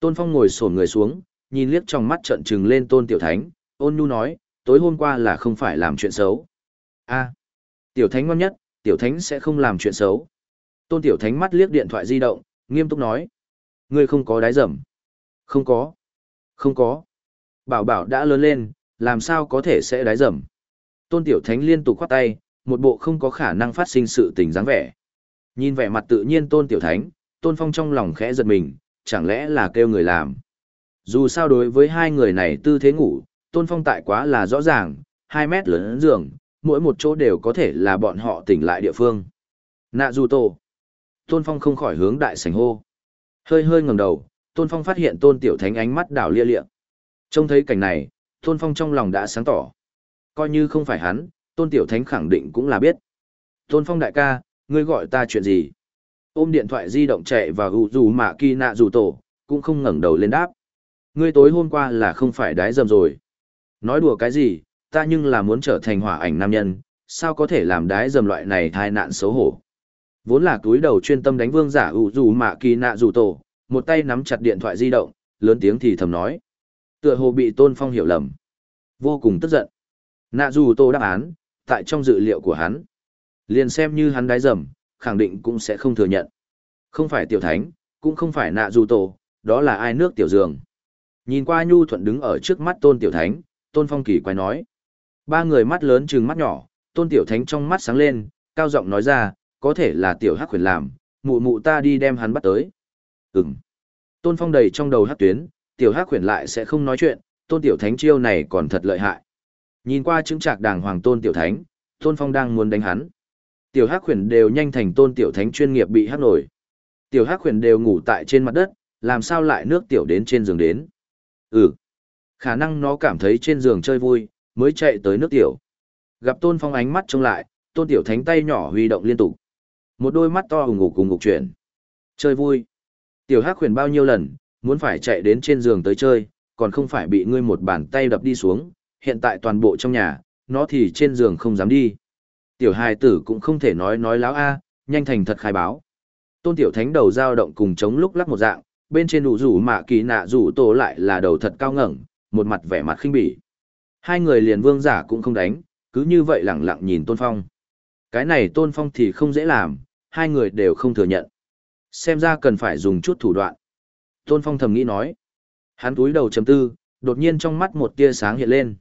Tôn phong ngồi sổn người xuống, nhìn liếc trong mắt trận trừng lên tôn tiểu thánh, ôn nhu nói, tối hôm qua là không phải làm chuyện xấu. a tiểu thánh ngon nhất, tiểu thánh sẽ không làm chuyện xấu. Tôn tiểu thánh mắt liếc điện thoại di động, nghiêm túc nói. Ngươi không có đái dầm. Không có. Không có. Bảo bảo đã lớn lên, làm sao có thể sẽ đái dầm. Tôn tiểu thánh liên tục khoát tay, một bộ không có khả năng phát sinh sự tình dáng vẻ. Nhìn vẻ mặt tự nhiên tôn tiểu thánh, tôn phong trong lòng khẽ giật mình, chẳng lẽ là kêu người làm. Dù sao đối với hai người này tư thế ngủ, tôn phong tại quá là rõ ràng, hai mét lớn giường, mỗi một chỗ đều có thể là bọn họ tỉnh lại địa phương. Nạ dù tổ. Tôn phong không khỏi hướng đại sảnh hô. Hơi hơi ngẩng đầu, tôn phong phát hiện tôn tiểu thánh ánh mắt đảo lia lịa. Trông thấy cảnh này, tôn phong trong lòng đã sáng tỏ. Coi như không phải hắn, tôn tiểu thánh khẳng định cũng là biết. Tôn phong đại ca, ngươi gọi ta chuyện gì? Ôm điện thoại di động chạy và gù dù mạ kỳ nạ dù tổ, cũng không ngẩng đầu lên đáp. Ngươi tối hôm qua là không phải đái dầm rồi. Nói đùa cái gì, ta nhưng là muốn trở thành hỏa ảnh nam nhân, sao có thể làm đái dầm loại này thai nạn xấu hổ. Vốn là túi đầu chuyên tâm đánh vương giả ủ dù mạ kỳ nạ dù tổ, một tay nắm chặt điện thoại di động, lớn tiếng thì thầm nói. Tựa hồ bị tôn phong hiểu lầm. Vô cùng tức giận. Nạ dù tổ đáp án, tại trong dự liệu của hắn. Liền xem như hắn đái dầm, khẳng định cũng sẽ không thừa nhận. Không phải tiểu thánh, cũng không phải nạ dù tổ, đó là ai nước tiểu dường. Nhìn qua nhu thuận đứng ở trước mắt tôn tiểu thánh, tôn phong kỳ quay nói. Ba người mắt lớn trừng mắt nhỏ, tôn tiểu thánh trong mắt sáng lên, cao giọng nói ra, có thể là tiểu hắc huyền làm, mụ mụ ta đi đem hắn bắt tới. Ừm. Tôn phong đầy trong đầu hắc tuyến, tiểu hắc huyền lại sẽ không nói chuyện, tôn tiểu thánh chiêu này còn thật lợi hại. Nhìn qua chứng trạc đàng hoàng tôn tiểu thánh, tôn phong đang muốn đánh hắn. Tiểu hắc huyền đều nhanh thành tôn tiểu thánh chuyên nghiệp bị hắc nổi. Tiểu hắc huyền đều ngủ tại trên mặt đất, làm sao lại nước tiểu đến trên giường đến. Ừ. Khả năng nó cảm thấy trên giường chơi vui, mới chạy tới nước tiểu. Gặp tôn phong ánh mắt trông lại, tôn tiểu thánh tay nhỏ huy động liên tục. Một đôi mắt to hùng ngục cùng ngục chuyển. Chơi vui. Tiểu hắc huyền bao nhiêu lần, muốn phải chạy đến trên giường tới chơi, còn không phải bị ngươi một bàn tay đập đi xuống, hiện tại toàn bộ trong nhà, nó thì trên giường không dám đi. Tiểu hài tử cũng không thể nói nói láo a, nhanh thành thật khai báo. Tôn tiểu thánh đầu dao động cùng chống lúc lắc một dạng, bên trên đủ rủ mạ kỳ nạ rủ tổ lại là đầu thật cao ngẩng, một mặt vẻ mặt khinh bỉ. Hai người liền vương giả cũng không đánh, cứ như vậy lẳng lặng nhìn tôn phong. Cái này tôn phong thì không dễ làm, hai người đều không thừa nhận. Xem ra cần phải dùng chút thủ đoạn. Tôn phong thầm nghĩ nói. Hắn túi đầu chấm tư, đột nhiên trong mắt một tia sáng hiện lên.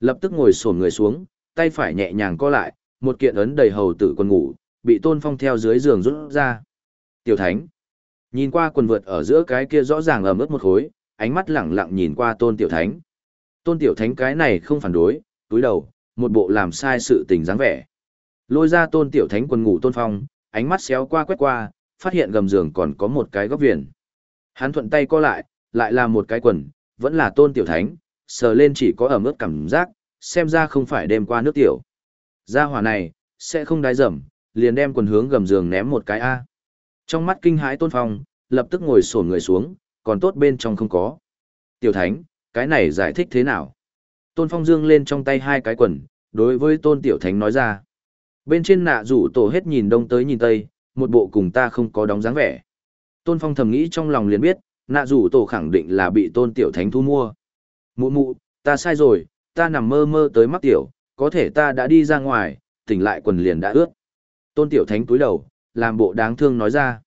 Lập tức ngồi sổn người xuống, tay phải nhẹ nhàng co lại, một kiện ấn đầy hầu tử quần ngủ, bị tôn phong theo dưới giường rút ra. Tiểu thánh. Nhìn qua quần vượt ở giữa cái kia rõ ràng ẩm ướt một khối, ánh mắt lẳng lặng nhìn qua tôn tiểu thánh. Tôn tiểu thánh cái này không phản đối, túi đầu, một bộ làm sai sự tình dáng vẻ. Lôi ra tôn tiểu thánh quần ngủ tôn phong, ánh mắt xéo qua quét qua, phát hiện gầm giường còn có một cái góc viền. Hắn thuận tay co lại, lại là một cái quần, vẫn là tôn tiểu thánh, sờ lên chỉ có ẩm ướt cảm giác, xem ra không phải đêm qua nước tiểu. Gia hỏa này, sẽ không đái dầm, liền đem quần hướng gầm giường ném một cái A. Trong mắt kinh hãi tôn phong, lập tức ngồi sổn người xuống, còn tốt bên trong không có. Tiểu thánh, cái này giải thích thế nào? Tôn phong dương lên trong tay hai cái quần, đối với tôn tiểu thánh nói ra. Bên trên nạ rủ tổ hết nhìn đông tới nhìn tây, một bộ cùng ta không có đóng dáng vẻ. Tôn phong thầm nghĩ trong lòng liền biết, nạ rủ tổ khẳng định là bị tôn tiểu thánh thu mua. Mụ mụ, ta sai rồi, ta nằm mơ mơ tới mắc tiểu, có thể ta đã đi ra ngoài, tỉnh lại quần liền đã ướt. Tôn tiểu thánh túi đầu, làm bộ đáng thương nói ra.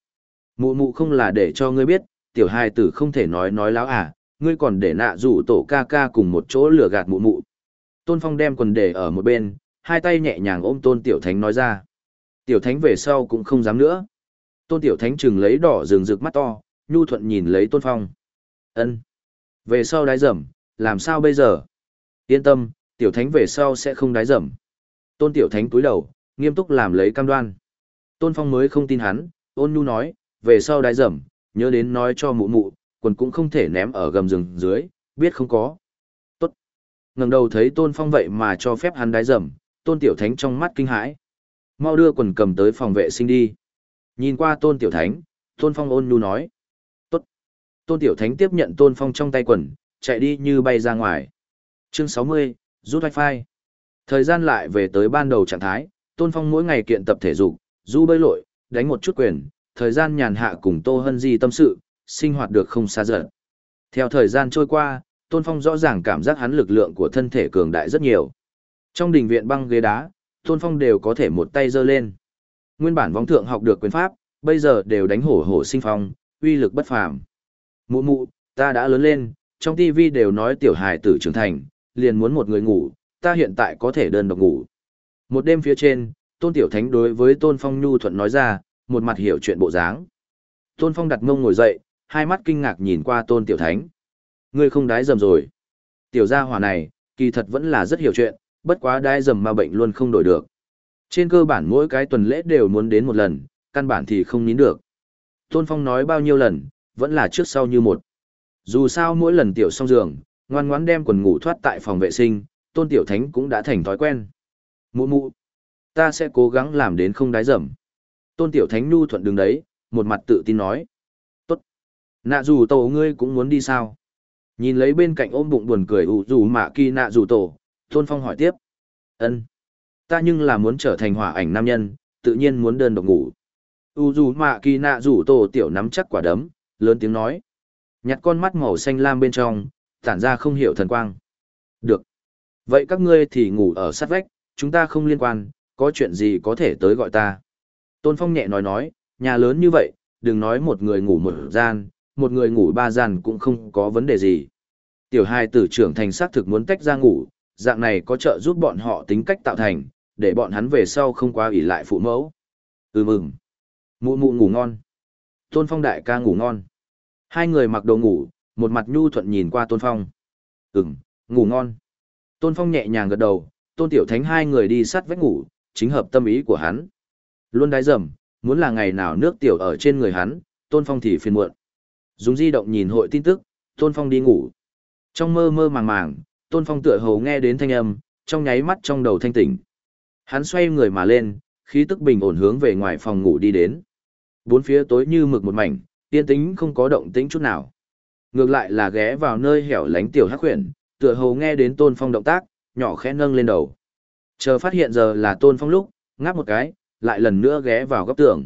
Mụ mụ không là để cho ngươi biết, tiểu hài tử không thể nói nói láo à, ngươi còn để nạ rủ tổ ca ca cùng một chỗ lửa gạt mụ mụ. Tôn Phong đem quần để ở một bên, hai tay nhẹ nhàng ôm Tôn Tiểu Thánh nói ra. Tiểu Thánh về sau cũng không dám nữa. Tôn Tiểu Thánh chừng lấy đỏ rừng rực mắt to, nhu thuận nhìn lấy Tôn Phong. ân Về sau đái dầm, làm sao bây giờ? Yên tâm, Tiểu Thánh về sau sẽ không đái dầm. Tôn Tiểu Thánh túi đầu, nghiêm túc làm lấy cam đoan. Tôn Phong mới không tin hắn, ôn nhu nói, về sau đái dầm, nhớ đến nói cho mụ mụ, quần cũng không thể ném ở gầm rừng dưới, biết không có. Tốt. ngẩng đầu thấy Tôn Phong vậy mà cho phép hắn đái dầm, Tôn Tiểu Thánh trong mắt kinh hãi. Mau đưa quần cầm tới phòng vệ sinh đi. Nhìn qua Tôn Tiểu Thánh, Tôn Phong ôn nhu nói. Tốt. Tôn Tiểu Thánh tiếp nhận Tôn Phong trong tay quần, chạy đi như bay ra ngoài. Chương 60, rút wifi. Thời gian lại về tới ban đầu trạng thái, Tôn Phong mỗi ngày kiện tập thể dục, du bơi lội, đánh một chút quyền, thời gian nhàn hạ cùng Tô Hân Di tâm sự, sinh hoạt được không xa dần. Theo thời gian trôi qua, Tôn Phong rõ ràng cảm giác hắn lực lượng của thân thể cường đại rất nhiều. Trong đình viện băng ghế đá, Tôn Phong đều có thể một tay giơ lên. Nguyên bản vong thượng học được quyền pháp, bây giờ đều đánh hổ hổ sinh phong, uy lực bất phàm. Mụ mụ, ta đã lớn lên, trong TV đều nói tiểu hài tử trưởng thành, liền muốn một người ngủ, ta hiện tại có thể đơn độc ngủ. Một đêm phía trên, Tôn Tiểu Thánh đối với Tôn Phong nhu thuận nói ra, một mặt hiểu chuyện bộ dáng. Tôn Phong đặt mông ngồi dậy, hai mắt kinh ngạc nhìn qua Tôn Tiểu Thánh. Ngươi không đái dầm rồi. Tiểu gia hỏa này, kỳ thật vẫn là rất hiểu chuyện, bất quá đái dầm mà bệnh luôn không đổi được. Trên cơ bản mỗi cái tuần lễ đều muốn đến một lần, căn bản thì không nín được. Tôn Phong nói bao nhiêu lần, vẫn là trước sau như một. Dù sao mỗi lần tiểu xong giường, ngoan ngoãn đem quần ngủ thoát tại phòng vệ sinh, Tôn Tiểu Thánh cũng đã thành thói quen. Mụ mụ, ta sẽ cố gắng làm đến không đái dầm. Tôn Tiểu Thánh nu thuận đứng đấy, một mặt tự tin nói. Tốt. Nạ dù tổ ngươi cũng muốn đi sao? Nhìn lấy bên cạnh ôm bụng buồn cười ủ dù mạ kỳ nạ dù tổ, Tôn Phong hỏi tiếp. ân Ta nhưng là muốn trở thành hỏa ảnh nam nhân, tự nhiên muốn đơn độc ngủ. U dù mạ kỳ nạ dù tổ tiểu nắm chắc quả đấm, lớn tiếng nói. Nhặt con mắt màu xanh lam bên trong, tản ra không hiểu thần quang. Được. Vậy các ngươi thì ngủ ở sát vách, chúng ta không liên quan, có chuyện gì có thể tới gọi ta. Tôn Phong nhẹ nói nói, nhà lớn như vậy, đừng nói một người ngủ một gian, một người ngủ ba gian cũng không có vấn đề gì. Tiểu hai tử trưởng thành xác thực muốn tách ra ngủ, dạng này có trợ giúp bọn họ tính cách tạo thành, để bọn hắn về sau không quá ủy lại phụ mẫu. Ừ mừng. Mụ mụ ngủ ngon. Tôn Phong đại ca ngủ ngon. Hai người mặc đồ ngủ, một mặt nhu thuận nhìn qua Tôn Phong. Ừm, ngủ ngon. Tôn Phong nhẹ nhàng gật đầu, Tôn Tiểu Thánh hai người đi sát vách ngủ, chính hợp tâm ý của hắn. Luôn đái dầm, muốn là ngày nào nước tiểu ở trên người hắn, Tôn Phong thì phiền muộn. Dùng di động nhìn hội tin tức, Tôn Phong đi ngủ. Trong mơ mơ màng màng, Tôn Phong tựa hồ nghe đến thanh âm, trong nháy mắt trong đầu thanh tỉnh. Hắn xoay người mà lên, khí tức bình ổn hướng về ngoài phòng ngủ đi đến. Bốn phía tối như mực một mảnh, yên tĩnh không có động tĩnh chút nào. Ngược lại là ghé vào nơi hẻo lánh tiểu hắc huyền, tựa hồ nghe đến Tôn Phong động tác, nhỏ khẽ nâng lên đầu. Chờ phát hiện giờ là Tôn Phong lúc, ngáp một cái, lại lần nữa ghé vào góc tường.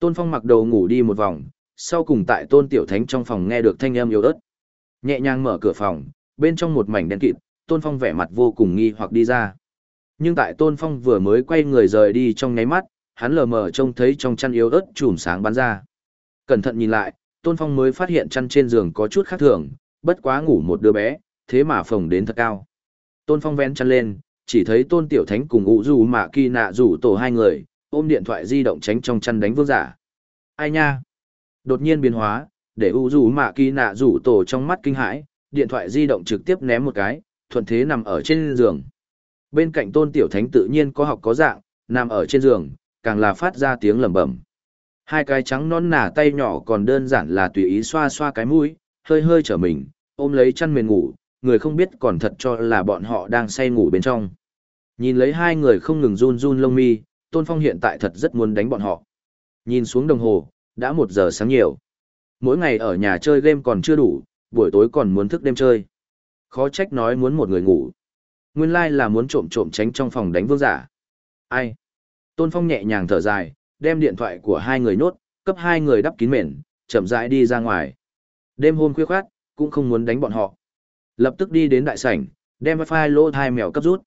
Tôn Phong mặc đầu ngủ đi một vòng, sau cùng tại Tôn Tiểu Thánh trong phòng nghe được thanh âm yếu ớt. Nhẹ nhàng mở cửa phòng, bên trong một mảnh đen kịt, Tôn Phong vẻ mặt vô cùng nghi hoặc đi ra. Nhưng tại Tôn Phong vừa mới quay người rời đi trong nháy mắt, hắn lờ mờ trông thấy trong chăn yếu ớt chùm sáng bắn ra. Cẩn thận nhìn lại, Tôn Phong mới phát hiện chăn trên giường có chút khác thường, bất quá ngủ một đứa bé, thế mà phồng đến thật cao. Tôn Phong vén chăn lên, chỉ thấy Tôn Tiểu Thánh cùng ủ dù mạ kỳ nạ rủ tổ hai người, ôm điện thoại di động tránh trong chăn đánh vương giả. Ai nha? Đột nhiên biến hóa, để ủ dù mạ kỳ nạ rủ tổ trong mắt kinh hãi, điện thoại di động trực tiếp ném một cái, thuận thế nằm ở trên giường. Bên cạnh Tôn Tiểu Thánh tự nhiên có học có dạng, nằm ở trên giường, càng là phát ra tiếng lẩm bẩm. Hai cái trắng non nả tay nhỏ còn đơn giản là tùy ý xoa xoa cái mũi, hơi hơi trở mình, ôm lấy chăn mền ngủ, người không biết còn thật cho là bọn họ đang say ngủ bên trong. Nhìn lấy hai người không ngừng run run lông mi, Tôn Phong hiện tại thật rất muốn đánh bọn họ. Nhìn xuống đồng hồ, đã một giờ sáng nhiều. Mỗi ngày ở nhà chơi game còn chưa đủ, buổi tối còn muốn thức đêm chơi. Khó trách nói muốn một người ngủ. Nguyên lai like là muốn trộm trộm tránh trong phòng đánh vương giả. Ai? Tôn Phong nhẹ nhàng thở dài, đem điện thoại của hai người nhốt, cấp hai người đắp kín mền, chậm rãi đi ra ngoài. Đêm hôm khuya khoát, cũng không muốn đánh bọn họ. Lập tức đi đến đại sảnh, đem wifi lô thai mèo cấp rút.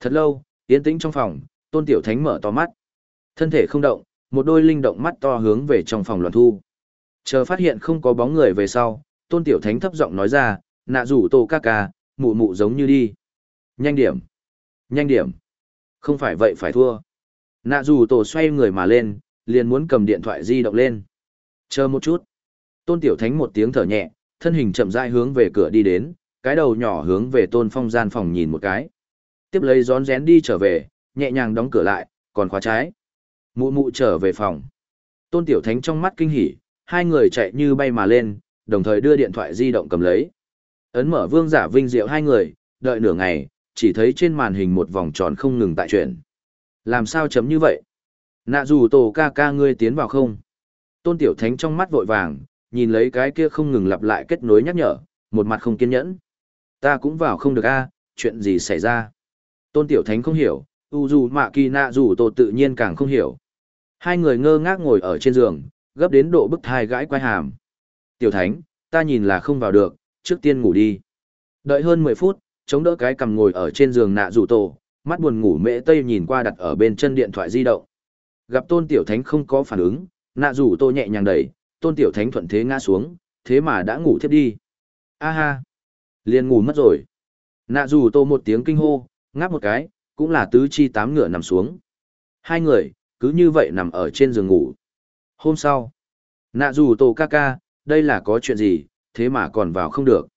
Thật lâu, yên tĩnh trong phòng, Tôn Tiểu Thánh mở to mắt. Thân thể không động, một đôi linh động mắt to hướng về trong phòng loạn thu. Chờ phát hiện không có bóng người về sau, tôn tiểu thánh thấp giọng nói ra, nạ rủ tổ ca ca, mụ mụ giống như đi. Nhanh điểm. Nhanh điểm. Không phải vậy phải thua. Nạ Dù tổ xoay người mà lên, liền muốn cầm điện thoại di động lên. Chờ một chút. Tôn tiểu thánh một tiếng thở nhẹ, thân hình chậm rãi hướng về cửa đi đến, cái đầu nhỏ hướng về tôn phong gian phòng nhìn một cái. Tiếp lấy rón rén đi trở về, nhẹ nhàng đóng cửa lại, còn khóa trái. Mụ mụ trở về phòng. Tôn tiểu thánh trong mắt kinh hỉ, hai người chạy như bay mà lên, đồng thời đưa điện thoại di động cầm lấy. Ấn mở vương giả vinh diệu hai người, đợi nửa ngày, chỉ thấy trên màn hình một vòng tròn không ngừng tại chuyển. Làm sao chấm như vậy? Nạ dù tổ ca ca ngươi tiến vào không? Tôn tiểu thánh trong mắt vội vàng, nhìn lấy cái kia không ngừng lặp lại kết nối nhắc nhở, một mặt không kiên nhẫn. Ta cũng vào không được a, chuyện gì xảy ra? Tôn tiểu thánh không hiểu, u dù mạ kỳ nạ dù tổ tự nhiên càng không hiểu. Hai người ngơ ngác ngồi ở trên giường, gấp đến độ bức thai gãi quai hàm. Tiểu thánh, ta nhìn là không vào được, trước tiên ngủ đi. Đợi hơn 10 phút, chống đỡ cái cầm ngồi ở trên giường nạ rủ tổ, mắt buồn ngủ mễ tây nhìn qua đặt ở bên chân điện thoại di động. Gặp tôn tiểu thánh không có phản ứng, nạ rủ tô nhẹ nhàng đẩy, tôn tiểu thánh thuận thế ngã xuống, thế mà đã ngủ thiếp đi. A ha, liền ngủ mất rồi. Nạ rủ tô một tiếng kinh hô, ngáp một cái, cũng là tứ chi tám ngựa nằm xuống. Hai người, cứ như vậy nằm ở trên giường ngủ. Hôm sau, nạ rủ tô ca ca, đây là có chuyện gì, thế mà còn vào không được.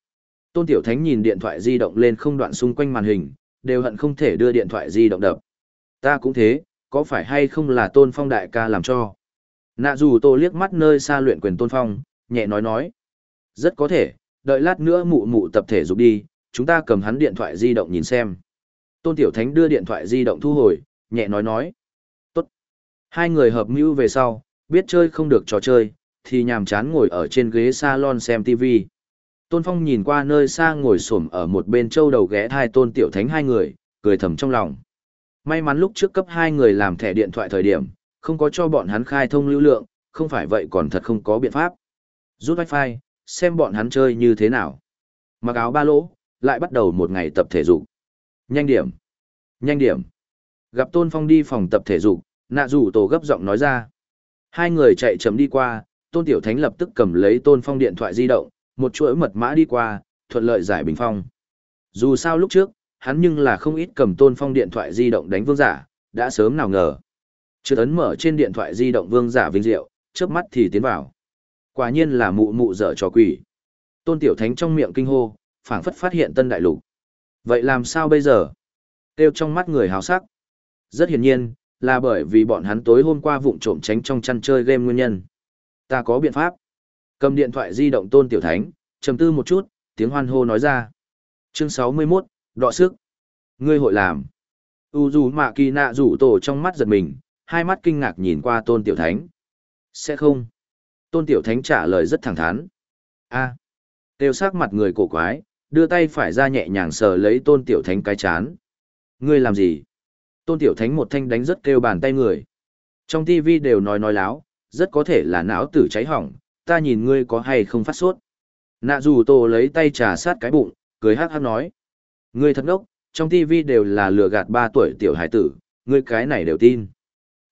Tôn Tiểu Thánh nhìn điện thoại di động lên không đoạn xung quanh màn hình, đều hận không thể đưa điện thoại di động đập. Ta cũng thế, có phải hay không là Tôn Phong đại ca làm cho? Nạ dù tô liếc mắt nơi xa luyện quyền Tôn Phong, nhẹ nói nói. Rất có thể, đợi lát nữa mụ mụ tập thể dục đi, chúng ta cầm hắn điện thoại di động nhìn xem. Tôn Tiểu Thánh đưa điện thoại di động thu hồi, nhẹ nói nói. Tốt. Hai người hợp mưu về sau, biết chơi không được trò chơi, thì nhàm chán ngồi ở trên ghế salon xem TV. Tôn Phong nhìn qua nơi xa ngồi xổm ở một bên châu đầu ghé thai Tôn Tiểu Thánh hai người, cười thầm trong lòng. May mắn lúc trước cấp hai người làm thẻ điện thoại thời điểm, không có cho bọn hắn khai thông lưu lượng, không phải vậy còn thật không có biện pháp. Rút wifi, xem bọn hắn chơi như thế nào. Mặc áo ba lỗ, lại bắt đầu một ngày tập thể dục. Nhanh điểm. Nhanh điểm. Gặp Tôn Phong đi phòng tập thể dục, nạ rủ tổ gấp giọng nói ra. Hai người chạy chấm đi qua, Tôn Tiểu Thánh lập tức cầm lấy Tôn Phong điện thoại di động, một chuỗi mật mã đi qua, thuận lợi giải bình phong. Dù sao lúc trước, hắn nhưng là không ít cầm Tôn Phong điện thoại di động đánh vương giả, đã sớm nào ngờ. Chưa ấn mở trên điện thoại di động vương giả vinh diệu, chớp mắt thì tiến vào. Quả nhiên là mụ mụ dở trò quỷ. Tôn Tiểu Thánh trong miệng kinh hô, phảng phất phát hiện tân đại lục. Vậy làm sao bây giờ? Tiêu trong mắt người hào sắc. Rất hiển nhiên, là bởi vì bọn hắn tối hôm qua vụng trộm tránh trong chăn chơi game nguyên nhân. Ta có biện pháp. Cầm điện thoại di động Tôn Tiểu Thánh, trầm tư một chút, tiếng hoan hô nói ra. Chương 61, đọ sức. Ngươi hội làm. U dù mạ kỳ nạ rủ tổ trong mắt giật mình, hai mắt kinh ngạc nhìn qua Tôn Tiểu Thánh. Sẽ không. Tôn Tiểu Thánh trả lời rất thẳng thắn. a à. Tiêu sắc mặt người cổ quái, đưa tay phải ra nhẹ nhàng sờ lấy Tôn Tiểu Thánh cái chán. Ngươi làm gì? Tôn Tiểu Thánh một thanh đánh rất kêu bàn tay người. Trong TV đều nói nói láo, rất có thể là não tử cháy hỏng, ta nhìn ngươi có hay không phát sốt. Nạ dù tổ lấy tay trà sát cái bụng, cười hắc hắc nói. Ngươi thật ngốc, trong TV đều là lừa gạt ba tuổi tiểu hải tử, ngươi cái này đều tin.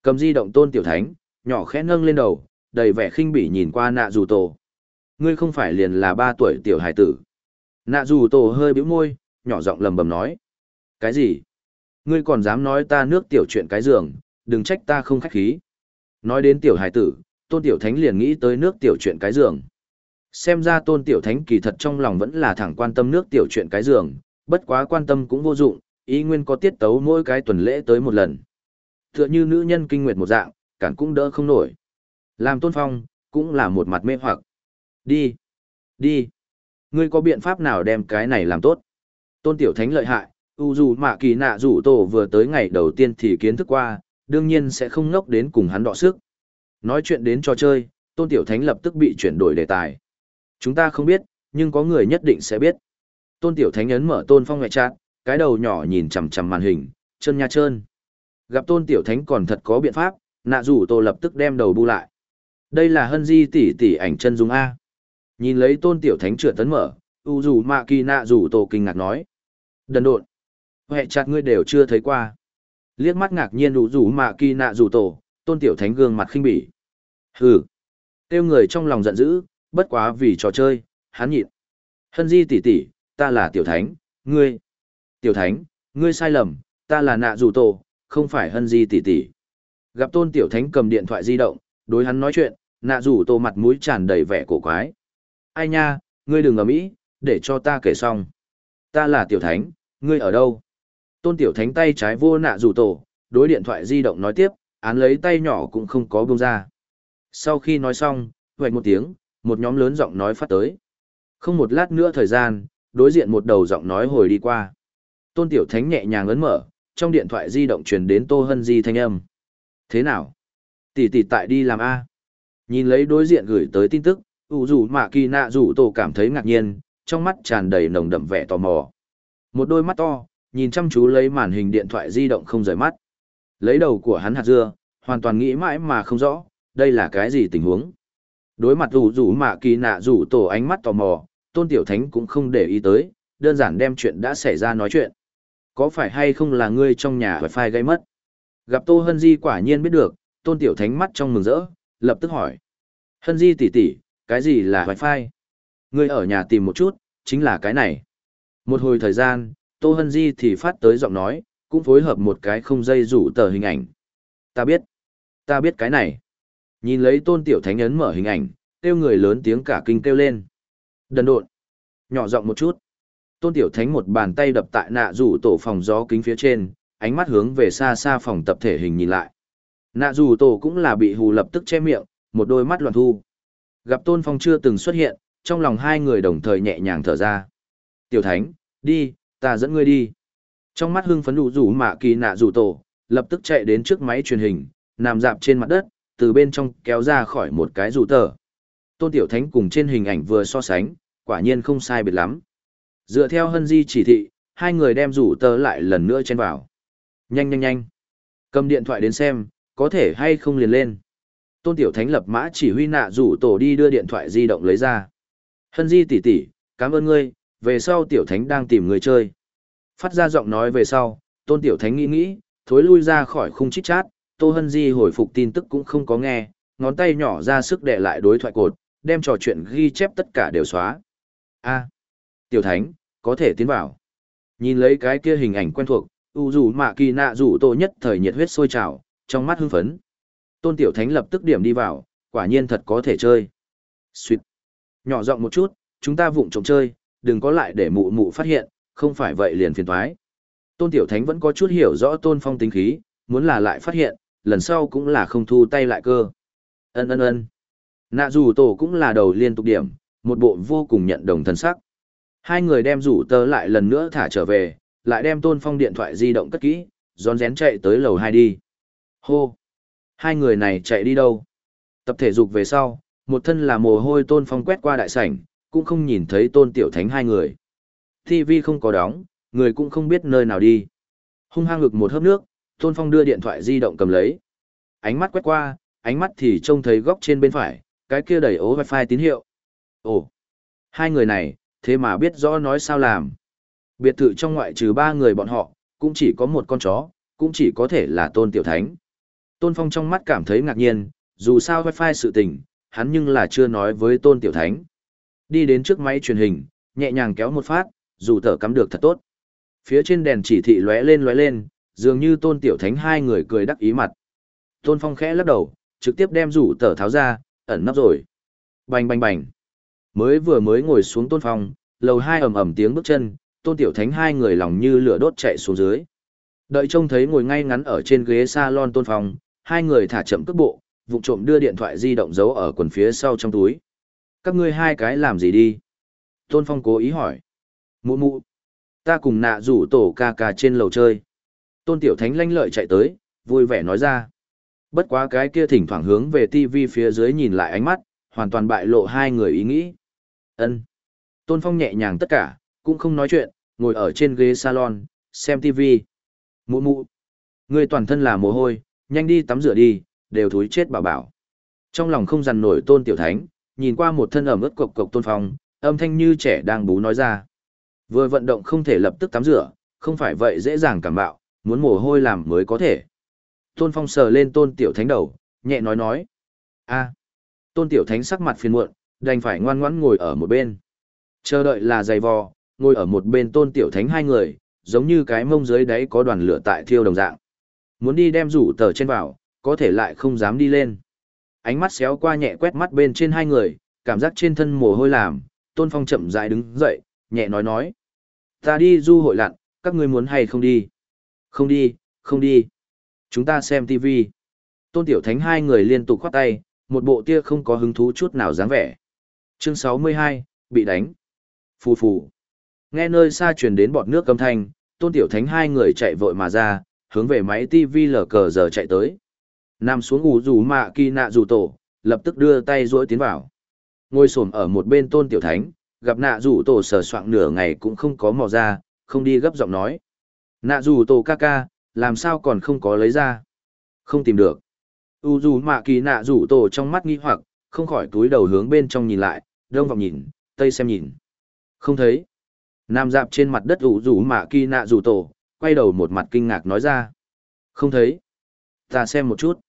Cầm di động tôn tiểu thánh, nhỏ khẽ nâng lên đầu, đầy vẻ khinh bỉ nhìn qua nạ dù tổ. Ngươi không phải liền là ba tuổi tiểu hải tử. Nạ dù tổ hơi bĩu môi, nhỏ giọng lầm bầm nói. Cái gì? Ngươi còn dám nói ta nước tiểu chuyện cái giường, đừng trách ta không khách khí. Nói đến tiểu hải tử, tôn tiểu thánh liền nghĩ tới nước tiểu chuyện cái giường. Xem ra tôn tiểu thánh kỳ thật trong lòng vẫn là thẳng quan tâm nước tiểu chuyện cái giường, bất quá quan tâm cũng vô dụng, ý nguyên có tiết tấu mỗi cái tuần lễ tới một lần. Tựa như nữ nhân kinh nguyệt một dạng, cản cũng đỡ không nổi. Làm tôn phong, cũng là một mặt mê hoặc. Đi, đi. Ngươi có biện pháp nào đem cái này làm tốt? Tôn tiểu thánh lợi hại, u dù mạ kỳ nạ rủ tổ vừa tới ngày đầu tiên thì kiến thức qua, đương nhiên sẽ không ngốc đến cùng hắn đọ sức. Nói chuyện đến trò chơi, Tôn Tiểu Thánh lập tức bị chuyển đổi đề tài. Chúng ta không biết, nhưng có người nhất định sẽ biết. Tôn Tiểu Thánh ấn mở Tôn Phong ngoại trạng, cái đầu nhỏ nhìn chằm chằm màn hình, chân nha trơn. Gặp Tôn Tiểu Thánh còn thật có biện pháp, nạ rủ Tô lập tức đem đầu bu lại. Đây là hân di tỷ tỷ ảnh chân dung A. Nhìn lấy Tôn Tiểu Thánh trượt tấn mở, u rủ mạ kỳ nạ rủ Tô kinh ngạc nói. Đần độn. Hệ chặt ngươi đều chưa thấy qua liếc mắt ngạc nhiên u rủ mạ kỳ nạ rủ tổ tôn tiểu thánh gương mặt khinh bỉ hừ Tiêu người trong lòng giận dữ, bất quá vì trò chơi, hắn nhịn. Hân di tỷ tỷ, ta là tiểu thánh, ngươi. Tiểu thánh, ngươi sai lầm, ta là nạ Dù tổ, không phải hân di tỷ tỷ. Gặp tôn tiểu thánh cầm điện thoại di động, đối hắn nói chuyện, nạ Dù tổ mặt mũi tràn đầy vẻ cổ quái. Ai nha, ngươi đừng ở mỹ, để cho ta kể xong. Ta là tiểu thánh, ngươi ở đâu? Tôn tiểu thánh tay trái vô nạ Dù tổ, đối điện thoại di động nói tiếp, án lấy tay nhỏ cũng không có bông ra. Sau khi nói xong, hoạch một tiếng, một nhóm lớn giọng nói phát tới. Không một lát nữa thời gian, đối diện một đầu giọng nói hồi đi qua. Tôn Tiểu Thánh nhẹ nhàng ấn mở, trong điện thoại di động truyền đến Tô Hân Di thanh âm. Thế nào? Tỷ tỷ tại đi làm A. Nhìn lấy đối diện gửi tới tin tức, ủ rủ mạ kỳ nạ rủ tổ cảm thấy ngạc nhiên, trong mắt tràn đầy nồng đậm vẻ tò mò. Một đôi mắt to, nhìn chăm chú lấy màn hình điện thoại di động không rời mắt. Lấy đầu của hắn hạt dưa, hoàn toàn nghĩ mãi mà không rõ, đây là cái gì tình huống. Đối mặt rủ rủ mạ kỳ nạ rủ tổ ánh mắt tò mò, tôn tiểu thánh cũng không để ý tới, đơn giản đem chuyện đã xảy ra nói chuyện. Có phải hay không là ngươi trong nhà wifi gây mất? Gặp Tô Hân Di quả nhiên biết được, tôn tiểu thánh mắt trong mừng rỡ, lập tức hỏi. Hân Di tỷ tỷ, cái gì là wifi? Ngươi ở nhà tìm một chút, chính là cái này. Một hồi thời gian, Tô Hân Di thì phát tới giọng nói, cũng phối hợp một cái không dây rủ tờ hình ảnh. Ta biết, ta biết cái này. Nhìn lấy tôn tiểu thánh ấn mở hình ảnh, kêu người lớn tiếng cả kinh kêu lên. Đần độn. Nhỏ giọng một chút. Tôn tiểu thánh một bàn tay đập tại nạ rủ tổ phòng gió kính phía trên, ánh mắt hướng về xa xa phòng tập thể hình nhìn lại. Nạ rủ tổ cũng là bị hù lập tức che miệng, một đôi mắt loạn thu. Gặp tôn phong chưa từng xuất hiện, trong lòng hai người đồng thời nhẹ nhàng thở ra. Tiểu thánh, đi, ta dẫn ngươi đi. Trong mắt hưng phấn đủ rủ mạ kỳ nạ rủ tổ, lập tức chạy đến trước máy truyền hình, nằm dạp trên mặt đất, từ bên trong kéo ra khỏi một cái rủ tờ. Tôn Tiểu Thánh cùng trên hình ảnh vừa so sánh, quả nhiên không sai biệt lắm. Dựa theo hân di chỉ thị, hai người đem rủ tờ lại lần nữa chen vào. Nhanh nhanh nhanh. Cầm điện thoại đến xem, có thể hay không liền lên. Tôn Tiểu Thánh lập mã chỉ huy nạ rủ tổ đi đưa điện thoại di động lấy ra. Hân di tỷ tỷ, cảm ơn ngươi, về sau Tiểu Thánh đang tìm người chơi. Phát ra giọng nói về sau, Tôn Tiểu Thánh nghĩ nghĩ, thối lui ra khỏi khung chít chát, Tô Hân Di hồi phục tin tức cũng không có nghe, ngón tay nhỏ ra sức để lại đối thoại cột, đem trò chuyện ghi chép tất cả đều xóa. A, Tiểu Thánh, có thể tiến vào. Nhìn lấy cái kia hình ảnh quen thuộc, u dù mạ kỳ nạ rủ tô nhất thời nhiệt huyết sôi trào, trong mắt hưng phấn. Tôn Tiểu Thánh lập tức điểm đi vào, quả nhiên thật có thể chơi. Xuyệt. Nhỏ giọng một chút, chúng ta vụng trộm chơi, đừng có lại để mụ mụ phát hiện, không phải vậy liền phiền toái. Tôn Tiểu Thánh vẫn có chút hiểu rõ Tôn Phong tính khí, muốn là lại phát hiện, lần sau cũng là không thu tay lại cơ. Ân ân ân. Nạ dù tổ cũng là đầu liên tục điểm, một bộ vô cùng nhận đồng thân sắc. Hai người đem rủ tơ lại lần nữa thả trở về, lại đem tôn phong điện thoại di động cất kỹ, gión rén chạy tới lầu hai đi. Hô! Hai người này chạy đi đâu? Tập thể dục về sau, một thân là mồ hôi tôn phong quét qua đại sảnh, cũng không nhìn thấy tôn tiểu thánh hai người. TV không có đóng, người cũng không biết nơi nào đi. Hung hăng ngực một hớp nước, tôn phong đưa điện thoại di động cầm lấy. Ánh mắt quét qua, ánh mắt thì trông thấy góc trên bên phải, cái kia đầy ố wifi tín hiệu. Ồ, hai người này, thế mà biết rõ nói sao làm. Biệt thự trong ngoại trừ ba người bọn họ, cũng chỉ có một con chó, cũng chỉ có thể là tôn tiểu thánh. Tôn Phong trong mắt cảm thấy ngạc nhiên, dù sao wifi sự tình, hắn nhưng là chưa nói với tôn tiểu thánh. Đi đến trước máy truyền hình, nhẹ nhàng kéo một phát, dù thở cắm được thật tốt. Phía trên đèn chỉ thị lóe lên lóe lên, dường như tôn tiểu thánh hai người cười đắc ý mặt. Tôn Phong khẽ lắc đầu, trực tiếp đem rủ tờ tháo ra, ẩn nấp rồi. Bành bành bành. Mới vừa mới ngồi xuống tôn phong, lầu hai ầm ầm tiếng bước chân, tôn tiểu thánh hai người lòng như lửa đốt chạy xuống dưới. Đợi trông thấy ngồi ngay ngắn ở trên ghế salon tôn phong, hai người thả chậm cước bộ, vụng trộm đưa điện thoại di động giấu ở quần phía sau trong túi. Các ngươi hai cái làm gì đi? Tôn phong cố ý hỏi. Mụ mụ. Ta cùng nạ rủ tổ ca ca trên lầu chơi. Tôn tiểu thánh lanh lợi chạy tới, vui vẻ nói ra. Bất quá cái kia thỉnh thoảng hướng về tivi phía dưới nhìn lại ánh mắt, hoàn toàn bại lộ hai người ý nghĩ. Ân. Tôn Phong nhẹ nhàng tất cả, cũng không nói chuyện, ngồi ở trên ghế salon, xem tivi. Mụ mụ. Người toàn thân là mồ hôi, nhanh đi tắm rửa đi, đều thúi chết bảo bảo. Trong lòng không dằn nổi tôn tiểu thánh, nhìn qua một thân ẩm ướt cộc cộc tôn phong, âm thanh như trẻ đang bú nói ra. Vừa vận động không thể lập tức tắm rửa, không phải vậy dễ dàng cảm bạo, muốn mồ hôi làm mới có thể. Tôn Phong sờ lên tôn tiểu thánh đầu, nhẹ nói nói. a Tôn Tiểu Thánh sắc mặt phiền muộn, đành phải ngoan ngoãn ngồi ở một bên. Chờ đợi là dày vò, ngồi ở một bên Tôn Tiểu Thánh hai người, giống như cái mông dưới đáy có đoàn lửa tại thiêu đồng dạng. Muốn đi đem rủ tờ trên vào, có thể lại không dám đi lên. Ánh mắt xéo qua nhẹ quét mắt bên trên hai người, cảm giác trên thân mồ hôi làm, Tôn Phong chậm rãi đứng dậy, nhẹ nói nói. Ta đi du hội lặn, các ngươi muốn hay không đi? Không đi, không đi. Chúng ta xem TV. Tôn Tiểu Thánh hai người liên tục khoát tay, một bộ tia không có hứng thú chút nào dáng vẻ. Chương 62, bị đánh. Phù phù. Nghe nơi xa truyền đến bọt nước âm thanh, Tôn Tiểu Thánh hai người chạy vội mà ra, hướng về máy TV lờ cờ giờ chạy tới. Nằm xuống ủ rủ mạ kỳ nạ rủ tổ, lập tức đưa tay duỗi tiến vào. Ngồi xổm ở một bên Tôn Tiểu Thánh, gặp nạ rủ tổ sờ soạng nửa ngày cũng không có mò ra, không đi gấp giọng nói. Nạ rủ tổ ca ca, làm sao còn không có lấy ra? Không tìm được. U dù mạ kỳ nạ rủ tổ trong mắt nghi hoặc, không khỏi túi đầu hướng bên trong nhìn lại, đông vọng nhìn, tây xem nhìn. Không thấy. Nam dạp trên mặt đất ủ rủ mạ kỳ nạ rủ tổ, quay đầu một mặt kinh ngạc nói ra. Không thấy. Ta xem một chút.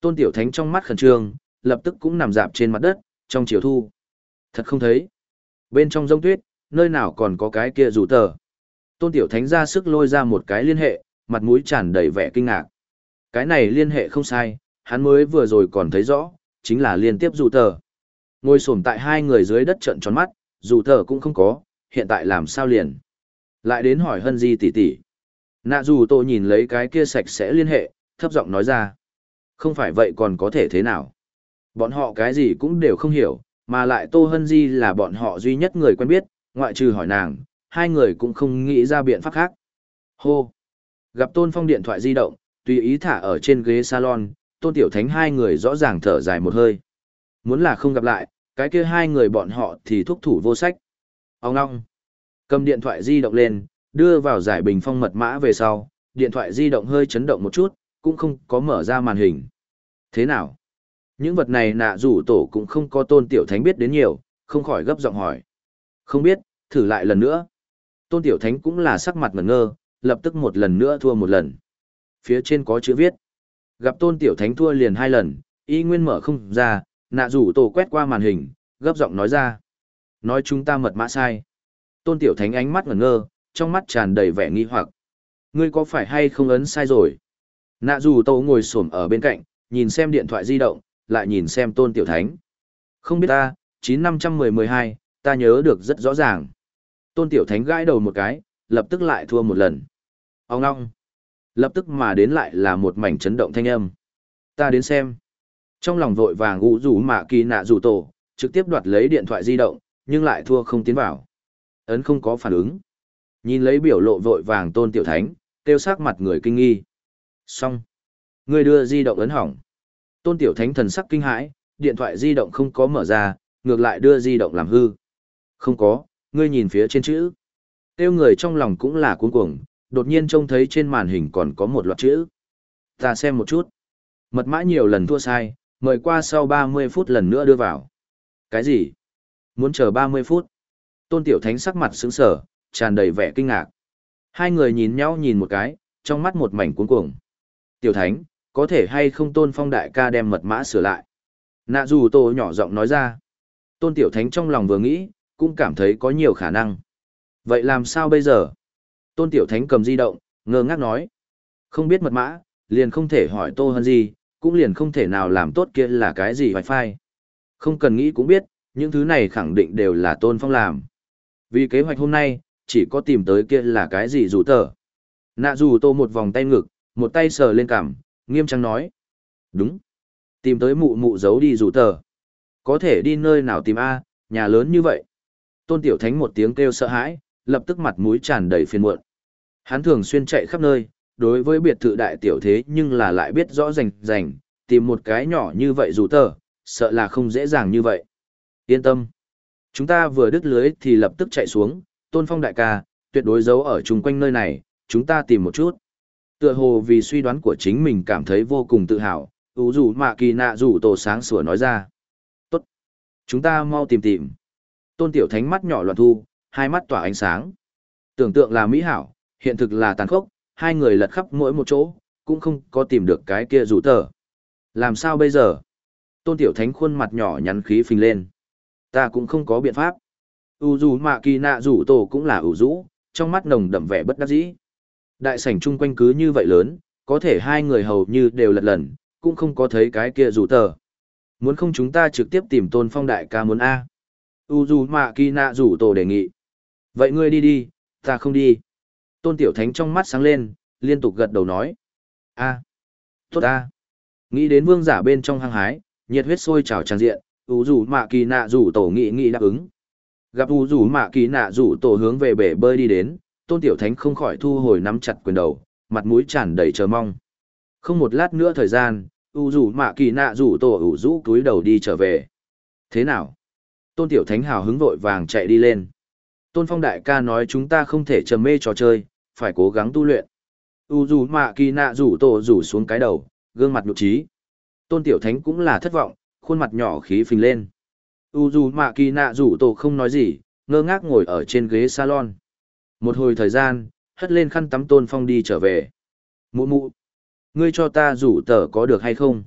Tôn Tiểu Thánh trong mắt khẩn trương, lập tức cũng nằm dạp trên mặt đất, trong chiều thu. Thật không thấy. Bên trong rông tuyết, nơi nào còn có cái kia rủ tờ. Tôn Tiểu Thánh ra sức lôi ra một cái liên hệ, mặt mũi tràn đầy vẻ kinh ngạc. Cái này liên hệ không sai, hắn mới vừa rồi còn thấy rõ, chính là liên tiếp rủ tờ. Ngồi xổm tại hai người dưới đất trận tròn mắt, rủ tờ cũng không có, hiện tại làm sao liền. Lại đến hỏi hân di tỷ tỷ. Nạ dù tô nhìn lấy cái kia sạch sẽ liên hệ, thấp giọng nói ra. Không phải vậy còn có thể thế nào. Bọn họ cái gì cũng đều không hiểu, mà lại Tô Hân Di là bọn họ duy nhất người quen biết, ngoại trừ hỏi nàng, hai người cũng không nghĩ ra biện pháp khác. Hô! Gặp Tôn Phong điện thoại di động, tùy ý thả ở trên ghế salon, Tôn Tiểu Thánh hai người rõ ràng thở dài một hơi. Muốn là không gặp lại, cái kia hai người bọn họ thì thúc thủ vô sách. Ông ngong! Cầm điện thoại di động lên, đưa vào giải bình phong mật mã về sau, điện thoại di động hơi chấn động một chút, cũng không có mở ra màn hình. Thế nào? Những vật này nạ rủ tổ cũng không có tôn tiểu thánh biết đến nhiều, không khỏi gấp giọng hỏi. Không biết, thử lại lần nữa. Tôn tiểu thánh cũng là sắc mặt ngẩn ngơ, lập tức một lần nữa thua một lần. Phía trên có chữ viết. Gặp tôn tiểu thánh thua liền hai lần, y nguyên mở không ra, nạ rủ tổ quét qua màn hình, gấp giọng nói ra. Nói chúng ta mật mã sai. Tôn tiểu thánh ánh mắt ngẩn ngơ, trong mắt tràn đầy vẻ nghi hoặc. Ngươi có phải hay không ấn sai rồi? Nạ dù tổ ngồi xổm ở bên cạnh, nhìn xem điện thoại di động, lại nhìn xem tôn tiểu thánh. Không biết ta, 9510-12, ta nhớ được rất rõ ràng. Tôn tiểu thánh gãi đầu một cái, lập tức lại thua một lần. Ông ngong. Lập tức mà đến lại là một mảnh chấn động thanh âm. Ta đến xem. Trong lòng vội vàng ủ rủ mạ kỳ nạ rủ tổ, trực tiếp đoạt lấy điện thoại di động, nhưng lại thua không tiến vào. Ấn không có phản ứng. Nhìn lấy biểu lộ vội vàng tôn tiểu thánh, kêu sắc mặt người kinh nghi. Xong. Người đưa di động ấn hỏng. Tôn Tiểu Thánh thần sắc kinh hãi, điện thoại di động không có mở ra, ngược lại đưa di động làm hư. Không có, ngươi nhìn phía trên chữ. Tiêu người trong lòng cũng là cuống cuồng, đột nhiên trông thấy trên màn hình còn có một loạt chữ. Ta xem một chút. Mật mã nhiều lần thua sai, mời qua sau 30 phút lần nữa đưa vào. Cái gì? Muốn chờ 30 phút? Tôn Tiểu Thánh sắc mặt sững sờ, tràn đầy vẻ kinh ngạc. Hai người nhìn nhau nhìn một cái, trong mắt một mảnh cuống cuồng. Tiểu Thánh, có thể hay không tôn phong đại ca đem mật mã sửa lại. Nạ dù tô nhỏ giọng nói ra. Tôn tiểu thánh trong lòng vừa nghĩ, cũng cảm thấy có nhiều khả năng. Vậy làm sao bây giờ? Tôn tiểu thánh cầm di động, ngơ ngác nói. Không biết mật mã, liền không thể hỏi tô hơn gì, cũng liền không thể nào làm tốt kia là cái gì wifi. Không cần nghĩ cũng biết, những thứ này khẳng định đều là tôn phong làm. Vì kế hoạch hôm nay, chỉ có tìm tới kia là cái gì rủ tờ. Nạ dù tô một vòng tay ngực, một tay sờ lên cằm, nghiêm trang nói. Đúng. Tìm tới mụ mụ giấu đi rủ tờ. Có thể đi nơi nào tìm A, nhà lớn như vậy. Tôn Tiểu Thánh một tiếng kêu sợ hãi, lập tức mặt mũi tràn đầy phiền muộn. Hắn thường xuyên chạy khắp nơi, đối với biệt thự đại tiểu thế nhưng là lại biết rõ rành rành, tìm một cái nhỏ như vậy rủ tờ, sợ là không dễ dàng như vậy. Yên tâm. Chúng ta vừa đứt lưới thì lập tức chạy xuống, Tôn Phong đại ca, tuyệt đối giấu ở chung quanh nơi này, chúng ta tìm một chút. Tựa hồ vì suy đoán của chính mình cảm thấy vô cùng tự hào, ủ dù mạ kỳ nạ rủ tổ sáng sủa nói ra. Tốt. Chúng ta mau tìm tìm. Tôn tiểu thánh mắt nhỏ loạn thu, hai mắt tỏa ánh sáng. Tưởng tượng là mỹ hảo, hiện thực là tàn khốc, hai người lật khắp mỗi một chỗ, cũng không có tìm được cái kia rủ tờ. Làm sao bây giờ? Tôn Tiểu Thánh khuôn mặt nhỏ nhắn khí phình lên. Ta cũng không có biện pháp. U dù mạ kỳ nạ rủ tổ cũng là ủ rũ, trong mắt nồng đậm vẻ bất đắc dĩ. Đại sảnh chung quanh cứ như vậy lớn, có thể hai người hầu như đều lật lần, cũng không có thấy cái kia rủ tờ. Muốn không chúng ta trực tiếp tìm tôn phong đại ca muốn A. U dù mạ kỳ nạ rủ tổ đề nghị. Vậy ngươi đi đi, ta không đi. Tôn tiểu thánh trong mắt sáng lên, liên tục gật đầu nói. A. Tốt A. Nghĩ đến vương giả bên trong hăng hái, nhiệt huyết sôi trào tràn diện, U dù mạ kỳ nạ rủ tổ nghị nghị đáp ứng. Gặp U dù mạ kỳ nạ rủ tổ hướng về bể bơi đi đến, tôn tiểu thánh không khỏi thu hồi nắm chặt quyền đầu, mặt mũi tràn đầy chờ mong. Không một lát nữa thời gian, U dù mạ kỳ nạ rủ tổ ủ rũ túi đầu đi trở về. Thế nào? Tôn tiểu thánh hào hứng vội vàng chạy đi lên. Tôn phong đại ca nói chúng ta không thể trầm mê trò chơi, phải cố gắng tu luyện. U dù mạ kỳ nạ rủ tổ rủ xuống cái đầu, gương mặt nhục trí. Tôn tiểu thánh cũng là thất vọng, khuôn mặt nhỏ khí phình lên. U dù mạ kỳ nạ rủ tổ không nói gì, ngơ ngác ngồi ở trên ghế salon. Một hồi thời gian, hất lên khăn tắm tôn phong đi trở về. Mụ mụ, ngươi cho ta rủ tờ có được hay không?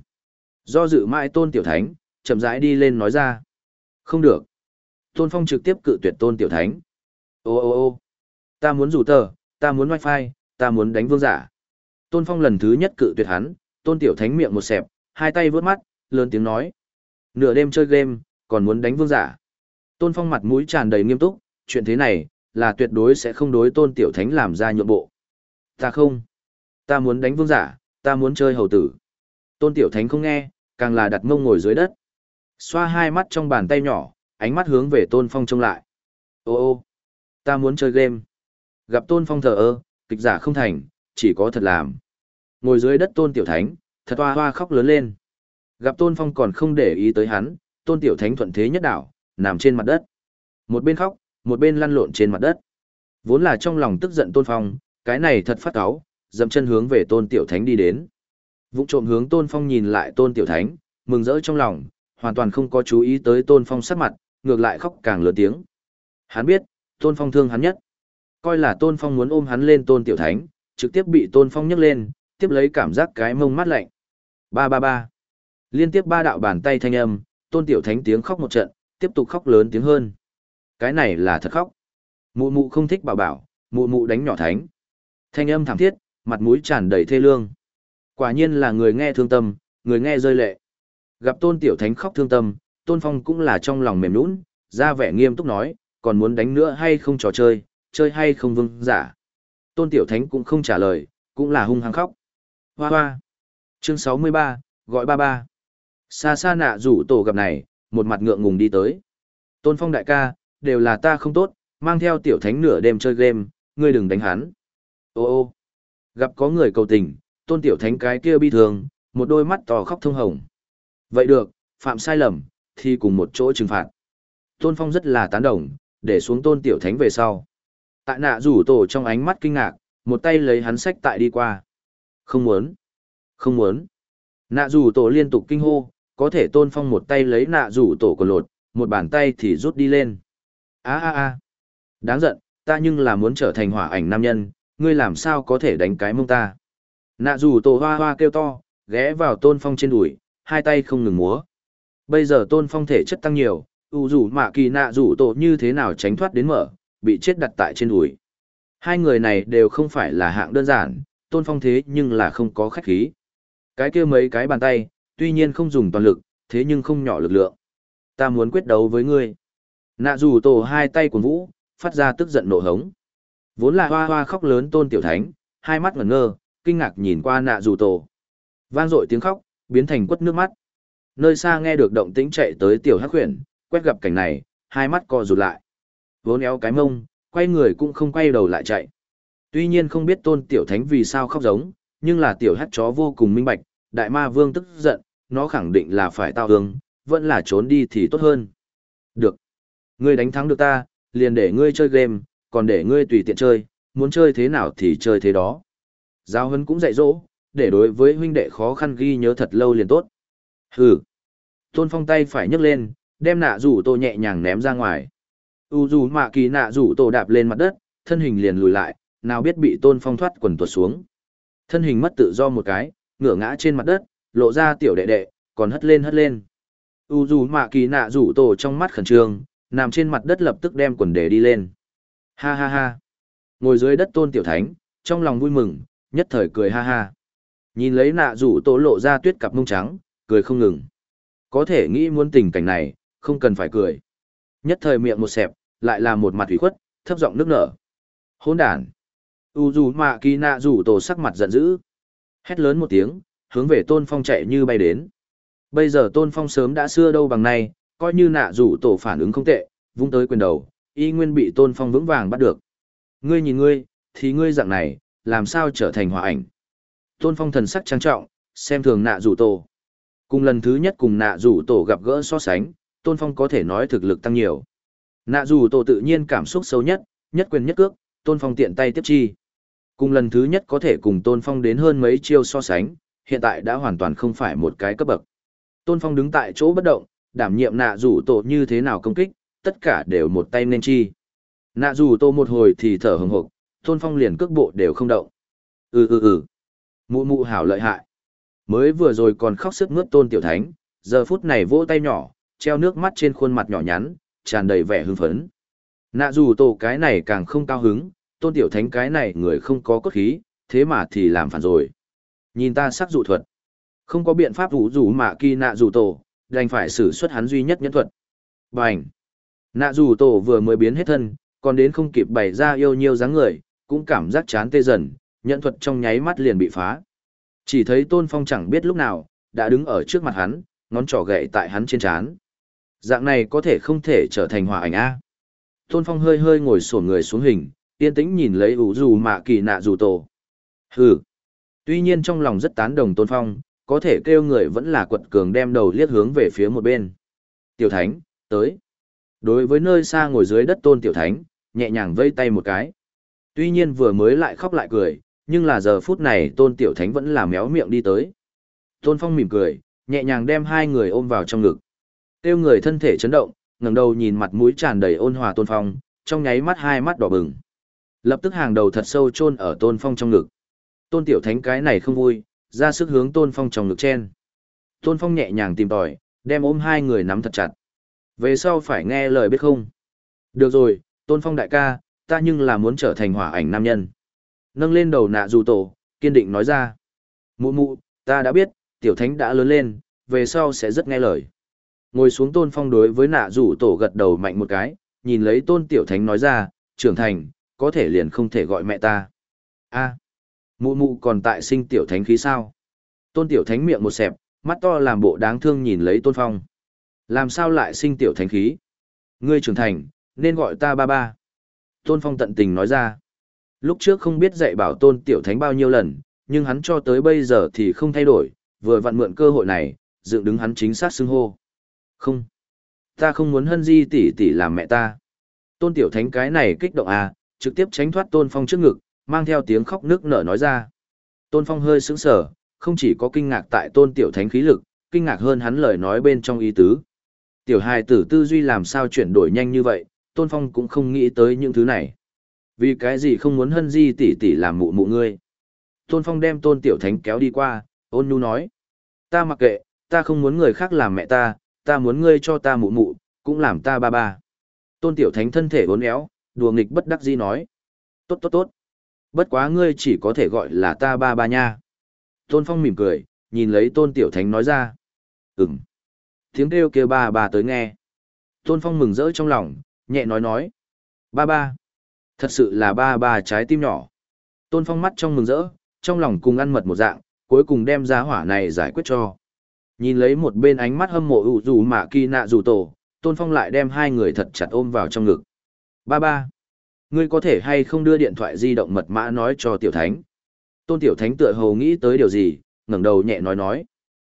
Do dự mãi tôn tiểu thánh, chậm rãi đi lên nói ra. Không được. Tôn phong trực tiếp cự tuyệt tôn tiểu thánh. Ô ô ô ta muốn rủ tờ, ta muốn wifi, ta muốn đánh vương giả. Tôn phong lần thứ nhất cự tuyệt hắn, tôn tiểu thánh miệng một xẹp, hai tay vớt mắt, lớn tiếng nói. Nửa đêm chơi game, còn muốn đánh vương giả. Tôn Phong mặt mũi tràn đầy nghiêm túc, chuyện thế này, là tuyệt đối sẽ không đối tôn tiểu thánh làm ra nhượng bộ. Ta không. Ta muốn đánh vương giả, ta muốn chơi hầu tử. Tôn tiểu thánh không nghe, càng là đặt mông ngồi dưới đất. Xoa hai mắt trong bàn tay nhỏ, ánh mắt hướng về tôn phong trông lại. Ô ô, ta muốn chơi game. Gặp tôn phong thờ ơ, kịch giả không thành, chỉ có thật làm. Ngồi dưới đất tôn tiểu thánh, thật hoa hoa khóc lớn lên. Gặp tôn phong còn không để ý tới hắn, tôn tiểu thánh thuận thế nhất đảo, nằm trên mặt đất. Một bên khóc, một bên lăn lộn trên mặt đất. Vốn là trong lòng tức giận tôn phong, cái này thật phát áo, dậm chân hướng về tôn tiểu thánh đi đến. Vụng trộm hướng tôn phong nhìn lại tôn tiểu thánh, mừng rỡ trong lòng, hoàn toàn không có chú ý tới tôn phong sắc mặt, ngược lại khóc càng lớn tiếng. Hắn biết, tôn phong thương hắn nhất. Coi là tôn phong muốn ôm hắn lên tôn tiểu thánh, trực tiếp bị tôn phong nhấc lên, tiếp lấy cảm giác cái mông mát lạnh. Ba ba ba. Liên tiếp ba đạo bàn tay thanh âm, tôn tiểu thánh tiếng khóc một trận, tiếp tục khóc lớn tiếng hơn. Cái này là thật khóc. Mụ mụ không thích bảo bảo, mụ mụ đánh nhỏ thánh. Thanh âm thảm thiết, mặt mũi tràn đầy thê lương. Quả nhiên là người nghe thương tâm, người nghe rơi lệ. Gặp tôn tiểu thánh khóc thương tâm, tôn phong cũng là trong lòng mềm nũng, ra vẻ nghiêm túc nói, còn muốn đánh nữa hay không trò chơi, chơi hay không vương giả. Tôn tiểu thánh cũng không trả lời, cũng là hung hăng khóc. Hoa hoa. Chương 63, gọi ba ba. Xa xa nạ rủ tổ gặp này, một mặt ngượng ngùng đi tới. Tôn phong đại ca, đều là ta không tốt, mang theo tiểu thánh nửa đêm chơi game, ngươi đừng đánh hắn. Ô ô, gặp có người cầu tình, tôn tiểu thánh cái kia bi thường, một đôi mắt to khóc thông hồng. Vậy được, phạm sai lầm, thì cùng một chỗ trừng phạt. Tôn phong rất là tán đồng, để xuống tôn tiểu thánh về sau. Tại nạ rủ tổ trong ánh mắt kinh ngạc, một tay lấy hắn sách tại đi qua. Không muốn, không muốn. Nạ rủ tổ liên tục kinh hô, có thể tôn phong một tay lấy nạ rủ tổ của lột, một bàn tay thì rút đi lên a a a đáng giận, ta nhưng là muốn trở thành hỏa ảnh nam nhân, ngươi làm sao có thể đánh cái mông ta. Nạ Dù tổ hoa hoa kêu to, ghé vào tôn phong trên đùi, hai tay không ngừng múa. Bây giờ tôn phong thể chất tăng nhiều, u dù mạ kỳ nạ Dù tổ như thế nào tránh thoát đến mở, bị chết đặt tại trên đùi. Hai người này đều không phải là hạng đơn giản, tôn phong thế nhưng là không có khách khí. Cái kia mấy cái bàn tay, tuy nhiên không dùng toàn lực, thế nhưng không nhỏ lực lượng. Ta muốn quyết đấu với ngươi. Nạ dù tổ hai tay của vũ, phát ra tức giận nộ hống. Vốn là hoa hoa khóc lớn tôn tiểu thánh, hai mắt ngẩn ngơ, kinh ngạc nhìn qua nạ dù tổ. Vang dội tiếng khóc, biến thành quất nước mắt. Nơi xa nghe được động tĩnh chạy tới tiểu hắc huyền, quét gặp cảnh này, hai mắt co rụt lại. Vốn éo cái mông, quay người cũng không quay đầu lại chạy. Tuy nhiên không biết tôn tiểu thánh vì sao khóc giống, nhưng là tiểu hắc chó vô cùng minh bạch, đại ma vương tức giận, nó khẳng định là phải tao hướng vẫn là trốn đi thì tốt hơn. Được. Ngươi đánh thắng được ta, liền để ngươi chơi game, còn để ngươi tùy tiện chơi, muốn chơi thế nào thì chơi thế đó. Giao hân cũng dạy dỗ, để đối với huynh đệ khó khăn ghi nhớ thật lâu liền tốt. Hừ. Tôn phong tay phải nhấc lên, đem nạ rủ tô nhẹ nhàng ném ra ngoài. U dù mạ kỳ nạ rủ tô đạp lên mặt đất, thân hình liền lùi lại, nào biết bị tôn phong thoát quần tuột xuống. Thân hình mất tự do một cái, ngửa ngã trên mặt đất, lộ ra tiểu đệ đệ, còn hất lên hất lên. U dù mạ kỳ nạ rủ tổ trong mắt khẩn trương, nằm trên mặt đất lập tức đem quần đề đi lên. Ha ha ha. Ngồi dưới đất tôn tiểu thánh, trong lòng vui mừng, nhất thời cười ha ha. Nhìn lấy nạ rủ tổ lộ ra tuyết cặp mông trắng, cười không ngừng. Có thể nghĩ muốn tình cảnh này, không cần phải cười. Nhất thời miệng một xẹp, lại là một mặt ủy khuất, thấp giọng nước nở. Hôn đàn. U dù mạ kỳ nạ rủ tổ sắc mặt giận dữ. Hét lớn một tiếng, hướng về tôn phong chạy như bay đến. Bây giờ tôn phong sớm đã xưa đâu bằng nay, coi như nạ rủ tổ phản ứng không tệ, vung tới quyền đầu, y nguyên bị tôn phong vững vàng bắt được. Ngươi nhìn ngươi, thì ngươi dạng này, làm sao trở thành hòa ảnh. Tôn phong thần sắc trang trọng, xem thường nạ rủ tổ. Cùng lần thứ nhất cùng nạ rủ tổ gặp gỡ so sánh, tôn phong có thể nói thực lực tăng nhiều. Nạ rủ tổ tự nhiên cảm xúc xấu nhất, nhất quyền nhất cước, tôn phong tiện tay tiếp chi. Cùng lần thứ nhất có thể cùng tôn phong đến hơn mấy chiêu so sánh, hiện tại đã hoàn toàn không phải một cái cấp bậc. Tôn phong đứng tại chỗ bất động, đảm nhiệm nạ rủ tổ như thế nào công kích, tất cả đều một tay nên chi. Nạ rủ tổ một hồi thì thở hừng hực, tôn phong liền cước bộ đều không động. Ừ ừ ừ. Mụ mụ hảo lợi hại. Mới vừa rồi còn khóc sức mướt tôn tiểu thánh, giờ phút này vỗ tay nhỏ, treo nước mắt trên khuôn mặt nhỏ nhắn, tràn đầy vẻ hưng phấn. Nạ dù tổ cái này càng không cao hứng, tôn tiểu thánh cái này người không có cốt khí, thế mà thì làm phản rồi. Nhìn ta sắc dụ thuật. Không có biện pháp rủ rủ mà kỳ nạ dù tổ, đành phải sử xuất hắn duy nhất nhẫn thuật. Bành! Nạ dù tổ vừa mới biến hết thân, còn đến không kịp bày ra yêu nhiêu dáng người, cũng cảm giác chán tê dần, nhẫn thuật trong nháy mắt liền bị phá. Chỉ thấy tôn phong chẳng biết lúc nào, đã đứng ở trước mặt hắn, ngón trỏ gậy tại hắn trên chán. Dạng này có thể không thể trở thành hòa ảnh A. Tôn phong hơi hơi ngồi sổn người xuống hình, yên tĩnh nhìn lấy ủ dù mạ kỳ nạ dù tổ. Hừ! Tuy nhiên trong lòng rất tán đồng tôn phong, có thể kêu người vẫn là quật cường đem đầu liếc hướng về phía một bên. Tiểu Thánh, tới. Đối với nơi xa ngồi dưới đất tôn Tiểu Thánh, nhẹ nhàng vây tay một cái. Tuy nhiên vừa mới lại khóc lại cười, nhưng là giờ phút này tôn Tiểu Thánh vẫn là méo miệng đi tới. Tôn Phong mỉm cười, nhẹ nhàng đem hai người ôm vào trong ngực. Kêu người thân thể chấn động, ngẩng đầu nhìn mặt mũi tràn đầy ôn hòa Tôn Phong, trong nháy mắt hai mắt đỏ bừng. Lập tức hàng đầu thật sâu chôn ở Tôn Phong trong ngực. Tôn Tiểu Thánh cái này không vui, ra sức hướng Tôn Phong trong ngực chen. Tôn Phong nhẹ nhàng tìm tòi, đem ôm hai người nắm thật chặt. Về sau phải nghe lời biết không? Được rồi, Tôn Phong đại ca, ta nhưng là muốn trở thành hỏa ảnh nam nhân. Nâng lên đầu nạ dù tổ, kiên định nói ra. Mụ mụ, ta đã biết, tiểu thánh đã lớn lên, về sau sẽ rất nghe lời. Ngồi xuống Tôn Phong đối với nạ rủ tổ gật đầu mạnh một cái, nhìn lấy Tôn Tiểu Thánh nói ra, trưởng thành, có thể liền không thể gọi mẹ ta. a Mụ mụ còn tại sinh tiểu thánh khí sao? Tôn tiểu thánh miệng một xẹp, mắt to làm bộ đáng thương nhìn lấy tôn phong. Làm sao lại sinh tiểu thánh khí? Ngươi trưởng thành, nên gọi ta ba ba. Tôn phong tận tình nói ra. Lúc trước không biết dạy bảo tôn tiểu thánh bao nhiêu lần, nhưng hắn cho tới bây giờ thì không thay đổi, vừa vặn mượn cơ hội này, dựng đứng hắn chính xác xưng hô. Không. Ta không muốn hân di tỷ tỷ làm mẹ ta. Tôn tiểu thánh cái này kích động à, trực tiếp tránh thoát tôn phong trước ngực, mang theo tiếng khóc nước nở nói ra. Tôn Phong hơi sững sờ, không chỉ có kinh ngạc tại tôn tiểu thánh khí lực, kinh ngạc hơn hắn lời nói bên trong ý tứ. Tiểu hài tử tư duy làm sao chuyển đổi nhanh như vậy, Tôn Phong cũng không nghĩ tới những thứ này. Vì cái gì không muốn hân di tỷ tỷ làm mụ mụ ngươi. Tôn Phong đem tôn tiểu thánh kéo đi qua, ôn nhu nói. Ta mặc kệ, ta không muốn người khác làm mẹ ta, ta muốn ngươi cho ta mụ mụ, cũng làm ta ba ba. Tôn tiểu thánh thân thể bốn éo, đùa nghịch bất đắc dĩ nói. Tốt tốt tốt. Bất quá ngươi chỉ có thể gọi là ta ba ba nha. Tôn Phong mỉm cười, nhìn lấy Tôn Tiểu Thánh nói ra. Ừm. Tiếng kêu kêu ba ba tới nghe. Tôn Phong mừng rỡ trong lòng, nhẹ nói nói. Ba ba. Thật sự là ba ba trái tim nhỏ. Tôn Phong mắt trong mừng rỡ, trong lòng cùng ăn mật một dạng, cuối cùng đem giá hỏa này giải quyết cho. Nhìn lấy một bên ánh mắt hâm mộ ủ dù mạ kỳ nạ dù tổ, Tôn Phong lại đem hai người thật chặt ôm vào trong ngực. Ba ba. Ngươi có thể hay không đưa điện thoại di động mật mã nói cho tiểu thánh. Tôn tiểu thánh tựa hồ nghĩ tới điều gì, ngẩng đầu nhẹ nói nói.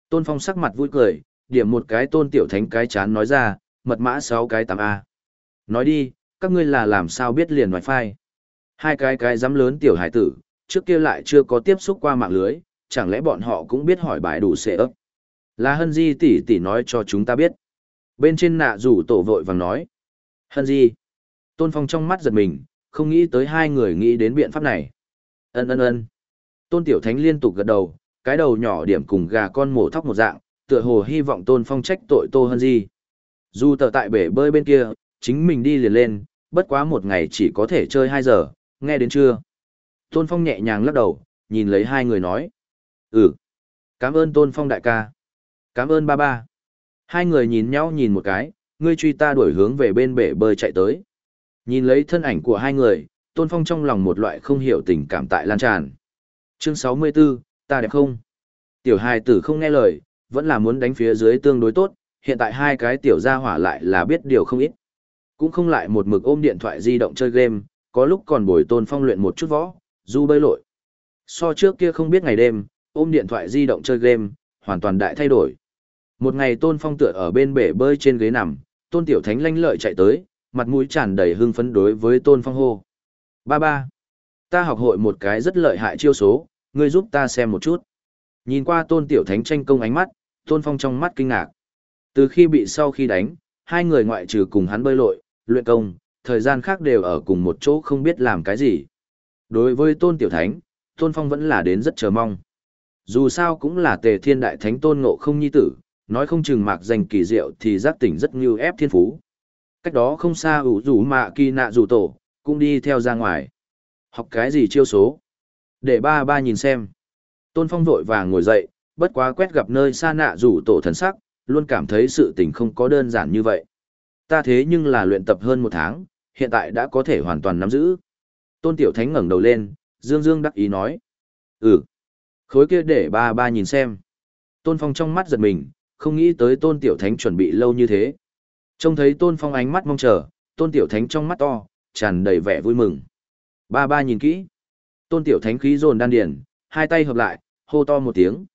Tôn phong sắc mặt vui cười, điểm một cái tôn tiểu thánh cái chán nói ra, mật mã sáu cái tám a Nói đi, các ngươi là làm sao biết liền wifi. Hai cái cái dám lớn tiểu hải tử, trước kia lại chưa có tiếp xúc qua mạng lưới, chẳng lẽ bọn họ cũng biết hỏi bài đủ xệ ấp. Là hân di tỷ tỷ nói cho chúng ta biết. Bên trên nạ rủ tổ vội vàng nói. Hân di. Tôn Phong trong mắt giật mình, không nghĩ tới hai người nghĩ đến biện pháp này. Ân ân ân. Tôn Tiểu Thánh liên tục gật đầu, cái đầu nhỏ điểm cùng gà con mổ thóc một dạng, tựa hồ hy vọng Tôn Phong trách tội Tô Hân Di. Dù tờ tại bể bơi bên kia, chính mình đi liền lên, bất quá một ngày chỉ có thể chơi 2 giờ, nghe đến chưa? Tôn Phong nhẹ nhàng lắc đầu, nhìn lấy hai người nói. Ừ. Cảm ơn Tôn Phong đại ca. Cảm ơn ba ba. Hai người nhìn nhau nhìn một cái, ngươi truy ta đuổi hướng về bên bể bơi chạy tới. Nhìn lấy thân ảnh của hai người, Tôn Phong trong lòng một loại không hiểu tình cảm tại lan tràn. Chương 64, ta đẹp không? Tiểu hài tử không nghe lời, vẫn là muốn đánh phía dưới tương đối tốt, hiện tại hai cái tiểu gia hỏa lại là biết điều không ít. Cũng không lại một mực ôm điện thoại di động chơi game, có lúc còn bồi Tôn Phong luyện một chút võ, du bơi lội. So trước kia không biết ngày đêm, ôm điện thoại di động chơi game, hoàn toàn đại thay đổi. Một ngày Tôn Phong tựa ở bên bể bơi trên ghế nằm, Tôn Tiểu Thánh lanh lợi chạy tới, mặt mũi tràn đầy hưng phấn đối với Tôn Phong hô. Ba ba, ta học hội một cái rất lợi hại chiêu số, ngươi giúp ta xem một chút. Nhìn qua Tôn Tiểu Thánh tranh công ánh mắt, Tôn Phong trong mắt kinh ngạc. Từ khi bị sau khi đánh, hai người ngoại trừ cùng hắn bơi lội, luyện công, thời gian khác đều ở cùng một chỗ không biết làm cái gì. Đối với Tôn Tiểu Thánh, Tôn Phong vẫn là đến rất chờ mong. Dù sao cũng là tề thiên đại thánh Tôn Ngộ không nhi tử, nói không chừng mạc danh kỳ diệu thì giác tỉnh rất như ép thiên phú. Cách đó không xa ủ rủ mạ kỳ nạ rủ tổ, cũng đi theo ra ngoài. Học cái gì chiêu số? Để ba ba nhìn xem. Tôn Phong vội vàng ngồi dậy, bất quá quét gặp nơi xa nạ rủ tổ thần sắc, luôn cảm thấy sự tình không có đơn giản như vậy. Ta thế nhưng là luyện tập hơn một tháng, hiện tại đã có thể hoàn toàn nắm giữ. Tôn Tiểu Thánh ngẩng đầu lên, Dương Dương đắc ý nói. Ừ. Khối kia để ba ba nhìn xem. Tôn Phong trong mắt giật mình, không nghĩ tới Tôn Tiểu Thánh chuẩn bị lâu như thế. Trông thấy Tôn Phong ánh mắt mong chờ, Tôn Tiểu Thánh trong mắt to, tràn đầy vẻ vui mừng. Ba ba nhìn kỹ. Tôn Tiểu Thánh khí dồn đan điền, hai tay hợp lại, hô to một tiếng.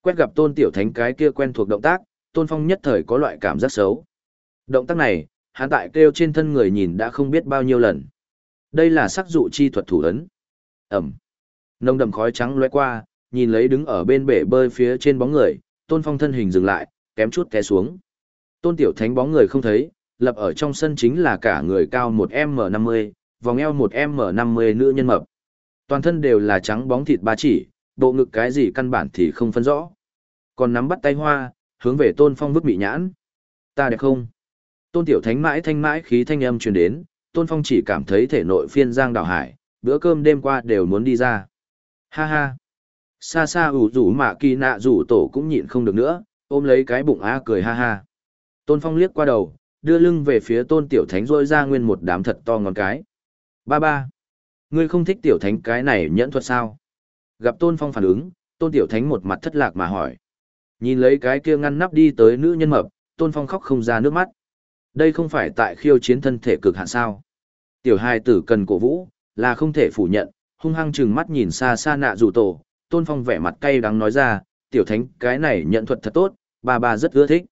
Quét gặp Tôn Tiểu Thánh cái kia quen thuộc động tác, Tôn Phong nhất thời có loại cảm giác xấu. Động tác này, hắn tại kêu trên thân người nhìn đã không biết bao nhiêu lần. Đây là sắc dụ chi thuật thủ ấn. Ẩm. Nông đầm khói trắng lóe qua, nhìn lấy đứng ở bên bể bơi phía trên bóng người, Tôn Phong thân hình dừng lại, kém chút té xuống. Tôn Tiểu Thánh bóng người không thấy, lập ở trong sân chính là cả người cao một m năm mươi, vòng eo một m năm mươi nữ nhân mập. Toàn thân đều là trắng bóng thịt ba chỉ, bộ ngực cái gì căn bản thì không phân rõ. Còn nắm bắt tay hoa, hướng về Tôn Phong vứt bị nhãn. Ta đẹp không? Tôn Tiểu Thánh mãi thanh mãi khí thanh âm truyền đến, Tôn Phong chỉ cảm thấy thể nội phiên giang đảo hải, bữa cơm đêm qua đều muốn đi ra. Ha ha. Xa xa ủ rủ mạ kỳ nạ rủ tổ cũng nhịn không được nữa, ôm lấy cái bụng á cười ha ha. Tôn Phong liếc qua đầu, đưa lưng về phía tôn tiểu thánh rôi ra nguyên một đám thật to ngón cái. Ba ba. Ngươi không thích tiểu thánh cái này nhẫn thuật sao? Gặp tôn phong phản ứng, tôn tiểu thánh một mặt thất lạc mà hỏi. Nhìn lấy cái kia ngăn nắp đi tới nữ nhân mập, tôn phong khóc không ra nước mắt. Đây không phải tại khiêu chiến thân thể cực hạn sao. Tiểu hài tử cần cổ vũ, là không thể phủ nhận, hung hăng chừng mắt nhìn xa xa nạ rủ tổ, tôn phong vẻ mặt cay đắng nói ra, tiểu thánh cái này nhận thuật thật tốt, ba ba rất ưa thích.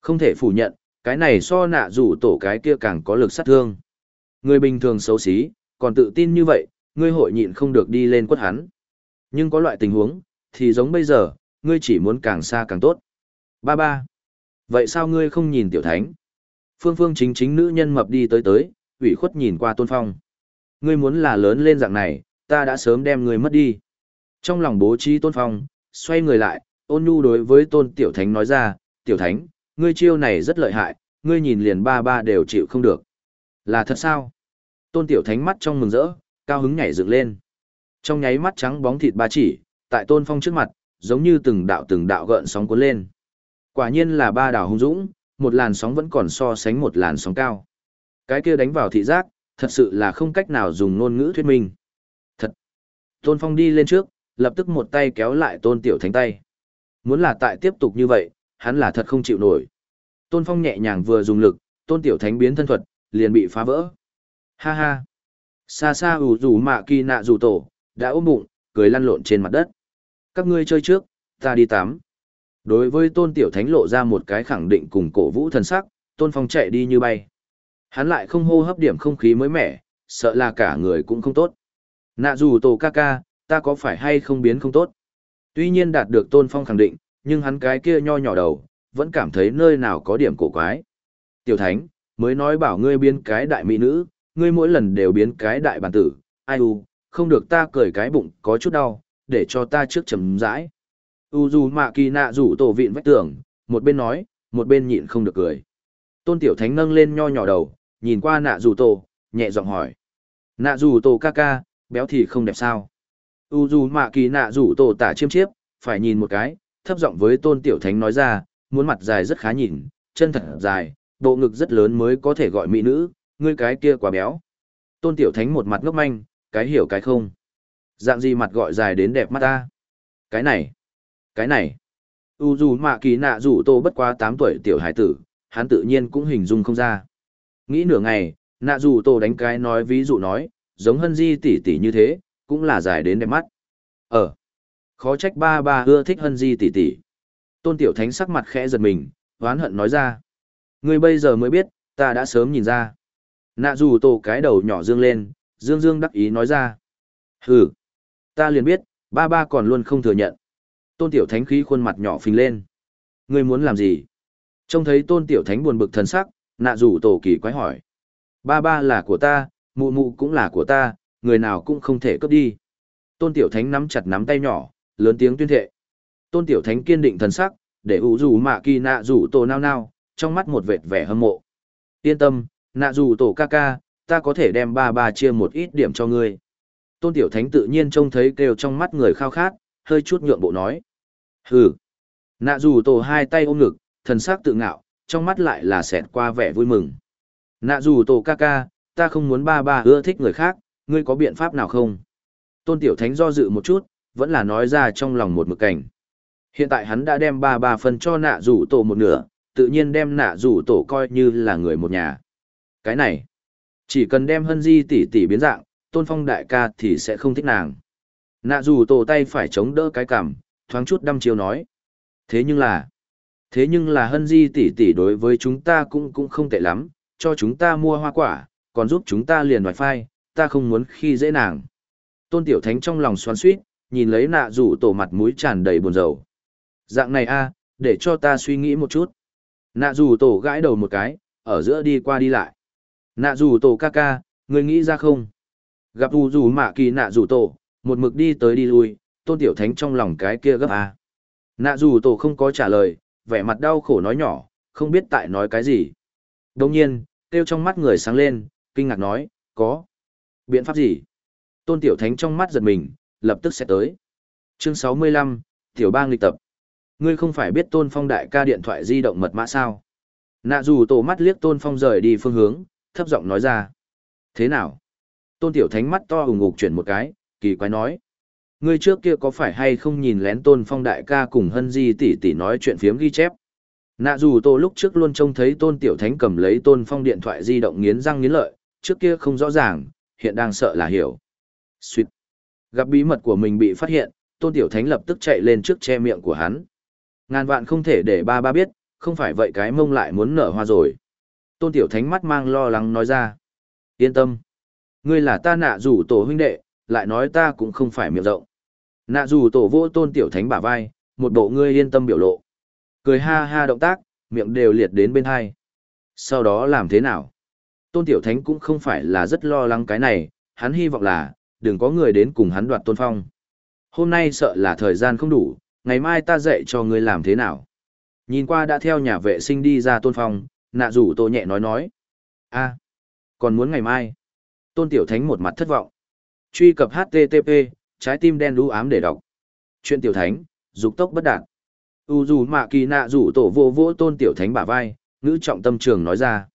Không thể phủ nhận, cái này so nạ rủ tổ cái kia càng có lực sát thương. Người bình thường xấu xí, còn tự tin như vậy, ngươi hội nhịn không được đi lên quất hắn. Nhưng có loại tình huống, thì giống bây giờ, ngươi chỉ muốn càng xa càng tốt. Ba ba. Vậy sao ngươi không nhìn tiểu thánh? Phương phương chính chính nữ nhân mập đi tới tới, ủy khuất nhìn qua tôn phong. Ngươi muốn là lớn lên dạng này, ta đã sớm đem ngươi mất đi. Trong lòng bố trí tôn phong, xoay người lại, ôn nhu đối với tôn tiểu thánh nói ra, tiểu thánh, ngươi chiêu này rất lợi hại, ngươi nhìn liền ba ba đều chịu không được. Là thật sao? Tôn tiểu thánh mắt trong mừng rỡ, cao hứng nhảy dựng lên. Trong nháy mắt trắng bóng thịt ba chỉ, tại tôn phong trước mặt, giống như từng đạo từng đạo gợn sóng cuốn lên. Quả nhiên là ba đảo hung dũng, một làn sóng vẫn còn so sánh một làn sóng cao. Cái kia đánh vào thị giác, thật sự là không cách nào dùng ngôn ngữ thuyết minh. Thật. Tôn Phong đi lên trước, lập tức một tay kéo lại Tôn Tiểu Thánh tay. Muốn là tại tiếp tục như vậy, hắn là thật không chịu nổi. Tôn Phong nhẹ nhàng vừa dùng lực, Tôn Tiểu Thánh biến thân thuật, liền bị phá vỡ. Ha ha. Xa xa ủ rủ mạ kỳ nạ rủ tổ, đã ôm bụng, cười lăn lộn trên mặt đất. Các ngươi chơi trước, ta đi tắm. Đối với Tôn Tiểu Thánh lộ ra một cái khẳng định cùng cổ vũ thần sắc, Tôn Phong chạy đi như bay. Hắn lại không hô hấp điểm không khí mới mẻ, sợ là cả người cũng không tốt. Nạ dù tổ ca ca, ta có phải hay không biến không tốt? Tuy nhiên đạt được Tôn Phong khẳng định, nhưng hắn cái kia nho nhỏ đầu, vẫn cảm thấy nơi nào có điểm cổ quái. Tiểu Thánh, mới nói bảo ngươi biến cái đại mỹ nữ, ngươi mỗi lần đều biến cái đại bản tử, ai u, không được ta cười cái bụng có chút đau, để cho ta trước chấm rãi. U dù mạ kỳ nạ rủ tổ vịn vách tường, một bên nói, một bên nhịn không được cười. Tôn Tiểu Thánh nâng lên nho nhỏ đầu, nhìn qua nạ rủ tổ, nhẹ giọng hỏi. Nạ rủ tổ ca ca, béo thì không đẹp sao? U dù mạ kỳ nạ rủ tổ tả chiêm chiếp, phải nhìn một cái, thấp giọng với Tôn Tiểu Thánh nói ra, muốn mặt dài rất khá nhìn, chân thật dài, bộ ngực rất lớn mới có thể gọi mỹ nữ, ngươi cái kia quá béo. Tôn Tiểu Thánh một mặt ngốc manh, cái hiểu cái không. Dạng gì mặt gọi dài đến đẹp mắt ta? Cái này, cái này. U dù mạ kỳ nạ dù tô bất quá 8 tuổi tiểu hải tử, hắn tự nhiên cũng hình dung không ra. Nghĩ nửa ngày, nạ dù tô đánh cái nói ví dụ nói, giống hân di tỷ tỷ như thế, cũng là dài đến đẹp mắt. Ờ, khó trách ba ba ưa thích hân di tỷ tỷ. Tôn tiểu thánh sắc mặt khẽ giật mình, oán hận nói ra. Ngươi bây giờ mới biết, ta đã sớm nhìn ra. Nạ dù tổ cái đầu nhỏ dương lên, dương dương đắc ý nói ra. Hừ, ta liền biết, ba ba còn luôn không thừa nhận. Tôn tiểu thánh khí khuôn mặt nhỏ phình lên. Ngươi muốn làm gì? Trông thấy tôn tiểu thánh buồn bực thần sắc, nạ dù tổ kỳ quái hỏi. Ba ba là của ta, mụ mụ cũng là của ta, người nào cũng không thể cướp đi. Tôn tiểu thánh nắm chặt nắm tay nhỏ, lớn tiếng tuyên thệ. Tôn tiểu thánh kiên định thần sắc, để ủ rủ mạ kỳ nạ rủ tổ nao nao, trong mắt một vệt vẻ hâm mộ. Yên tâm, nạ rủ tổ ca ca, ta có thể đem ba ba chia một ít điểm cho ngươi. Tôn tiểu thánh tự nhiên trông thấy kêu trong mắt người khao khát, hơi chút nhượng bộ nói. Hừ. Nạ rủ tổ hai tay ôm ngực, thần sắc tự ngạo, trong mắt lại là xẹt qua vẻ vui mừng. Nạ rủ tổ ca ca, ta không muốn ba ba ưa thích người khác, ngươi có biện pháp nào không? Tôn tiểu thánh do dự một chút, vẫn là nói ra trong lòng một mực cảnh. Hiện tại hắn đã đem ba ba phần cho nạ rủ tổ một nửa, tự nhiên đem nạ rủ tổ coi như là người một nhà. Cái này, chỉ cần đem hân di tỷ tỷ biến dạng, tôn phong đại ca thì sẽ không thích nàng. Nạ rủ tổ tay phải chống đỡ cái cằm, thoáng chút đăm chiêu nói. Thế nhưng là, thế nhưng là hân di tỷ tỷ đối với chúng ta cũng cũng không tệ lắm, cho chúng ta mua hoa quả, còn giúp chúng ta liền wifi, ta không muốn khi dễ nàng. Tôn tiểu thánh trong lòng xoắn xuýt, nhìn lấy nạ rủ tổ mặt mũi tràn đầy buồn rầu. Dạng này a, để cho ta suy nghĩ một chút. Nạ rủ tổ gãi đầu một cái, ở giữa đi qua đi lại. Nạ rủ tổ ca ca, người nghĩ ra không? Gặp u rủ mạ kỳ nạ rủ tổ, một mực đi tới đi lui, tôn tiểu thánh trong lòng cái kia gấp a. Nạ rủ tổ không có trả lời, vẻ mặt đau khổ nói nhỏ, không biết tại nói cái gì. Đồng nhiên, kêu trong mắt người sáng lên, kinh ngạc nói, có. Biện pháp gì? Tôn tiểu thánh trong mắt giật mình, lập tức sẽ tới. Chương 65, Tiểu bang lịch tập. Ngươi không phải biết Tôn Phong đại ca điện thoại di động mật mã sao? Nạ dù tổ mắt liếc Tôn Phong rời đi phương hướng, thấp giọng nói ra. Thế nào? Tôn Tiểu Thánh mắt to hùng ngục chuyển một cái, kỳ quái nói. Ngươi trước kia có phải hay không nhìn lén Tôn Phong đại ca cùng Hân Di tỷ tỷ nói chuyện phiếm ghi chép? Nạ dù tổ lúc trước luôn trông thấy Tôn Tiểu Thánh cầm lấy Tôn Phong điện thoại di động nghiến răng nghiến lợi, trước kia không rõ ràng, hiện đang sợ là hiểu. Xuyệt. Gặp bí mật của mình bị phát hiện, Tôn Tiểu Thánh lập tức chạy lên trước che miệng của hắn. Ngàn vạn không thể để ba ba biết, không phải vậy cái mông lại muốn nở hoa rồi. Tôn Tiểu Thánh mắt mang lo lắng nói ra. Yên tâm. Ngươi là ta nạ rủ tổ huynh đệ, lại nói ta cũng không phải miệng rộng. Nạ rủ tổ vô Tôn Tiểu Thánh bả vai, một bộ ngươi yên tâm biểu lộ. Cười ha ha động tác, miệng đều liệt đến bên hai. Sau đó làm thế nào? Tôn Tiểu Thánh cũng không phải là rất lo lắng cái này, hắn hy vọng là, đừng có người đến cùng hắn đoạt tôn phong. Hôm nay sợ là thời gian không đủ, ngày mai ta dạy cho ngươi làm thế nào. Nhìn qua đã theo nhà vệ sinh đi ra tôn phong, nạ rủ tô nhẹ nói nói. a còn muốn ngày mai. Tôn tiểu thánh một mặt thất vọng. Truy cập HTTP, trái tim đen đu ám để đọc. Chuyện tiểu thánh, dục tốc bất đạt. U dù mạ kỳ nạ rủ tổ vô vô tôn tiểu thánh bả vai, ngữ trọng tâm trường nói ra.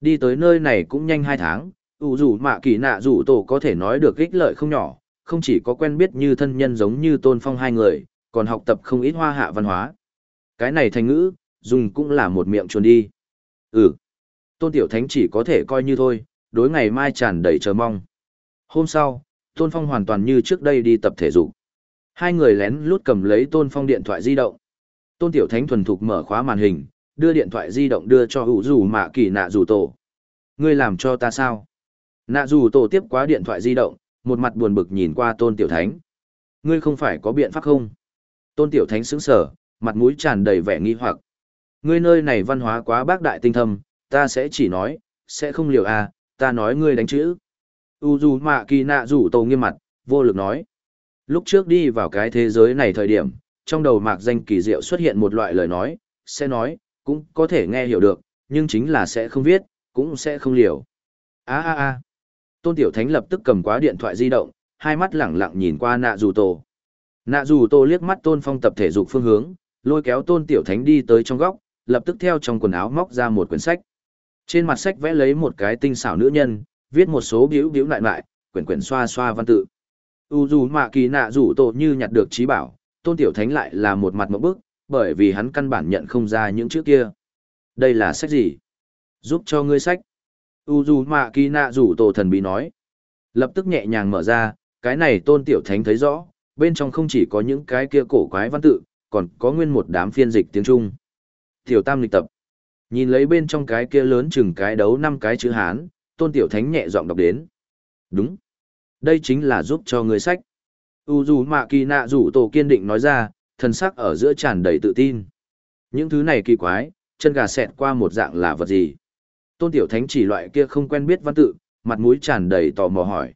Đi tới nơi này cũng nhanh hai tháng, ủ rủ mạ kỳ nạ rủ tổ có thể nói được ích lợi không nhỏ, không chỉ có quen biết như thân nhân giống như tôn phong hai người, còn học tập không ít hoa hạ văn hóa. Cái này thành ngữ, dùng cũng là một miệng chuồn đi. Ừ. Tôn tiểu thánh chỉ có thể coi như thôi, đối ngày mai tràn đầy chờ mong. Hôm sau, tôn phong hoàn toàn như trước đây đi tập thể dục. Hai người lén lút cầm lấy tôn phong điện thoại di động. Tôn tiểu thánh thuần thục mở khóa màn hình, đưa điện thoại di động đưa cho hữu dù mạ kỳ nạ dù tổ. Ngươi làm cho ta sao? Nạ dù tổ tiếp quá điện thoại di động, một mặt buồn bực nhìn qua tôn tiểu thánh. Ngươi không phải có biện pháp không? Tôn tiểu thánh sững sở, mặt mũi tràn đầy vẻ nghi hoặc. Ngươi nơi này văn hóa quá bác đại tinh thâm, ta sẽ chỉ nói, sẽ không liều à, ta nói ngươi đánh chữ. U dù mạ kỳ nạ rủ tổ nghiêm mặt, vô lực nói. Lúc trước đi vào cái thế giới này thời điểm, trong đầu mạc danh kỳ diệu xuất hiện một loại lời nói, sẽ nói, cũng có thể nghe hiểu được, nhưng chính là sẽ không viết, cũng sẽ không liều. a a a Tôn Tiểu Thánh lập tức cầm quá điện thoại di động, hai mắt lẳng lặng nhìn qua nạ dù tổ. Nạ dù tổ liếc mắt Tôn Phong tập thể dục phương hướng, lôi kéo Tôn Tiểu Thánh đi tới trong góc, lập tức theo trong quần áo móc ra một quyển sách. Trên mặt sách vẽ lấy một cái tinh xảo nữ nhân, viết một số biểu biểu lại lại, quyển quyển xoa xoa văn tự. U dù mạ kỳ nạ rủ tổ như nhặt được trí bảo, Tôn Tiểu Thánh lại là một mặt mẫu bức, bởi vì hắn căn bản nhận không ra những chữ kia. Đây là sách gì? Giúp cho ngươi sách. U dù mạ kỳ nạ rủ tổ thần bí nói. Lập tức nhẹ nhàng mở ra, cái này tôn tiểu thánh thấy rõ, bên trong không chỉ có những cái kia cổ quái văn tự, còn có nguyên một đám phiên dịch tiếng Trung. Tiểu tam lịch tập. Nhìn lấy bên trong cái kia lớn chừng cái đấu năm cái chữ Hán, tôn tiểu thánh nhẹ giọng đọc đến. Đúng. Đây chính là giúp cho người sách. U dù mạ kỳ nạ rủ tổ kiên định nói ra, thần sắc ở giữa tràn đầy tự tin. Những thứ này kỳ quái, chân gà xẹt qua một dạng là vật gì? Tôn Tiểu Thánh chỉ loại kia không quen biết văn tự, mặt mũi tràn đầy tò mò hỏi.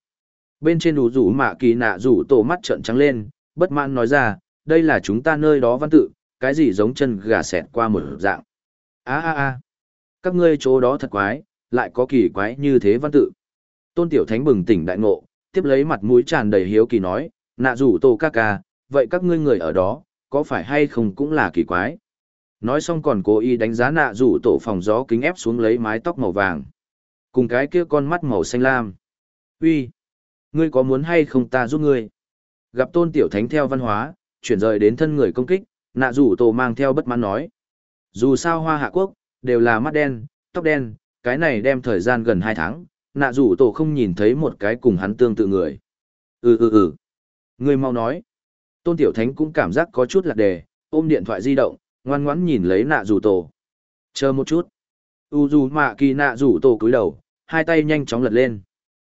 Bên trên đủ rủ mạ kỳ nạ rủ tổ mắt trợn trắng lên, bất mãn nói ra, đây là chúng ta nơi đó văn tự, cái gì giống chân gà xẹt qua một dạng. a a a các ngươi chỗ đó thật quái, lại có kỳ quái như thế văn tự. Tôn Tiểu Thánh bừng tỉnh đại ngộ, tiếp lấy mặt mũi tràn đầy hiếu kỳ nói, nạ rủ tổ ca ca, vậy các ngươi người ở đó, có phải hay không cũng là kỳ quái. Nói xong còn cố ý đánh giá nạ rủ tổ phòng gió kính ép xuống lấy mái tóc màu vàng. Cùng cái kia con mắt màu xanh lam. Uy, ngươi có muốn hay không ta giúp ngươi? Gặp tôn tiểu thánh theo văn hóa, chuyển rời đến thân người công kích, nạ rủ tổ mang theo bất mãn nói. Dù sao hoa hạ quốc, đều là mắt đen, tóc đen, cái này đem thời gian gần hai tháng, nạ rủ tổ không nhìn thấy một cái cùng hắn tương tự người. Ừ ừ ừ. Ngươi mau nói. Tôn Tiểu Thánh cũng cảm giác có chút lạc đề, ôm điện thoại di động, ngoan ngoãn nhìn lấy nạ rủ tổ. Chờ một chút. U dù mạ kỳ nạ rủ tổ cúi đầu, hai tay nhanh chóng lật lên.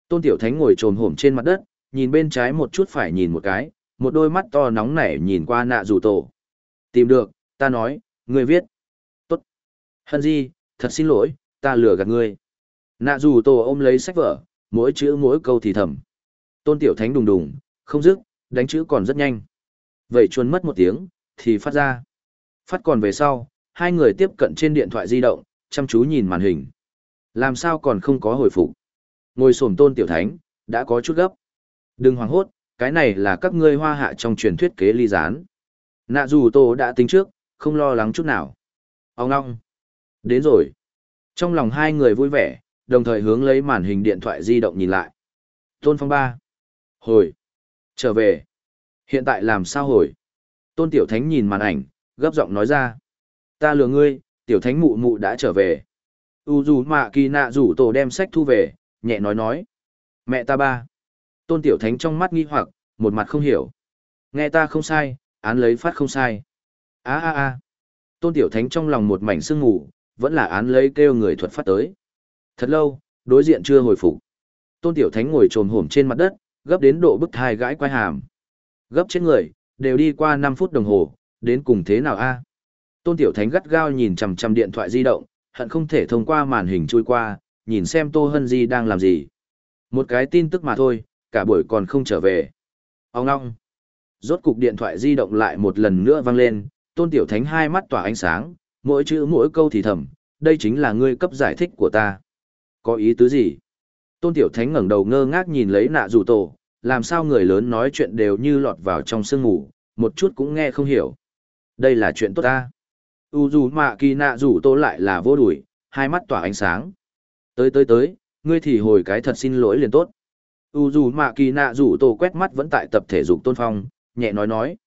Tôn Tiểu Thánh ngồi trồm hổm trên mặt đất, nhìn bên trái một chút phải nhìn một cái, một đôi mắt to nóng nảy nhìn qua nạ rủ tổ. Tìm được, ta nói, ngươi viết. Tốt. Hân di, thật xin lỗi, ta lừa gạt ngươi. Nạ rủ tổ ôm lấy sách vở, mỗi chữ mỗi câu thì thầm. Tôn Tiểu Thánh đùng đùng, không dứt, đánh chữ còn rất nhanh. Vậy chuồn mất một tiếng, thì phát ra. Phát còn về sau, hai người tiếp cận trên điện thoại di động, chăm chú nhìn màn hình. Làm sao còn không có hồi phục? Ngồi sổm tôn tiểu thánh, đã có chút gấp. Đừng hoảng hốt, cái này là các ngươi hoa hạ trong truyền thuyết kế ly gián. Nạ dù tô đã tính trước, không lo lắng chút nào. Ông ngong. Đến rồi. Trong lòng hai người vui vẻ, đồng thời hướng lấy màn hình điện thoại di động nhìn lại. Tôn Phong ba. Hồi. Trở về. Hiện tại làm sao hồi? Tôn Tiểu Thánh nhìn màn ảnh, gấp giọng nói ra. Ta lừa ngươi, Tiểu Thánh mụ mụ đã trở về. U dù mạ kỳ nạ rủ tổ đem sách thu về, nhẹ nói nói. Mẹ ta ba. Tôn Tiểu Thánh trong mắt nghi hoặc, một mặt không hiểu. Nghe ta không sai, án lấy phát không sai. a a a Tôn Tiểu Thánh trong lòng một mảnh sương ngủ, vẫn là án lấy kêu người thuật phát tới. Thật lâu, đối diện chưa hồi phục. Tôn Tiểu Thánh ngồi trồm hổm trên mặt đất, gấp đến độ bức thai gãi quay hàm. Gấp chết người, đều đi qua 5 phút đồng hồ, đến cùng thế nào a? Tôn Tiểu Thánh gắt gao nhìn chằm chằm điện thoại di động, hận không thể thông qua màn hình trôi qua, nhìn xem Tô Hân Di đang làm gì. Một cái tin tức mà thôi, cả buổi còn không trở về. Ông ngong. Rốt cục điện thoại di động lại một lần nữa vang lên, Tôn Tiểu Thánh hai mắt tỏa ánh sáng, mỗi chữ mỗi câu thì thầm, đây chính là ngươi cấp giải thích của ta. Có ý tứ gì? Tôn Tiểu Thánh ngẩng đầu ngơ ngác nhìn lấy nạ dù tổ, làm sao người lớn nói chuyện đều như lọt vào trong sương ngủ, một chút cũng nghe không hiểu. Đây là chuyện tốt ta. U dù mạ kỳ nạ rủ tô lại là vô đuổi, hai mắt tỏa ánh sáng. Tới tới tới, ngươi thì hồi cái thật xin lỗi liền tốt. U dù mạ kỳ nạ rủ tô quét mắt vẫn tại tập thể dục tôn phong, nhẹ nói nói.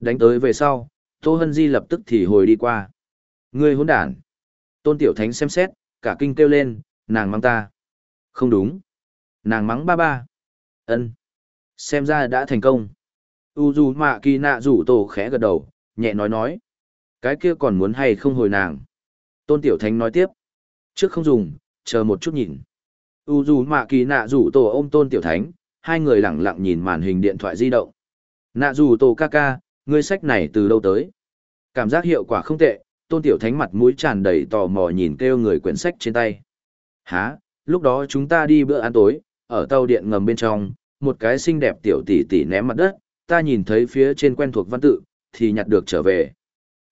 Đánh tới về sau, tô hân di lập tức thì hồi đi qua. Ngươi hỗn đản. Tôn tiểu thánh xem xét, cả kinh kêu lên, nàng mắng ta. Không đúng. Nàng mắng ba ba. ân Xem ra đã thành công. U dù mạ kỳ nạ rủ tổ khẽ gật đầu, nhẹ nói nói. Cái kia còn muốn hay không hồi nàng. Tôn Tiểu Thánh nói tiếp. Trước không dùng, chờ một chút nhìn. U dù mạ kỳ nạ rủ tổ ôm Tôn Tiểu Thánh, hai người lặng lặng nhìn màn hình điện thoại di động. Nạ rủ tổ ca ca, ngươi sách này từ đâu tới? Cảm giác hiệu quả không tệ, Tôn Tiểu Thánh mặt mũi tràn đầy tò mò nhìn kêu người quyển sách trên tay. Hả, lúc đó chúng ta đi bữa ăn tối, ở tàu điện ngầm bên trong, một cái xinh đẹp tiểu tỷ tỷ ném mặt đất, ta nhìn thấy phía trên quen thuộc văn tự, thì nhặt được trở về.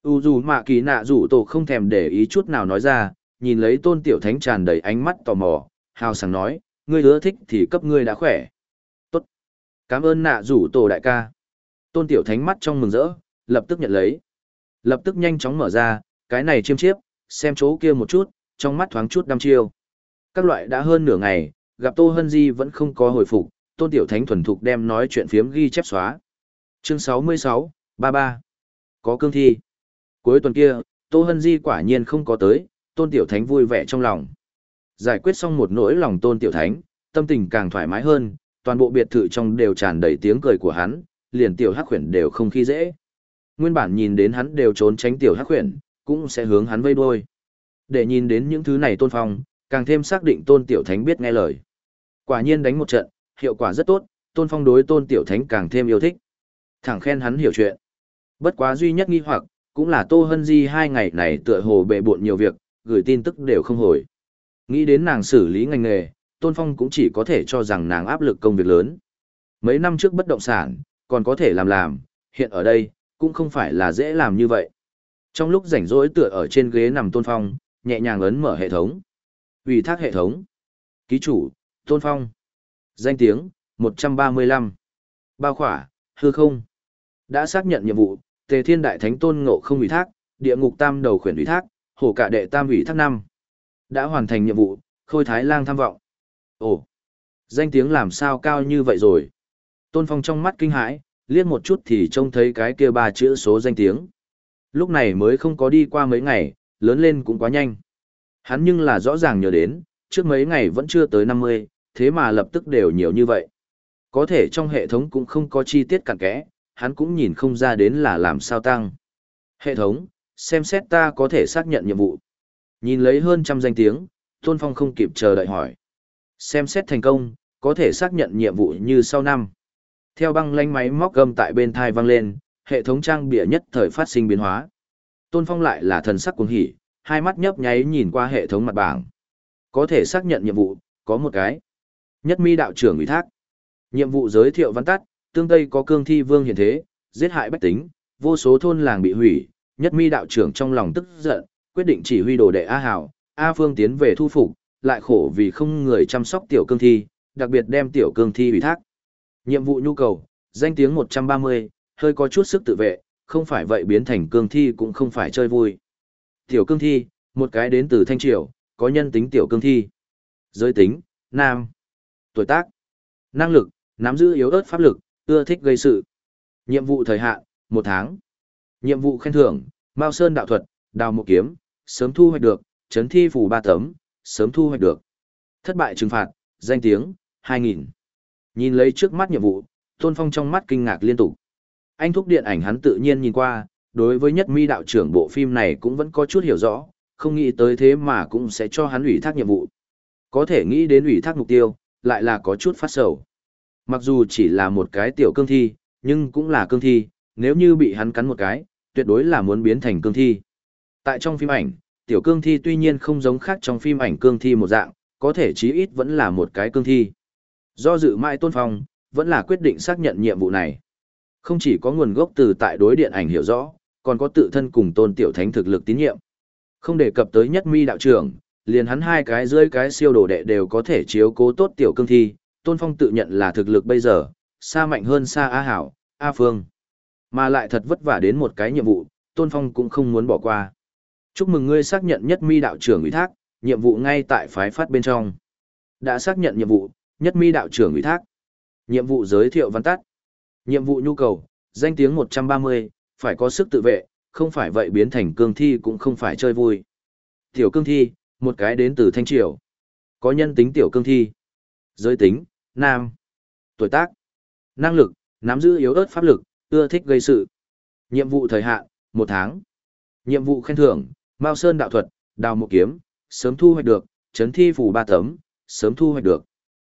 U dù mạ kỳ nạ rủ tổ không thèm để ý chút nào nói ra, nhìn lấy tôn tiểu thánh tràn đầy ánh mắt tò mò, hào sảng nói, ngươi ưa thích thì cấp ngươi đã khỏe. Tốt. Cảm ơn nạ rủ tổ đại ca. Tôn tiểu thánh mắt trong mừng rỡ, lập tức nhận lấy. Lập tức nhanh chóng mở ra, cái này chiêm chiếp, xem chỗ kia một chút, trong mắt thoáng chút đăm chiêu. Các loại đã hơn nửa ngày, gặp Tô Hân Di vẫn không có hồi phục, Tôn Tiểu Thánh thuần thục đem nói chuyện phiếm ghi chép xóa. Chương 66, 33. Có cương thi. Cuối tuần kia, Tô Hân Di quả nhiên không có tới, Tôn Tiểu Thánh vui vẻ trong lòng. Giải quyết xong một nỗi lòng Tôn Tiểu Thánh, tâm tình càng thoải mái hơn, toàn bộ biệt thự trong đều tràn đầy tiếng cười của hắn, liền Tiểu Hắc Huyền đều không khi dễ. Nguyên bản nhìn đến hắn đều trốn tránh Tiểu Hắc Huyền, cũng sẽ hướng hắn vây đuôi. Để nhìn đến những thứ này Tôn Phong, càng thêm xác định Tôn Tiểu Thánh biết nghe lời. Quả nhiên đánh một trận, hiệu quả rất tốt, Tôn Phong đối Tôn Tiểu Thánh càng thêm yêu thích. Thẳng khen hắn hiểu chuyện. Bất quá duy nhất nghi hoặc, cũng là Tô Hân Di hai ngày này tựa hồ bệ bộn nhiều việc, gửi tin tức đều không hồi. Nghĩ đến nàng xử lý ngành nghề, Tôn Phong cũng chỉ có thể cho rằng nàng áp lực công việc lớn. Mấy năm trước bất động sản, còn có thể làm làm, hiện ở đây, cũng không phải là dễ làm như vậy. Trong lúc rảnh rỗi tựa ở trên ghế nằm Tôn Phong, nhẹ nhàng ấn mở hệ thống. Ủy thác hệ thống. Ký chủ, Tôn Phong. Danh tiếng, 135. Bao khỏa, hư không. Đã xác nhận nhiệm vụ, Tề Thiên Đại Thánh Tôn Ngộ không ủy thác, địa ngục tam đầu khuyển ủy thác, hổ cả đệ tam ủy thác năm. Đã hoàn thành nhiệm vụ, khôi thái lang tham vọng. Ồ, danh tiếng làm sao cao như vậy rồi? Tôn Phong trong mắt kinh hãi, liếc một chút thì trông thấy cái kia ba chữ số danh tiếng. Lúc này mới không có đi qua mấy ngày, lớn lên cũng quá nhanh. Hắn nhưng là rõ ràng nhớ đến, trước mấy ngày vẫn chưa tới 50, thế mà lập tức đều nhiều như vậy. Có thể trong hệ thống cũng không có chi tiết cặn kẽ, hắn cũng nhìn không ra đến là làm sao tăng. Hệ thống, xem xét ta có thể xác nhận nhiệm vụ. Nhìn lấy hơn trăm danh tiếng, Tôn Phong không kịp chờ đợi hỏi. Xem xét thành công, có thể xác nhận nhiệm vụ như sau năm. Theo băng lanh máy móc gầm tại bên thai vang lên, hệ thống trang bịa nhất thời phát sinh biến hóa. Tôn Phong lại là thần sắc cuồng hỉ, hai mắt nhấp nháy nhìn qua hệ thống mặt bảng. Có thể xác nhận nhiệm vụ, có một cái. Nhất mi đạo trưởng ủy thác. Nhiệm vụ giới thiệu văn tắt, tương tây có cương thi vương hiện thế, giết hại bách tính, vô số thôn làng bị hủy, nhất mi đạo trưởng trong lòng tức giận, quyết định chỉ huy đồ đệ A Hảo, A Phương tiến về thu phục, lại khổ vì không người chăm sóc tiểu cương thi, đặc biệt đem tiểu cương thi ủy thác. Nhiệm vụ nhu cầu, danh tiếng 130, hơi có chút sức tự vệ, không phải vậy biến thành cương thi cũng không phải chơi vui. Tiểu cương thi, một cái đến từ Thanh Triều, có nhân tính tiểu cương thi. Giới tính, nam. Tuổi tác, năng lực, nắm giữ yếu ớt pháp lực, ưa thích gây sự. Nhiệm vụ thời hạn, một tháng. Nhiệm vụ khen thưởng, Mao Sơn đạo thuật, đào một kiếm, sớm thu hoạch được, chấn thi phủ ba tấm, sớm thu hoạch được. Thất bại trừng phạt, danh tiếng, 2000. Nhìn lấy trước mắt nhiệm vụ, Tôn Phong trong mắt kinh ngạc liên tục. Anh thúc điện ảnh hắn tự nhiên nhìn qua, đối với nhất mi đạo trưởng bộ phim này cũng vẫn có chút hiểu rõ, không nghĩ tới thế mà cũng sẽ cho hắn ủy thác nhiệm vụ. Có thể nghĩ đến ủy thác mục tiêu, lại là có chút phát sầu. Mặc dù chỉ là một cái tiểu cương thi, nhưng cũng là cương thi, nếu như bị hắn cắn một cái, tuyệt đối là muốn biến thành cương thi. Tại trong phim ảnh, tiểu cương thi tuy nhiên không giống khác trong phim ảnh cương thi một dạng, có thể chí ít vẫn là một cái cương thi. Do dự mãi tôn phong, vẫn là quyết định xác nhận nhiệm vụ này. Không chỉ có nguồn gốc từ tại đối điện ảnh hiểu rõ, còn có tự thân cùng tôn tiểu thánh thực lực tín nhiệm. Không đề cập tới nhất mi đạo trưởng, liền hắn hai cái dưới cái siêu đồ đệ đều có thể chiếu cố tốt tiểu cương thi, tôn phong tự nhận là thực lực bây giờ, xa mạnh hơn xa A Hảo, A Phương. Mà lại thật vất vả đến một cái nhiệm vụ, tôn phong cũng không muốn bỏ qua. Chúc mừng ngươi xác nhận nhất mi đạo trưởng ủy thác, nhiệm vụ ngay tại phái phát bên trong. Đã xác nhận nhiệm vụ, nhất mi đạo trưởng ủy thác. Nhiệm vụ giới thiệu văn tắt. Nhiệm vụ nhu cầu, danh tiếng 130, phải có sức tự vệ, không phải vậy biến thành cương thi cũng không phải chơi vui. Tiểu cương thi, một cái đến từ Thanh Triều. Có nhân tính tiểu cương thi. Giới tính, nam. Tuổi tác. Năng lực, nắm giữ yếu ớt pháp lực, ưa thích gây sự. Nhiệm vụ thời hạn, một tháng. Nhiệm vụ khen thưởng, Mao Sơn đạo thuật, đào một kiếm, sớm thu hoạch được, chấn thi phủ ba tấm, sớm thu hoạch được.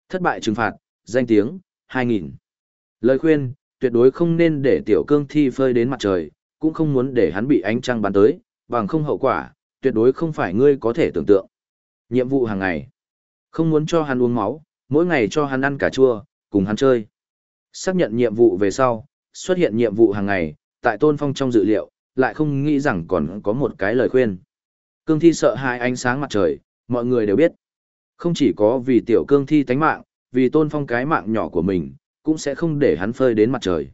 Thất bại trừng phạt, danh tiếng, 2000. Lời khuyên, tuyệt đối không nên để tiểu cương thi phơi đến mặt trời, cũng không muốn để hắn bị ánh trăng bắn tới, bằng không hậu quả, tuyệt đối không phải ngươi có thể tưởng tượng. Nhiệm vụ hàng ngày. Không muốn cho hắn uống máu, mỗi ngày cho hắn ăn cà chua, cùng hắn chơi. Xác nhận nhiệm vụ về sau, xuất hiện nhiệm vụ hàng ngày, tại Tôn Phong trong dự liệu, lại không nghĩ rằng còn có một cái lời khuyên. Cương thi sợ hai ánh sáng mặt trời, mọi người đều biết. Không chỉ có vì tiểu cương thi tánh mạng, vì Tôn Phong cái mạng nhỏ của mình, cũng sẽ không để hắn phơi đến mặt trời.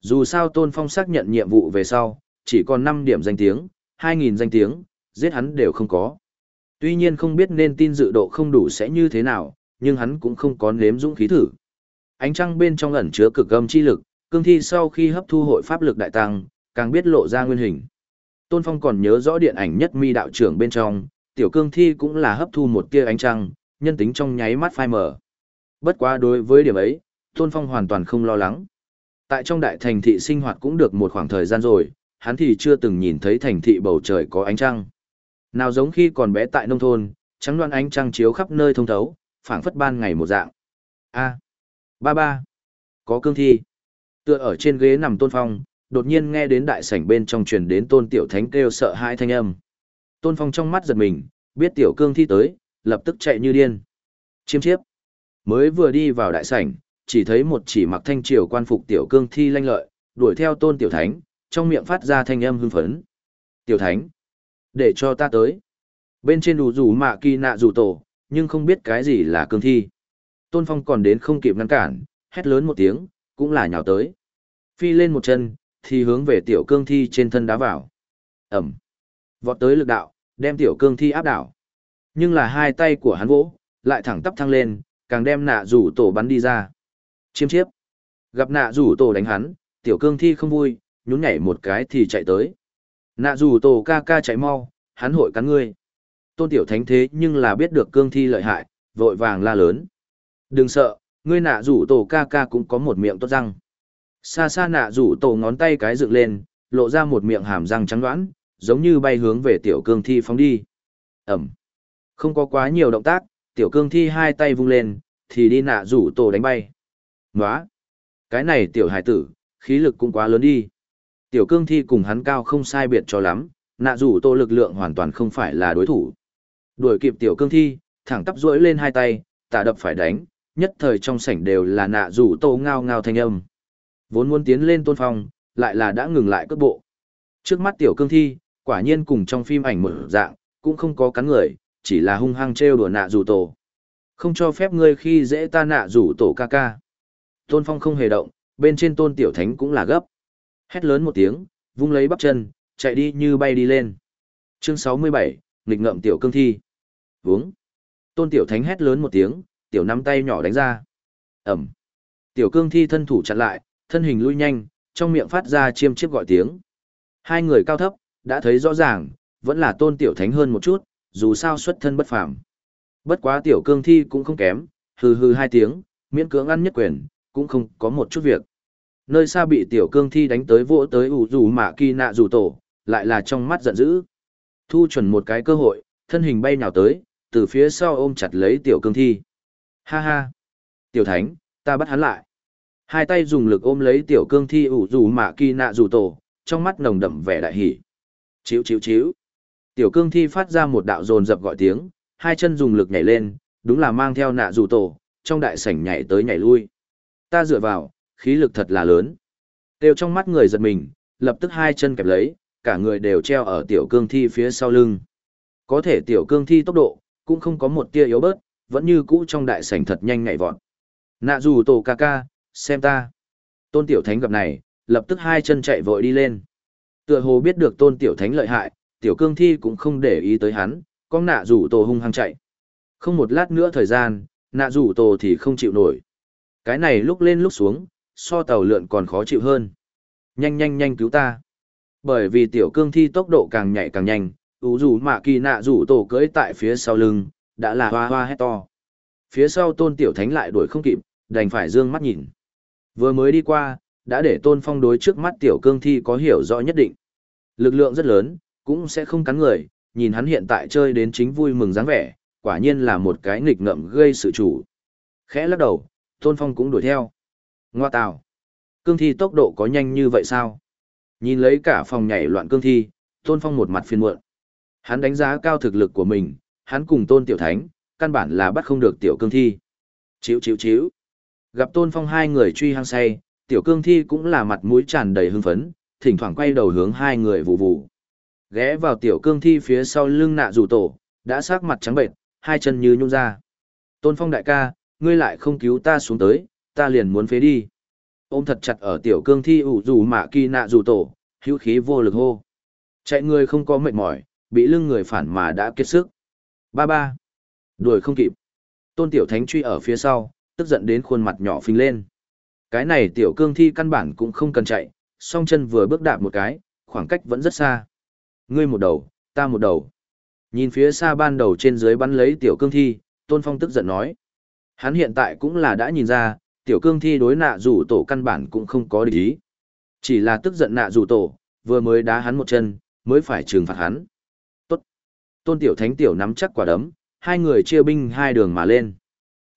Dù sao Tôn Phong xác nhận nhiệm vụ về sau, chỉ còn 5 điểm danh tiếng, 2.000 danh tiếng, giết hắn đều không có. Tuy nhiên không biết nên tin dự độ không đủ sẽ như thế nào, nhưng hắn cũng không có nếm dũng khí thử. Ánh trăng bên trong ẩn chứa cực âm chi lực, cương thi sau khi hấp thu hội pháp lực đại tăng, càng biết lộ ra nguyên hình. Tôn Phong còn nhớ rõ điện ảnh nhất mi đạo trưởng bên trong, tiểu cương thi cũng là hấp thu một tia ánh trăng, nhân tính trong nháy mắt phai mở. Bất quá đối với điểm ấy, Tôn Phong hoàn toàn không lo lắng. Tại trong đại thành thị sinh hoạt cũng được một khoảng thời gian rồi, hắn thì chưa từng nhìn thấy thành thị bầu trời có ánh trăng. Nào giống khi còn bé tại nông thôn, trắng đoan ánh trăng chiếu khắp nơi thông thấu, phảng phất ban ngày một dạng. A, ba ba, có cương thi. Tựa ở trên ghế nằm Tôn Phong, đột nhiên nghe đến đại sảnh bên trong truyền đến Tôn Tiểu Thánh kêu sợ hãi thanh âm. Tôn Phong trong mắt giật mình, biết tiểu cương thi tới, lập tức chạy như điên. Chiêm chiếp. Mới vừa đi vào đại sảnh, chỉ thấy một chỉ mặc thanh triều quan phục tiểu cương thi lanh lợi, đuổi theo tôn tiểu thánh, trong miệng phát ra thanh âm hưng phấn. Tiểu thánh, để cho ta tới. Bên trên đủ rủ mạ kỳ nạ rủ tổ, nhưng không biết cái gì là cương thi. Tôn phong còn đến không kịp ngăn cản, hét lớn một tiếng, cũng là nhào tới. Phi lên một chân, thì hướng về tiểu cương thi trên thân đá vào. Ẩm. Vọt tới lực đạo, đem tiểu cương thi áp đảo. Nhưng là hai tay của hắn vỗ, lại thẳng tắp thăng lên, càng đem nạ rủ tổ bắn đi ra. Chiêm chiếp. Gặp nạ rủ tổ đánh hắn, tiểu cương thi không vui, nhún nhảy một cái thì chạy tới. Nạ rủ tổ ca ca chạy mau, hắn hội cắn ngươi. Tôn tiểu thánh thế nhưng là biết được cương thi lợi hại, vội vàng la lớn. Đừng sợ, ngươi nạ rủ tổ ca ca cũng có một miệng tốt răng. Xa xa nạ rủ tổ ngón tay cái dựng lên, lộ ra một miệng hàm răng trắng đoán, giống như bay hướng về tiểu cương thi phóng đi. Ẩm. Không có quá nhiều động tác, tiểu cương thi hai tay vung lên, thì đi nạ rủ tổ đánh bay. Nóa! Cái này tiểu hải tử, khí lực cũng quá lớn đi. Tiểu cương thi cùng hắn cao không sai biệt cho lắm, nạ rủ tổ lực lượng hoàn toàn không phải là đối thủ. Đuổi kịp tiểu cương thi, thẳng tắp duỗi lên hai tay, tả đập phải đánh, nhất thời trong sảnh đều là nạ rủ tổ ngao ngao thanh âm. Vốn muốn tiến lên tôn phong, lại là đã ngừng lại cước bộ. Trước mắt tiểu cương thi, quả nhiên cùng trong phim ảnh một dạng, cũng không có cắn người, chỉ là hung hăng trêu đùa nạ rủ tổ. Không cho phép ngươi khi dễ ta nạ rủ tổ ca ca. Tôn Phong không hề động, bên trên tôn tiểu thánh cũng là gấp. Hét lớn một tiếng, vung lấy bắp chân, chạy đi như bay đi lên. Chương 67, nghịch ngợm tiểu cương thi. Vướng. Tôn tiểu thánh hét lớn một tiếng, tiểu nắm tay nhỏ đánh ra. Ẩm. Tiểu cương thi thân thủ chặn lại, thân hình lui nhanh, trong miệng phát ra chiêm chiếp gọi tiếng. Hai người cao thấp, đã thấy rõ ràng, vẫn là tôn tiểu thánh hơn một chút, dù sao xuất thân bất phàm. Bất quá tiểu cương thi cũng không kém, hừ hừ hai tiếng, miễn cưỡng ăn nhất quyền, cũng không có một chút việc. Nơi xa bị tiểu cương thi đánh tới vỗ tới ủ rủ mạ kỳ nạ rủ tổ, lại là trong mắt giận dữ. Thu chuẩn một cái cơ hội, thân hình bay nhào tới, từ phía sau ôm chặt lấy tiểu cương thi. Ha ha! Tiểu thánh, ta bắt hắn lại. Hai tay dùng lực ôm lấy tiểu cương thi ủ rủ mạ kỳ nạ rủ tổ, trong mắt nồng đậm vẻ đại hỉ. Chíu chíu chíu. Tiểu cương thi phát ra một đạo dồn dập gọi tiếng, hai chân dùng lực nhảy lên, đúng là mang theo nạ rủ tổ, trong đại sảnh nhảy tới nhảy lui. Ta dựa vào, khí lực thật là lớn. Đều trong mắt người giật mình, lập tức hai chân kẹp lấy, cả người đều treo ở tiểu cương thi phía sau lưng. Có thể tiểu cương thi tốc độ, cũng không có một tia yếu bớt, vẫn như cũ trong đại sảnh thật nhanh nhảy vọt. Nạ dù tổ ca ca, xem ta. Tôn tiểu thánh gặp này, lập tức hai chân chạy vội đi lên. Tựa hồ biết được tôn tiểu thánh lợi hại, tiểu cương thi cũng không để ý tới hắn, con nạ rủ tổ hung hăng chạy. Không một lát nữa thời gian, nạ rủ tổ thì không chịu nổi. Cái này lúc lên lúc xuống, so tàu lượn còn khó chịu hơn. Nhanh nhanh nhanh cứu ta. Bởi vì tiểu cương thi tốc độ càng nhạy càng nhanh, ủ rủ mạ kỳ nạ rủ tổ cưỡi tại phía sau lưng, đã là hoa hoa hét to. Phía sau tôn tiểu thánh lại đuổi không kịp, đành phải dương mắt nhìn. Vừa mới đi qua, đã để tôn phong đối trước mắt tiểu cương thi có hiểu rõ nhất định. Lực lượng rất lớn, cũng sẽ không cắn người, nhìn hắn hiện tại chơi đến chính vui mừng dáng vẻ, quả nhiên là một cái nghịch ngợm gây sự chủ. Khẽ lắc đầu, Tôn Phong cũng đuổi theo. Ngoa tào. Cương thi tốc độ có nhanh như vậy sao? Nhìn lấy cả phòng nhảy loạn cương thi, Tôn Phong một mặt phiền muộn. Hắn đánh giá cao thực lực của mình, hắn cùng Tôn Tiểu Thánh, căn bản là bắt không được Tiểu Cương Thi. Chíu chíu chíu. Gặp Tôn Phong hai người truy hăng say, Tiểu Cương Thi cũng là mặt mũi tràn đầy hưng phấn, thỉnh thoảng quay đầu hướng hai người vụ vụ. Ghé vào tiểu cương thi phía sau lưng nạ rủ tổ, đã sắc mặt trắng bệnh, hai chân như nhung ra. Tôn Phong đại ca, ngươi lại không cứu ta xuống tới, ta liền muốn phế đi. Ôm thật chặt ở tiểu cương thi ủ rủ mạ kỳ nạ rủ tổ, hữu khí vô lực hô. Chạy người không có mệt mỏi, bị lưng người phản mà đã kiệt sức. Ba ba. Đuổi không kịp. Tôn tiểu thánh truy ở phía sau, tức giận đến khuôn mặt nhỏ phình lên. Cái này tiểu cương thi căn bản cũng không cần chạy, song chân vừa bước đạp một cái, khoảng cách vẫn rất xa. Ngươi một đầu, ta một đầu. Nhìn phía xa ban đầu trên dưới bắn lấy tiểu cương thi, Tôn Phong tức giận nói. Hắn hiện tại cũng là đã nhìn ra, tiểu cương thi đối nạ rủ tổ căn bản cũng không có địch ý. Chỉ là tức giận nạ rủ tổ, vừa mới đá hắn một chân, mới phải trừng phạt hắn. Tôn tiểu thánh tiểu nắm chắc quả đấm, hai người chia binh hai đường mà lên.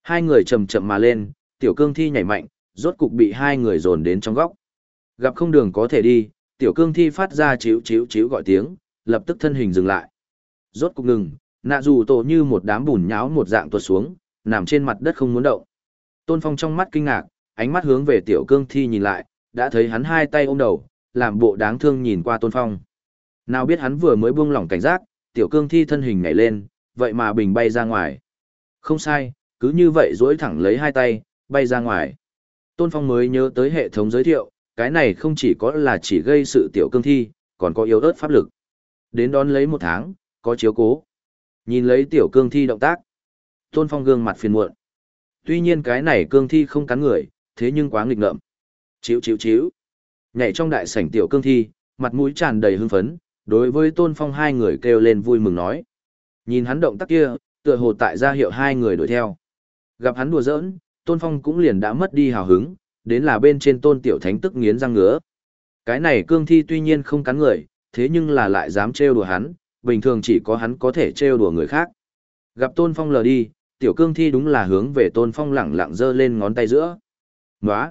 Hai người chậm chậm mà lên, tiểu cương thi nhảy mạnh, rốt cục bị hai người dồn đến trong góc. Gặp không đường có thể đi, tiểu cương thi phát ra chíu chíu chíu gọi tiếng, lập tức thân hình dừng lại. Rốt cục ngừng, nạ dù tổ như một đám bùn nháo một dạng tuột xuống, nằm trên mặt đất không muốn động. Tôn Phong trong mắt kinh ngạc, ánh mắt hướng về tiểu cương thi nhìn lại, đã thấy hắn hai tay ôm đầu, làm bộ đáng thương nhìn qua Tôn Phong. Nào biết hắn vừa mới buông lỏng cảnh giác, tiểu cương thi thân hình nhảy lên, vậy mà bình bay ra ngoài. Không sai, cứ như vậy duỗi thẳng lấy hai tay, bay ra ngoài. Tôn Phong mới nhớ tới hệ thống giới thiệu, cái này không chỉ có là chỉ gây sự tiểu cương thi, còn có yếu ớt pháp lực. Đến đón lấy một tháng, có chiếu cố. Nhìn lấy tiểu cương thi động tác. Tôn Phong gương mặt phiền muộn. Tuy nhiên cái này cương thi không cắn người, thế nhưng quá nghịch ngợm. Chíu chíu chíu. Nhảy trong đại sảnh tiểu cương thi, mặt mũi tràn đầy hưng phấn, đối với Tôn Phong hai người kêu lên vui mừng nói. Nhìn hắn động tác kia, tựa hồ tại ra hiệu hai người đuổi theo. Gặp hắn đùa giỡn, Tôn Phong cũng liền đã mất đi hào hứng, đến là bên trên Tôn Tiểu Thánh tức nghiến răng ngứa. Cái này cương thi tuy nhiên không cắn người, thế nhưng là lại dám trêu đùa hắn, bình thường chỉ có hắn có thể trêu đùa người khác. Gặp Tôn Phong lờ đi, tiểu cương thi đúng là hướng về Tôn Phong lẳng lặng giơ lên ngón tay giữa. nói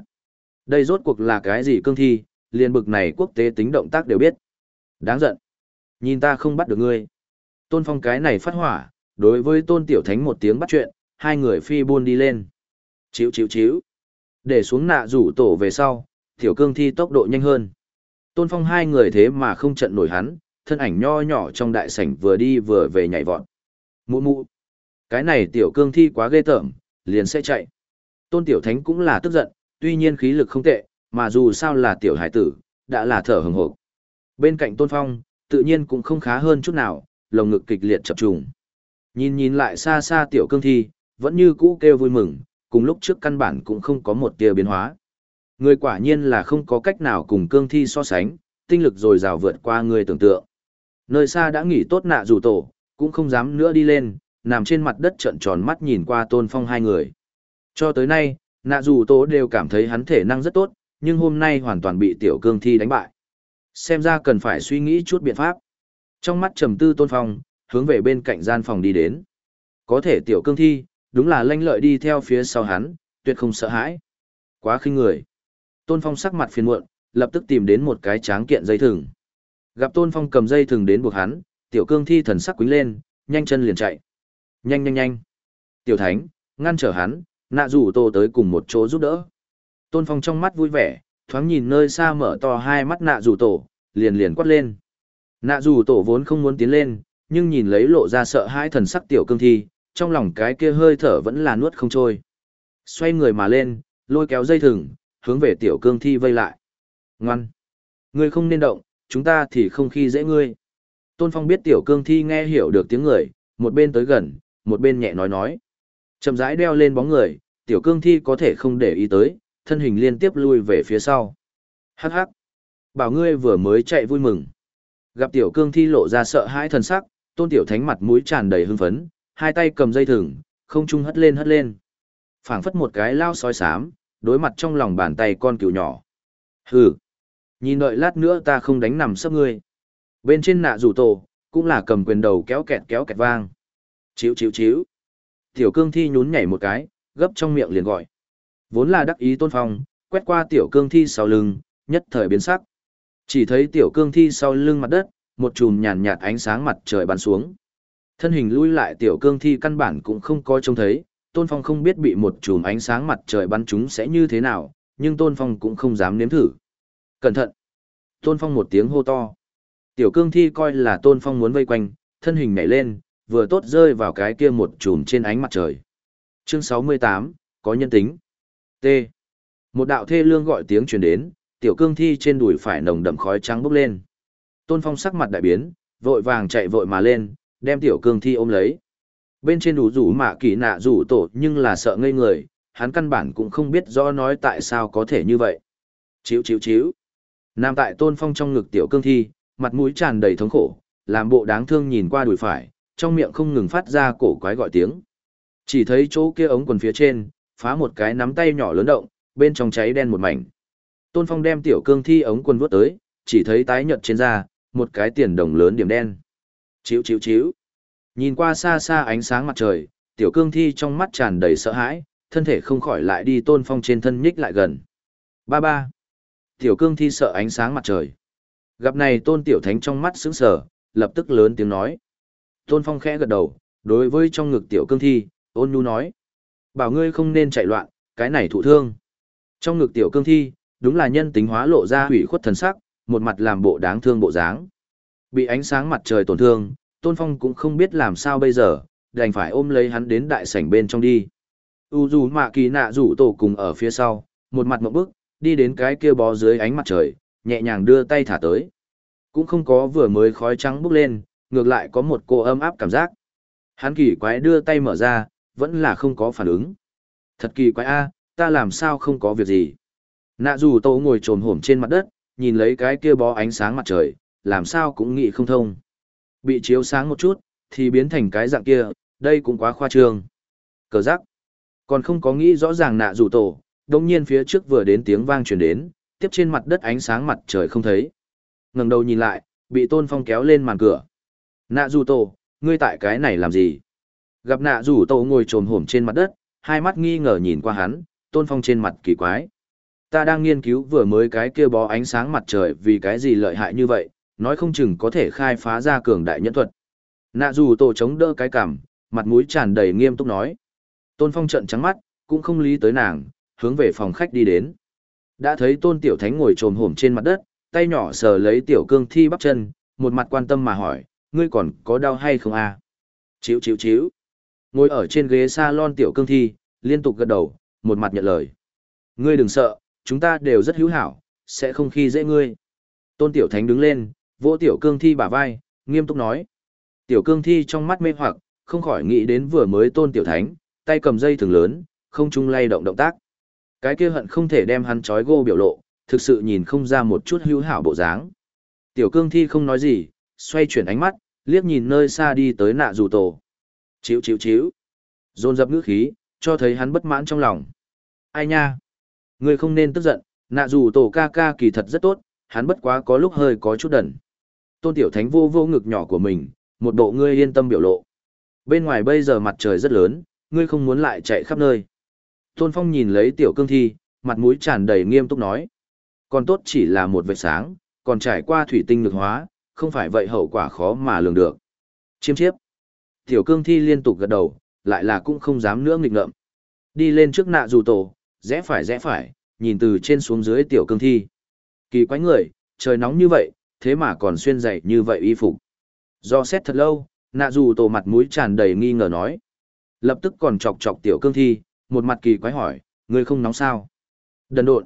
Đây rốt cuộc là cái gì cương thi, liền bực này quốc tế tính động tác đều biết. Đáng giận! Nhìn ta không bắt được ngươi. Tôn Phong cái này phát hỏa, đối với Tôn Tiểu Thánh một tiếng bắt chuyện, hai người phi buôn đi lên. Chíu chíu chíu. Để xuống nạ rủ tổ về sau, tiểu cương thi tốc độ nhanh hơn. Tôn Phong hai người thế mà không trận nổi hắn, thân ảnh nho nhỏ trong đại sảnh vừa đi vừa về nhảy vọt. Mụ mụ. Cái này tiểu cương thi quá ghê tởm, liền sẽ chạy. Tôn Tiểu Thánh cũng là tức giận, tuy nhiên khí lực không tệ, mà dù sao là tiểu hải tử, đã là thở hừng hộp. Bên cạnh Tôn Phong, tự nhiên cũng không khá hơn chút nào, lồng ngực kịch liệt chập trùng. Nhìn nhìn lại xa xa tiểu cương thi, vẫn như cũ kêu vui mừng, cùng lúc trước căn bản cũng không có một tia biến hóa. Người quả nhiên là không có cách nào cùng cương thi so sánh, tinh lực dồi dào vượt qua người tưởng tượng. Nơi xa đã nghỉ tốt nạ dù tổ, cũng không dám nữa đi lên, nằm trên mặt đất trợn tròn mắt nhìn qua tôn phong hai người. Cho tới nay, nạ dù tổ đều cảm thấy hắn thể năng rất tốt, nhưng hôm nay hoàn toàn bị tiểu cương thi đánh bại. Xem ra cần phải suy nghĩ chút biện pháp. Trong mắt trầm tư tôn phong, hướng về bên cạnh gian phòng đi đến. Có thể tiểu cương thi, đúng là lanh lợi đi theo phía sau hắn, tuyệt không sợ hãi. Quá khinh người. Tôn Phong sắc mặt phiền muộn, lập tức tìm đến một cái tráng kiện dây thừng. Gặp Tôn Phong cầm dây thừng đến buộc hắn, tiểu cương thi thần sắc quính lên, nhanh chân liền chạy. Nhanh nhanh nhanh. Tiểu Thánh, ngăn trở hắn, nạ rủ tô tới cùng một chỗ giúp đỡ. Tôn Phong trong mắt vui vẻ, thoáng nhìn nơi xa mở to hai mắt nạ rủ tổ, liền liền quát lên. Nạ rủ tổ vốn không muốn tiến lên, nhưng nhìn lấy lộ ra sợ hai thần sắc tiểu cương thi, trong lòng cái kia hơi thở vẫn là nuốt không trôi. Xoay người mà lên, lôi kéo dây thừng, hướng về tiểu cương thi vây lại. Ngoan! Ngươi không nên động, chúng ta thì không khi dễ ngươi. Tôn Phong biết tiểu cương thi nghe hiểu được tiếng người, một bên tới gần, một bên nhẹ nói nói. Chậm rãi đeo lên bóng người, tiểu cương thi có thể không để ý tới, thân hình liên tiếp lui về phía sau. Hắc hắc! Bảo ngươi vừa mới chạy vui mừng. Gặp tiểu cương thi lộ ra sợ hãi thần sắc, tôn tiểu thánh mặt mũi tràn đầy hưng phấn, hai tay cầm dây thừng, không trung hất lên hất lên. phảng phất một cái lao sói sám, đối mặt trong lòng bàn tay con cừu nhỏ. Hừ, nhìn đợi lát nữa ta không đánh nằm sấp ngươi. Bên trên nạ rủ tổ, cũng là cầm quyền đầu kéo kẹt kéo kẹt vang. Chíu chíu chíu. Tiểu cương thi nhún nhảy một cái, gấp trong miệng liền gọi. Vốn là đắc ý tôn phong, quét qua tiểu cương thi sau lưng, nhất thời biến sắc. Chỉ thấy tiểu cương thi sau lưng mặt đất, một chùm nhàn nhạt ánh sáng mặt trời bắn xuống. Thân hình lui lại tiểu cương thi căn bản cũng không có trông thấy, Tôn Phong không biết bị một chùm ánh sáng mặt trời bắn chúng sẽ như thế nào, nhưng Tôn Phong cũng không dám nếm thử. Cẩn thận! Tôn Phong một tiếng hô to. Tiểu cương thi coi là Tôn Phong muốn vây quanh, thân hình nhảy lên, vừa tốt rơi vào cái kia một chùm trên ánh mặt trời. Chương 68, có nhân tính. T. Một đạo thê lương gọi tiếng truyền đến, tiểu cương thi trên đùi phải nồng đậm khói trắng bốc lên. Tôn Phong sắc mặt đại biến, vội vàng chạy vội mà lên, đem tiểu cương thi ôm lấy. Bên trên đủ rủ mạ kỳ nạ rủ tổ nhưng là sợ ngây người, hắn căn bản cũng không biết rõ nói tại sao có thể như vậy. Chíu chíu chíu. Nam tại Tôn Phong trong ngực tiểu cương thi, mặt mũi tràn đầy thống khổ, làm bộ đáng thương nhìn qua đùi phải, trong miệng không ngừng phát ra cổ quái gọi tiếng. Chỉ thấy chỗ kia ống quần phía trên, phá một cái nắm tay nhỏ lớn động, bên trong cháy đen một mảnh. Tôn Phong đem tiểu cương thi ống quần vuốt tới, chỉ thấy tái nhợt trên da, một cái tiền đồng lớn điểm đen. Chíu chíu chíu. Nhìn qua xa xa ánh sáng mặt trời, tiểu cương thi trong mắt tràn đầy sợ hãi, thân thể không khỏi lại đi Tôn Phong trên thân nhích lại gần. Ba ba. Tiểu cương thi sợ ánh sáng mặt trời. Gặp này Tôn Tiểu Thánh trong mắt sững sờ, lập tức lớn tiếng nói. Tôn Phong khẽ gật đầu, đối với trong ngực tiểu cương thi, ôn nhu nói. Bảo ngươi không nên chạy loạn, cái này thụ thương. Trong ngực tiểu cương thi, đúng là nhân tính hóa lộ ra hủy khuất thần sắc, một mặt làm bộ đáng thương bộ dáng. Bị ánh sáng mặt trời tổn thương, Tôn Phong cũng không biết làm sao bây giờ, đành phải ôm lấy hắn đến đại sảnh bên trong đi. U dù mạ kỳ nạ rủ tổ cùng ở phía sau, một mặt mộng bức, đi đến cái kia bó dưới ánh mặt trời, nhẹ nhàng đưa tay thả tới. Cũng không có vừa mới khói trắng bốc lên, ngược lại có một cô ấm áp cảm giác. Hắn kỳ quái đưa tay mở ra, vẫn là không có phản ứng. Thật kỳ quái a, ta làm sao không có việc gì. Nạ dù tổ ngồi trồm hổm trên mặt đất, nhìn lấy cái kia bó ánh sáng mặt trời, làm sao cũng nghĩ không thông. Bị chiếu sáng một chút, thì biến thành cái dạng kia, đây cũng quá khoa trương. Cờ giác. Còn không có nghĩ rõ ràng nạ dù tổ, đồng nhiên phía trước vừa đến tiếng vang truyền đến, tiếp trên mặt đất ánh sáng mặt trời không thấy. ngẩng đầu nhìn lại, bị tôn phong kéo lên màn cửa. Nạ dù tổ, ngươi tại cái này làm gì? Gặp nạ rủ tổ ngồi trồm hổm trên mặt đất, hai mắt nghi ngờ nhìn qua hắn, tôn phong trên mặt kỳ quái. Ta đang nghiên cứu vừa mới cái kia bó ánh sáng mặt trời vì cái gì lợi hại như vậy, nói không chừng có thể khai phá ra cường đại nhân thuật. Nạ dù tổ chống đỡ cái cảm, mặt mũi tràn đầy nghiêm túc nói. Tôn phong trận trắng mắt, cũng không lý tới nàng, hướng về phòng khách đi đến. Đã thấy tôn tiểu thánh ngồi trồm hổm trên mặt đất, tay nhỏ sờ lấy tiểu cương thi bắp chân, một mặt quan tâm mà hỏi, ngươi còn có đau hay không à? Chíu chíu chíu. Ngồi ở trên ghế salon tiểu cương thi, liên tục gật đầu, một mặt nhận lời. Ngươi đừng sợ, chúng ta đều rất hữu hảo, sẽ không khi dễ ngươi. Tôn tiểu thánh đứng lên, vỗ tiểu cương thi bả vai, nghiêm túc nói. Tiểu cương thi trong mắt mê hoặc, không khỏi nghĩ đến vừa mới tôn tiểu thánh, tay cầm dây thường lớn, không chung lay động động tác. Cái kia hận không thể đem hắn trói gô biểu lộ, thực sự nhìn không ra một chút hữu hảo bộ dáng. Tiểu cương thi không nói gì, xoay chuyển ánh mắt, liếc nhìn nơi xa đi tới nạ dù tổ. Chíu chíu chíu. Dồn dập ngữ khí, cho thấy hắn bất mãn trong lòng. Ai nha? Ngươi không nên tức giận, nạ dù tổ ca ca kỳ thật rất tốt, hắn bất quá có lúc hơi có chút đần. Tôn Tiểu Thánh vô vô ngực nhỏ của mình, một bộ ngươi yên tâm biểu lộ. Bên ngoài bây giờ mặt trời rất lớn, ngươi không muốn lại chạy khắp nơi. Tôn Phong nhìn lấy Tiểu Cương Thi, mặt mũi tràn đầy nghiêm túc nói. Còn tốt chỉ là một vệt sáng, còn trải qua thủy tinh lực hóa, không phải vậy hậu quả khó mà lường được. Chiêm chiếp. Tiểu Cương Thi liên tục gật đầu, lại là cũng không dám nữa nghịch ngợm. Đi lên trước nạ dù tổ, rẽ phải rẽ phải, nhìn từ trên xuống dưới Tiểu Cương Thi. Kỳ quái người, trời nóng như vậy, thế mà còn xuyên dày như vậy y phục. Do xét thật lâu, nạ dù tổ mặt mũi tràn đầy nghi ngờ nói. Lập tức còn chọc chọc tiểu cương thi, một mặt kỳ quái hỏi, ngươi không nóng sao? Đần độn.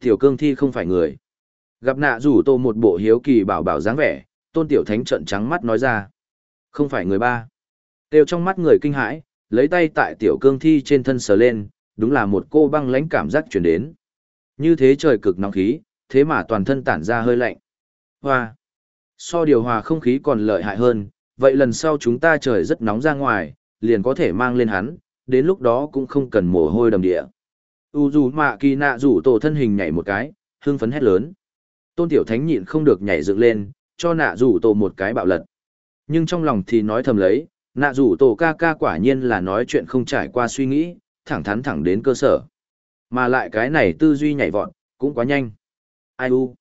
Tiểu cương thi không phải người. Gặp nạ rủ tô một bộ hiếu kỳ bảo bảo dáng vẻ, tôn tiểu thánh trận trắng mắt nói ra. Không phải người ba. Tiêu trong mắt người kinh hãi, lấy tay tại tiểu cương thi trên thân sờ lên, đúng là một cô băng lãnh cảm giác chuyển đến. Như thế trời cực nóng khí, thế mà toàn thân tản ra hơi lạnh. Hoa! So điều hòa không khí còn lợi hại hơn, vậy lần sau chúng ta trời rất nóng ra ngoài, liền có thể mang lên hắn, đến lúc đó cũng không cần mồ hôi đầm địa. U dù mạ kỳ nạ rủ tổ thân hình nhảy một cái, hưng phấn hét lớn. Tôn tiểu thánh nhịn không được nhảy dựng lên, cho nạ rủ tổ một cái bạo lật. Nhưng trong lòng thì nói thầm lấy, nạ rủ tổ ca ca quả nhiên là nói chuyện không trải qua suy nghĩ, thẳng thắn thẳng đến cơ sở. Mà lại cái này tư duy nhảy vọt, cũng quá nhanh. Ai u?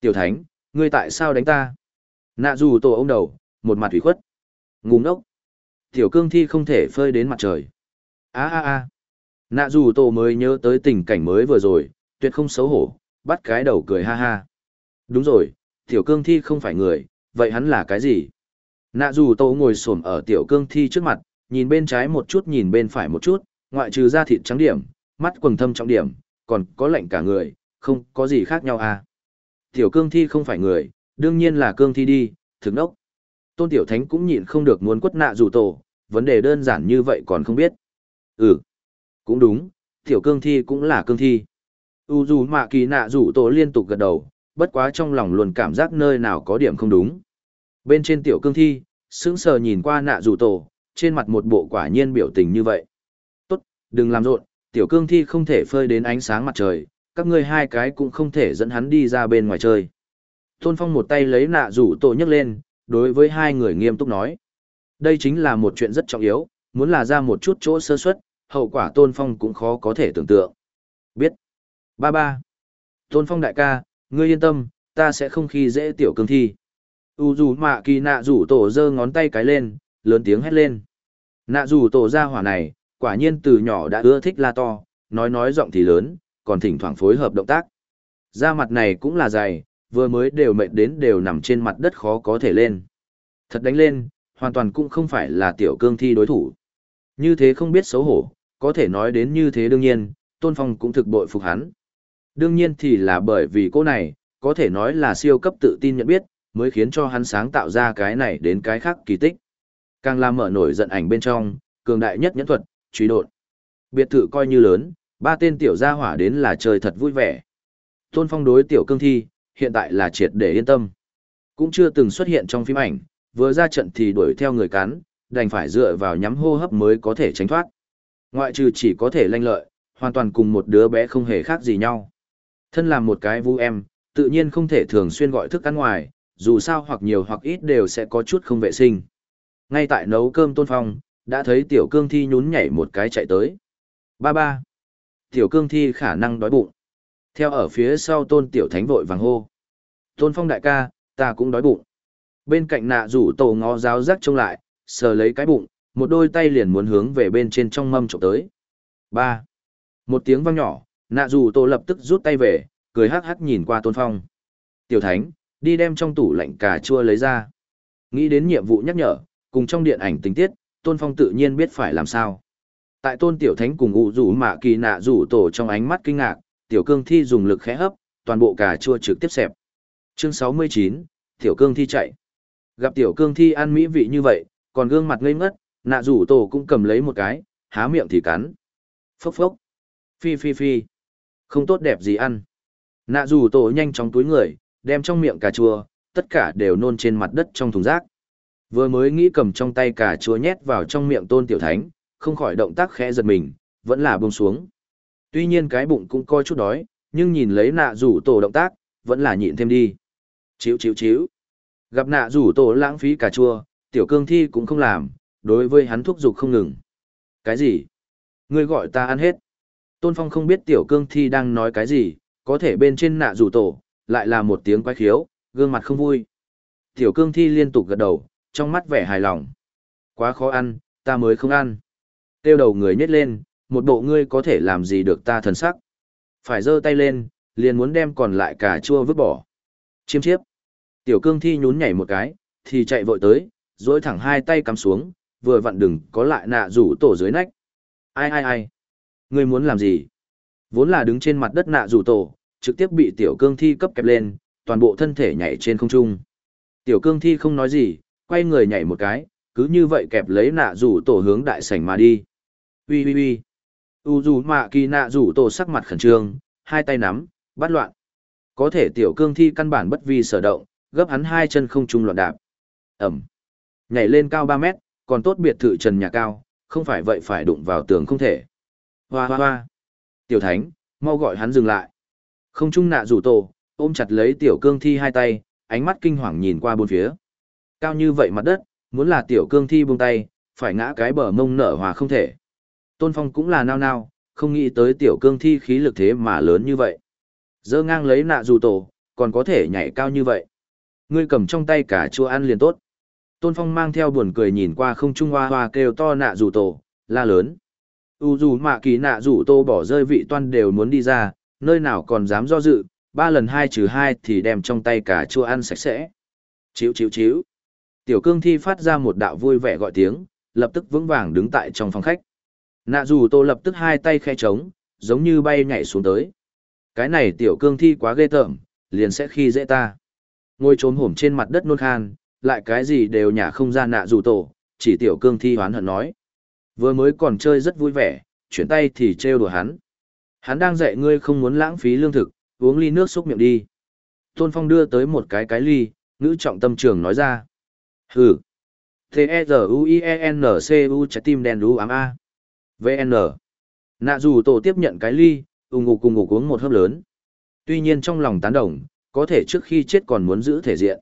Tiểu thánh, ngươi tại sao đánh ta? Nạ dù tổ ông đầu, một mặt thủy khuất. Ngu ngốc. Tiểu cương thi không thể phơi đến mặt trời. a a a Nạ dù tổ mới nhớ tới tình cảnh mới vừa rồi, tuyệt không xấu hổ, bắt cái đầu cười ha ha. Đúng rồi, tiểu cương thi không phải người, vậy hắn là cái gì? Nạ dù tô ngồi xổm ở tiểu cương thi trước mặt, nhìn bên trái một chút nhìn bên phải một chút, ngoại trừ da thịt trắng điểm, mắt quầng thâm trọng điểm, còn có lạnh cả người, không có gì khác nhau à. Tiểu cương thi không phải người, đương nhiên là cương thi đi, thực nốc. Tôn tiểu thánh cũng nhịn không được muốn quất nạ dù tổ, vấn đề đơn giản như vậy còn không biết. Ừ, cũng đúng, tiểu cương thi cũng là cương thi. U dù mạ kỳ nạ rủ tổ liên tục gật đầu, bất quá trong lòng luôn cảm giác nơi nào có điểm không đúng. Bên trên tiểu cương thi, sững sờ nhìn qua nạ rủ tổ, trên mặt một bộ quả nhiên biểu tình như vậy. Tốt, đừng làm rộn, tiểu cương thi không thể phơi đến ánh sáng mặt trời, các ngươi hai cái cũng không thể dẫn hắn đi ra bên ngoài chơi. Tôn Phong một tay lấy nạ rủ tổ nhấc lên, đối với hai người nghiêm túc nói. Đây chính là một chuyện rất trọng yếu, muốn là ra một chút chỗ sơ suất, hậu quả Tôn Phong cũng khó có thể tưởng tượng. Biết. Ba ba. Tôn Phong đại ca, ngươi yên tâm, ta sẽ không khi dễ tiểu cương thi. U dù mạ kỳ nạ rủ tổ giơ ngón tay cái lên, lớn tiếng hét lên. Nạ rủ tổ ra hỏa này, quả nhiên từ nhỏ đã ưa thích la to, nói nói giọng thì lớn, còn thỉnh thoảng phối hợp động tác. Da mặt này cũng là dày, vừa mới đều mệt đến đều nằm trên mặt đất khó có thể lên. Thật đánh lên, hoàn toàn cũng không phải là tiểu cương thi đối thủ. Như thế không biết xấu hổ, có thể nói đến như thế đương nhiên, Tôn Phong cũng thực bội phục hắn. Đương nhiên thì là bởi vì cô này, có thể nói là siêu cấp tự tin nhận biết, mới khiến cho hắn sáng tạo ra cái này đến cái khác kỳ tích. Càng làm mở nổi giận ảnh bên trong, cường đại nhất nhẫn thuật, truy đột. Biệt thự coi như lớn, ba tên tiểu gia hỏa đến là trời thật vui vẻ. Tôn Phong đối tiểu cương thi, hiện tại là triệt để yên tâm. Cũng chưa từng xuất hiện trong phim ảnh, vừa ra trận thì đuổi theo người cắn, đành phải dựa vào nhắm hô hấp mới có thể tránh thoát. Ngoại trừ chỉ có thể lanh lợi, hoàn toàn cùng một đứa bé không hề khác gì nhau. Thân làm một cái vu em, tự nhiên không thể thường xuyên gọi thức ăn ngoài, dù sao hoặc nhiều hoặc ít đều sẽ có chút không vệ sinh. Ngay tại nấu cơm tôn phong, đã thấy tiểu cương thi nhún nhảy một cái chạy tới. Ba ba. Tiểu cương thi khả năng đói bụng. Theo ở phía sau tôn tiểu thánh vội vàng hô. Tôn phong đại ca, ta cũng đói bụng. Bên cạnh nạ rủ tổ ngó giáo rắc trông lại, sờ lấy cái bụng, một đôi tay liền muốn hướng về bên trên trong mâm trộm tới. Ba. Một tiếng vang nhỏ, nạ rủ tổ lập tức rút tay về, cười hắc hắc nhìn qua tôn phong. Tiểu thánh, đi đem trong tủ lạnh cà chua lấy ra. Nghĩ đến nhiệm vụ nhắc nhở, cùng trong điện ảnh tình tiết, tôn phong tự nhiên biết phải làm sao. Tại tôn tiểu thánh cùng ụ rủ mạ kỳ nạ rủ tổ trong ánh mắt kinh ngạc, tiểu cương thi dùng lực khẽ hấp, toàn bộ cà chua trực tiếp xẹp. Chương 69, tiểu cương thi chạy. Gặp tiểu cương thi ăn mỹ vị như vậy, còn gương mặt ngây ngất, nạ rủ tổ cũng cầm lấy một cái, há miệng thì cắn. Phốc phốc. Phi phi phi. Không tốt đẹp gì ăn. Nạ rủ tổ nhanh chóng túi người, đem trong miệng cà chua, tất cả đều nôn trên mặt đất trong thùng rác. Vừa mới nghĩ cầm trong tay cà chua nhét vào trong miệng tôn tiểu thánh, không khỏi động tác khẽ giật mình, vẫn là buông xuống. Tuy nhiên cái bụng cũng coi chút đói, nhưng nhìn lấy nạ rủ tổ động tác, vẫn là nhịn thêm đi. Chíu chíu chíu. Gặp nạ rủ tổ lãng phí cà chua, tiểu cương thi cũng không làm, đối với hắn thúc giục không ngừng. Cái gì? Ngươi gọi ta ăn hết. Tôn Phong không biết tiểu cương thi đang nói cái gì, có thể bên trên nạ rủ tổ, lại là một tiếng quái khiếu, gương mặt không vui. Tiểu cương thi liên tục gật đầu, trong mắt vẻ hài lòng. Quá khó ăn, ta mới không ăn. Tiêu đầu người nhét lên, một bộ ngươi có thể làm gì được ta thần sắc. Phải giơ tay lên, liền muốn đem còn lại cả chua vứt bỏ. Chiêm chiếp. Tiểu cương thi nhún nhảy một cái, thì chạy vội tới, dối thẳng hai tay cắm xuống, vừa vặn đừng có lại nạ rủ tổ dưới nách. Ai ai ai? Ngươi muốn làm gì? Vốn là đứng trên mặt đất nạ rủ tổ, trực tiếp bị tiểu cương thi cấp kẹp lên, toàn bộ thân thể nhảy trên không trung. Tiểu cương thi không nói gì, quay người nhảy một cái, cứ như vậy kẹp lấy nạ rủ tổ hướng đại sảnh mà đi. Ui ui ui. U dù mạ kỳ nạ rủ tổ sắc mặt khẩn trương, hai tay nắm, bắt loạn. Có thể tiểu cương thi căn bản bất vi sở động, gấp hắn hai chân không trung loạn đạp. Ẩm. Nhảy lên cao 3 mét, còn tốt biệt thự trần nhà cao, không phải vậy phải đụng vào tường không thể. Hoa hoa hoa. Tiểu thánh, mau gọi hắn dừng lại. Không trung nạ rủ tổ, ôm chặt lấy tiểu cương thi hai tay, ánh mắt kinh hoàng nhìn qua bốn phía. Cao như vậy mặt đất, muốn là tiểu cương thi buông tay, phải ngã cái bờ mông nở hòa không thể. Tôn Phong cũng là nao nao, không nghĩ tới tiểu cương thi khí lực thế mà lớn như vậy. Dơ ngang lấy nạ dù tổ, còn có thể nhảy cao như vậy. Ngươi cầm trong tay cả chua ăn liền tốt. Tôn Phong mang theo buồn cười nhìn qua không trung hoa hoa kêu to nạ dù tổ, la lớn. U dù mạ kỳ nạ dù tô bỏ rơi vị toan đều muốn đi ra, nơi nào còn dám do dự, ba lần hai trừ hai thì đem trong tay cả chua ăn sạch sẽ. Chíu chíu chíu. Tiểu cương thi phát ra một đạo vui vẻ gọi tiếng, lập tức vững vàng đứng tại trong phòng khách. Nạ dù tô lập tức hai tay khe trống, giống như bay nhảy xuống tới. Cái này tiểu cương thi quá ghê tởm, liền sẽ khi dễ ta. Ngồi trốn hổm trên mặt đất nôn khan, lại cái gì đều nhả không ra nạ dù tổ, chỉ tiểu cương thi hoán hận nói. Vừa mới còn chơi rất vui vẻ, chuyển tay thì trêu đùa hắn. Hắn đang dạy ngươi không muốn lãng phí lương thực, uống ly nước xúc miệng đi. Tôn Phong đưa tới một cái cái ly, ngữ trọng tâm trường nói ra. Hừ. T-E-Z-U-I-E-N-C-U trái tim đen đú ám A. V N. Nạ dù tổ tiếp nhận cái ly, ung ngục cùng ngục uống một hớp lớn. Tuy nhiên trong lòng tán đồng, có thể trước khi chết còn muốn giữ thể diện.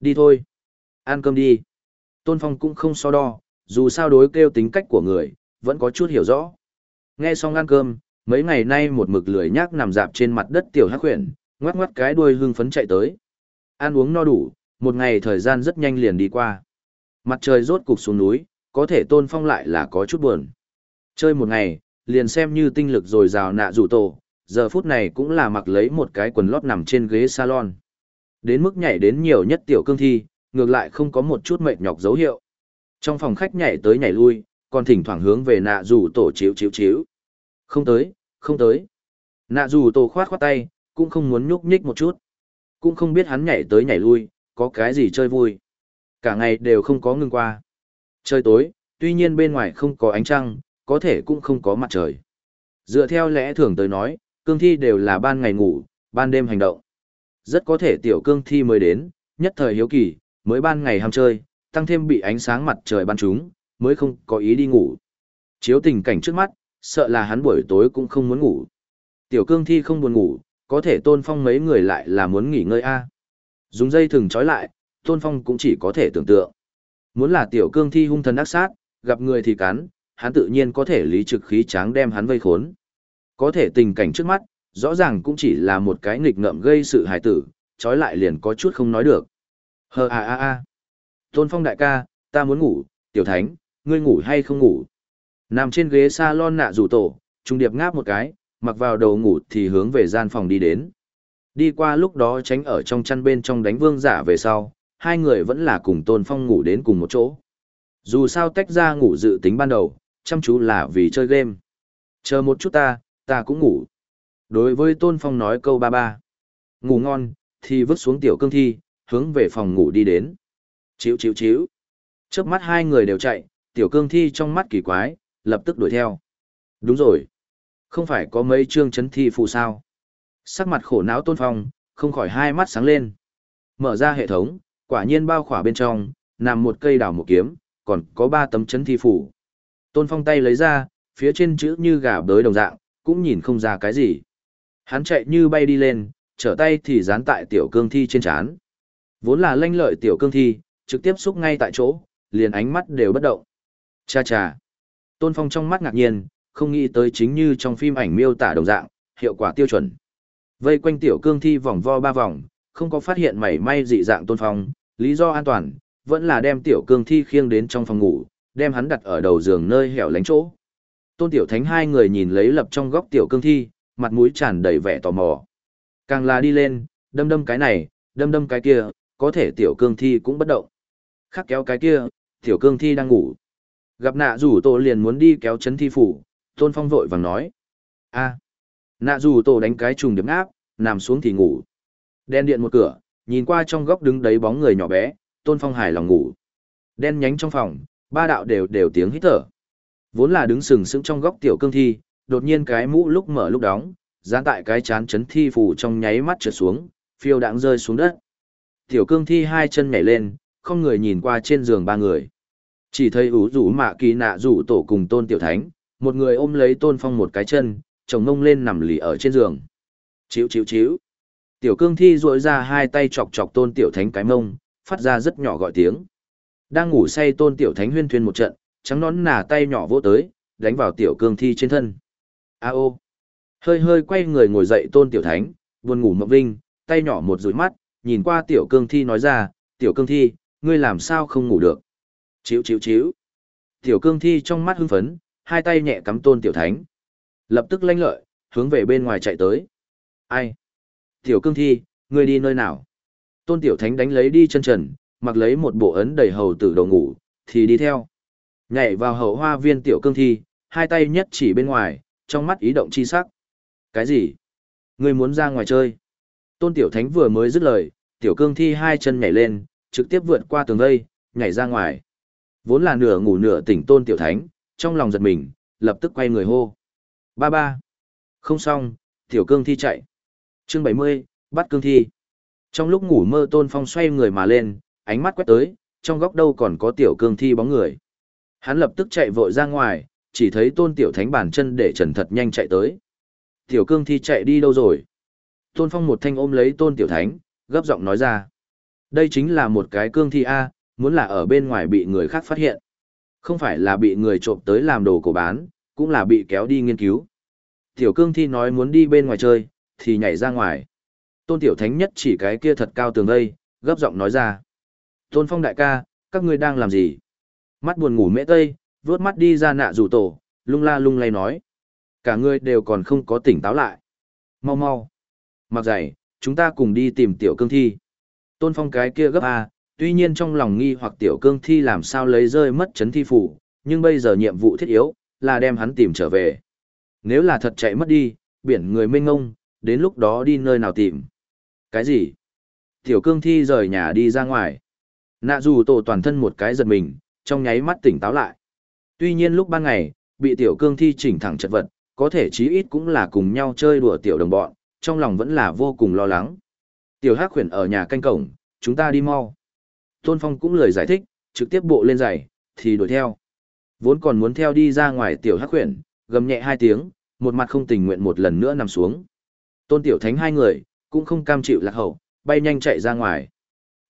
Đi thôi. Ăn cơm đi. Tôn Phong cũng không so đo, dù sao đối kêu tính cách của người, vẫn có chút hiểu rõ. Nghe xong ăn cơm, mấy ngày nay một mực lười nhác nằm dạp trên mặt đất tiểu hắc huyền, ngoắc ngoắc cái đuôi hưng phấn chạy tới. Ăn uống no đủ, một ngày thời gian rất nhanh liền đi qua. Mặt trời rốt cục xuống núi, có thể tôn phong lại là có chút buồn. Chơi một ngày, liền xem như tinh lực dồi dào nạ rủ tổ, giờ phút này cũng là mặc lấy một cái quần lót nằm trên ghế salon. Đến mức nhảy đến nhiều nhất tiểu cương thi, ngược lại không có một chút mệt nhọc dấu hiệu. Trong phòng khách nhảy tới nhảy lui, còn thỉnh thoảng hướng về nạ rủ tổ chiếu chiếu chiếu. Không tới, không tới. Nạ dù tổ khoát khoát tay, cũng không muốn nhúc nhích một chút. Cũng không biết hắn nhảy tới nhảy lui, có cái gì chơi vui. Cả ngày đều không có ngừng qua. Trời tối, tuy nhiên bên ngoài không có ánh trăng, có thể cũng không có mặt trời. Dựa theo lẽ thường tới nói, cương thi đều là ban ngày ngủ, ban đêm hành động. Rất có thể tiểu cương thi mới đến, nhất thời hiếu kỳ, mới ban ngày ham chơi, tăng thêm bị ánh sáng mặt trời ban chúng, mới không có ý đi ngủ. Chiếu tình cảnh trước mắt, sợ là hắn buổi tối cũng không muốn ngủ. Tiểu cương thi không buồn ngủ, có thể tôn phong mấy người lại là muốn nghỉ ngơi a Dùng dây thừng trói lại, tôn phong cũng chỉ có thể tưởng tượng. Muốn là tiểu cương thi hung thần ác sát, gặp người thì cắn, hắn tự nhiên có thể lý trực khí tráng đem hắn vây khốn. Có thể tình cảnh trước mắt, rõ ràng cũng chỉ là một cái nghịch ngợm gây sự hài tử, trói lại liền có chút không nói được. Hờ à à à. Tôn Phong đại ca, ta muốn ngủ, tiểu thánh, ngươi ngủ hay không ngủ? Nằm trên ghế salon nạ rủ tổ, trung điệp ngáp một cái, mặc vào đầu ngủ thì hướng về gian phòng đi đến. Đi qua lúc đó tránh ở trong chăn bên trong đánh vương giả về sau, hai người vẫn là cùng Tôn Phong ngủ đến cùng một chỗ. Dù sao tách ra ngủ dự tính ban đầu, chăm chú là vì chơi game. Chờ một chút ta, ta cũng ngủ. Đối với Tôn Phong nói câu ba ba. Ngủ ngon, thì vứt xuống tiểu cương thi, hướng về phòng ngủ đi đến. Chíu chíu chíu. Trước mắt hai người đều chạy, tiểu cương thi trong mắt kỳ quái, lập tức đuổi theo. Đúng rồi. Không phải có mấy chương chấn thi phù sao. Sắc mặt khổ não Tôn Phong, không khỏi hai mắt sáng lên. Mở ra hệ thống, quả nhiên bao khỏa bên trong, nằm một cây đào một kiếm, còn có ba tấm chấn thi phủ. Tôn Phong tay lấy ra, phía trên chữ như gà bới đồng dạng, cũng nhìn không ra cái gì. Hắn chạy như bay đi lên, trở tay thì dán tại tiểu cương thi trên chán. Vốn là lanh lợi tiểu cương thi, trực tiếp xúc ngay tại chỗ, liền ánh mắt đều bất động. Cha cha. Tôn Phong trong mắt ngạc nhiên, không nghĩ tới chính như trong phim ảnh miêu tả đồng dạng, hiệu quả tiêu chuẩn. Vây quanh tiểu cương thi vòng vo ba vòng, không có phát hiện mảy may dị dạng Tôn Phong, lý do an toàn, vẫn là đem tiểu cương thi khiêng đến trong phòng ngủ, đem hắn đặt ở đầu giường nơi hẻo lánh chỗ. Tôn Tiểu Thánh hai người nhìn lấy lập trong góc tiểu cương thi, mặt mũi tràn đầy vẻ tò mò. Càng là đi lên, đâm đâm cái này, đâm đâm cái kia, có thể tiểu cương thi cũng bất động. Khắc kéo cái kia, tiểu cương thi đang ngủ. Gặp nạ rủ tổ liền muốn đi kéo chấn thi phủ, Tôn Phong vội vàng nói. a nạ rủ tổ đánh cái trùng điểm áp, nằm xuống thì ngủ. Đen điện một cửa, nhìn qua trong góc đứng đấy bóng người nhỏ bé, Tôn Phong hài lòng ngủ. Đen nhánh trong phòng, ba đạo đều đều tiếng hít thở. Vốn là đứng sừng sững trong góc tiểu cương thi, đột nhiên cái mũ lúc mở lúc đóng, dán tại cái chán chấn thi phủ trong nháy mắt trượt xuống, phiêu đãng rơi xuống đất. Tiểu cương thi hai chân nhảy lên, không người nhìn qua trên giường ba người. Chỉ thấy ủ rủ mạ kỳ nạ rủ tổ cùng tôn tiểu thánh, một người ôm lấy tôn phong một cái chân, chồng ngông lên nằm lì ở trên giường. Chíu chíu chíu. Tiểu cương thi rội ra hai tay chọc chọc tôn tiểu thánh cái mông, phát ra rất nhỏ gọi tiếng. Đang ngủ say tôn tiểu thánh huyên thuyên một trận, trắng nón nà tay nhỏ vỗ tới, đánh vào tiểu cương thi trên thân. A ô. Hơi hơi quay người ngồi dậy tôn tiểu thánh, buồn ngủ mộng vinh, tay nhỏ một rủi mắt, nhìn qua tiểu cương thi nói ra, tiểu cương thi, ngươi làm sao không ngủ được. Chíu chíu chíu. Tiểu cương thi trong mắt hưng phấn, hai tay nhẹ cắm tôn tiểu thánh. Lập tức lanh lợi, hướng về bên ngoài chạy tới. Ai? Tiểu cương thi, ngươi đi nơi nào? Tôn Tiểu Thánh đánh lấy đi chân trần, mặc lấy một bộ ấn đầy hầu tử đồ ngủ, thì đi theo. Nhảy vào hậu hoa viên Tiểu cương thi, hai tay nhất chỉ bên ngoài, trong mắt ý động chi sắc. Cái gì? Ngươi muốn ra ngoài chơi? Tôn Tiểu Thánh vừa mới dứt lời, Tiểu cương thi hai chân nhảy lên, trực tiếp vượt qua tường vây, nhảy ra ngoài. Vốn là nửa ngủ nửa tỉnh Tôn Tiểu Thánh, trong lòng giật mình, lập tức quay người hô. Ba ba. Không xong, Tiểu cương thi chạy. Chương 70, bắt cương thi. Trong lúc ngủ mơ Tôn Phong xoay người mà lên, ánh mắt quét tới, trong góc đâu còn có tiểu cương thi bóng người. Hắn lập tức chạy vội ra ngoài, chỉ thấy Tôn Tiểu Thánh bàn chân để trần thật nhanh chạy tới. Tiểu cương thi chạy đi đâu rồi? Tôn Phong một thanh ôm lấy Tôn Tiểu Thánh, gấp giọng nói ra. Đây chính là một cái cương thi A, muốn là ở bên ngoài bị người khác phát hiện. Không phải là bị người trộm tới làm đồ cổ bán, cũng là bị kéo đi nghiên cứu. Tiểu cương thi nói muốn đi bên ngoài chơi, thì nhảy ra ngoài. Tôn Tiểu Thánh nhất chỉ cái kia thật cao tường đây, gấp giọng nói ra. Tôn Phong đại ca, các ngươi đang làm gì? Mắt buồn ngủ mễ tây, vướt mắt đi ra nạ rủ tổ, lung la lung lay nói. Cả ngươi đều còn không có tỉnh táo lại. Mau mau. Mặc dày, chúng ta cùng đi tìm tiểu cương thi. Tôn Phong cái kia gấp à? Tuy nhiên trong lòng nghi hoặc tiểu cương thi làm sao lấy rơi mất chấn thi phủ, nhưng bây giờ nhiệm vụ thiết yếu, là đem hắn tìm trở về. Nếu là thật chạy mất đi, biển người mênh ngông, đến lúc đó đi nơi nào tìm. Cái gì? Tiểu cương thi rời nhà đi ra ngoài. Nạ dù tổ toàn thân một cái giật mình, trong nháy mắt tỉnh táo lại. Tuy nhiên lúc ban ngày, bị tiểu cương thi chỉnh thẳng chật vật, có thể chí ít cũng là cùng nhau chơi đùa tiểu đồng bọn, trong lòng vẫn là vô cùng lo lắng. Tiểu Hắc khuyển ở nhà canh cổng, chúng ta đi mau. Tôn Phong cũng lời giải thích, trực tiếp bộ lên giày, thì đuổi theo. Vốn còn muốn theo đi ra ngoài tiểu Hắc khuyển, gầm nhẹ hai tiếng, một mặt không tình nguyện một lần nữa nằm xuống. Tôn Tiểu Thánh hai người, cũng không cam chịu lạc hậu, bay nhanh chạy ra ngoài.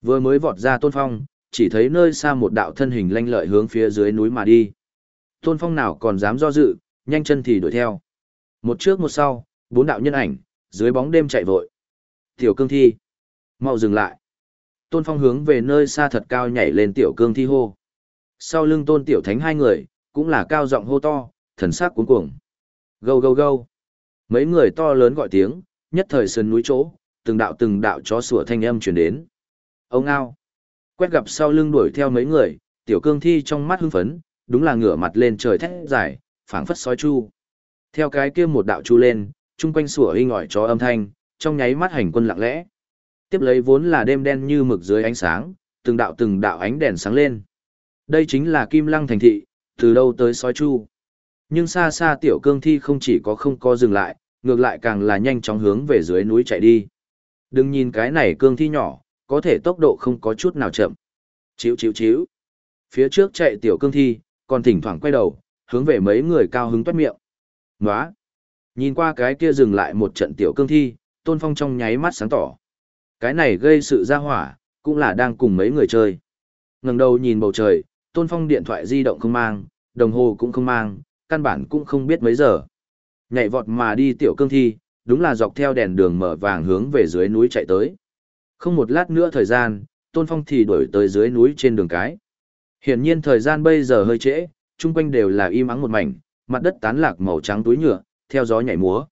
Vừa mới vọt ra Tôn Phong, chỉ thấy nơi xa một đạo thân hình lanh lợi hướng phía dưới núi mà đi. Tôn Phong nào còn dám do dự, nhanh chân thì đuổi theo. Một trước một sau, bốn đạo nhân ảnh, dưới bóng đêm chạy vội. Tiểu cương thi. mau dừng lại. Tôn Phong hướng về nơi xa thật cao nhảy lên tiểu cương thi hô. Sau lưng tôn tiểu thánh hai người, cũng là cao giọng hô to, thần sắc cuống cuồng. Gâu gâu gâu. Mấy người to lớn gọi tiếng, nhất thời sơn núi chỗ, từng đạo từng đạo chó sủa thanh âm truyền đến. Ông ao. Quét gặp sau lưng đuổi theo mấy người, tiểu cương thi trong mắt hưng phấn, đúng là ngửa mặt lên trời thét dài, phảng phất sói chu. Theo cái kia một đạo chu lên, chung quanh sủa hinh ỏi chó âm thanh, trong nháy mắt hành quân lặng lẽ. Tiếp lấy vốn là đêm đen như mực dưới ánh sáng, từng đạo từng đạo ánh đèn sáng lên. Đây chính là Kim Lăng thành thị, từ đâu tới sói chu. Nhưng xa xa tiểu cương thi không chỉ có không có dừng lại, ngược lại càng là nhanh chóng hướng về dưới núi chạy đi. Đừng nhìn cái này cương thi nhỏ, có thể tốc độ không có chút nào chậm. Chíu chíu chíu. Phía trước chạy tiểu cương thi, còn thỉnh thoảng quay đầu, hướng về mấy người cao hứng toát miệng. Nóa! Nhìn qua cái kia dừng lại một trận tiểu cương thi, Tôn Phong trong nháy mắt sáng tỏ. Cái này gây sự ra hỏa, cũng là đang cùng mấy người chơi. ngẩng đầu nhìn bầu trời, Tôn Phong điện thoại di động không mang, đồng hồ cũng không mang, căn bản cũng không biết mấy giờ. Nhảy vọt mà đi tiểu cương thi, đúng là dọc theo đèn đường mở vàng hướng về dưới núi chạy tới. Không một lát nữa thời gian, Tôn Phong thì đuổi tới dưới núi trên đường cái. Hiển nhiên thời gian bây giờ hơi trễ, chung quanh đều là im ắng một mảnh, mặt đất tán lạc màu trắng túi nhựa, theo gió nhảy múa.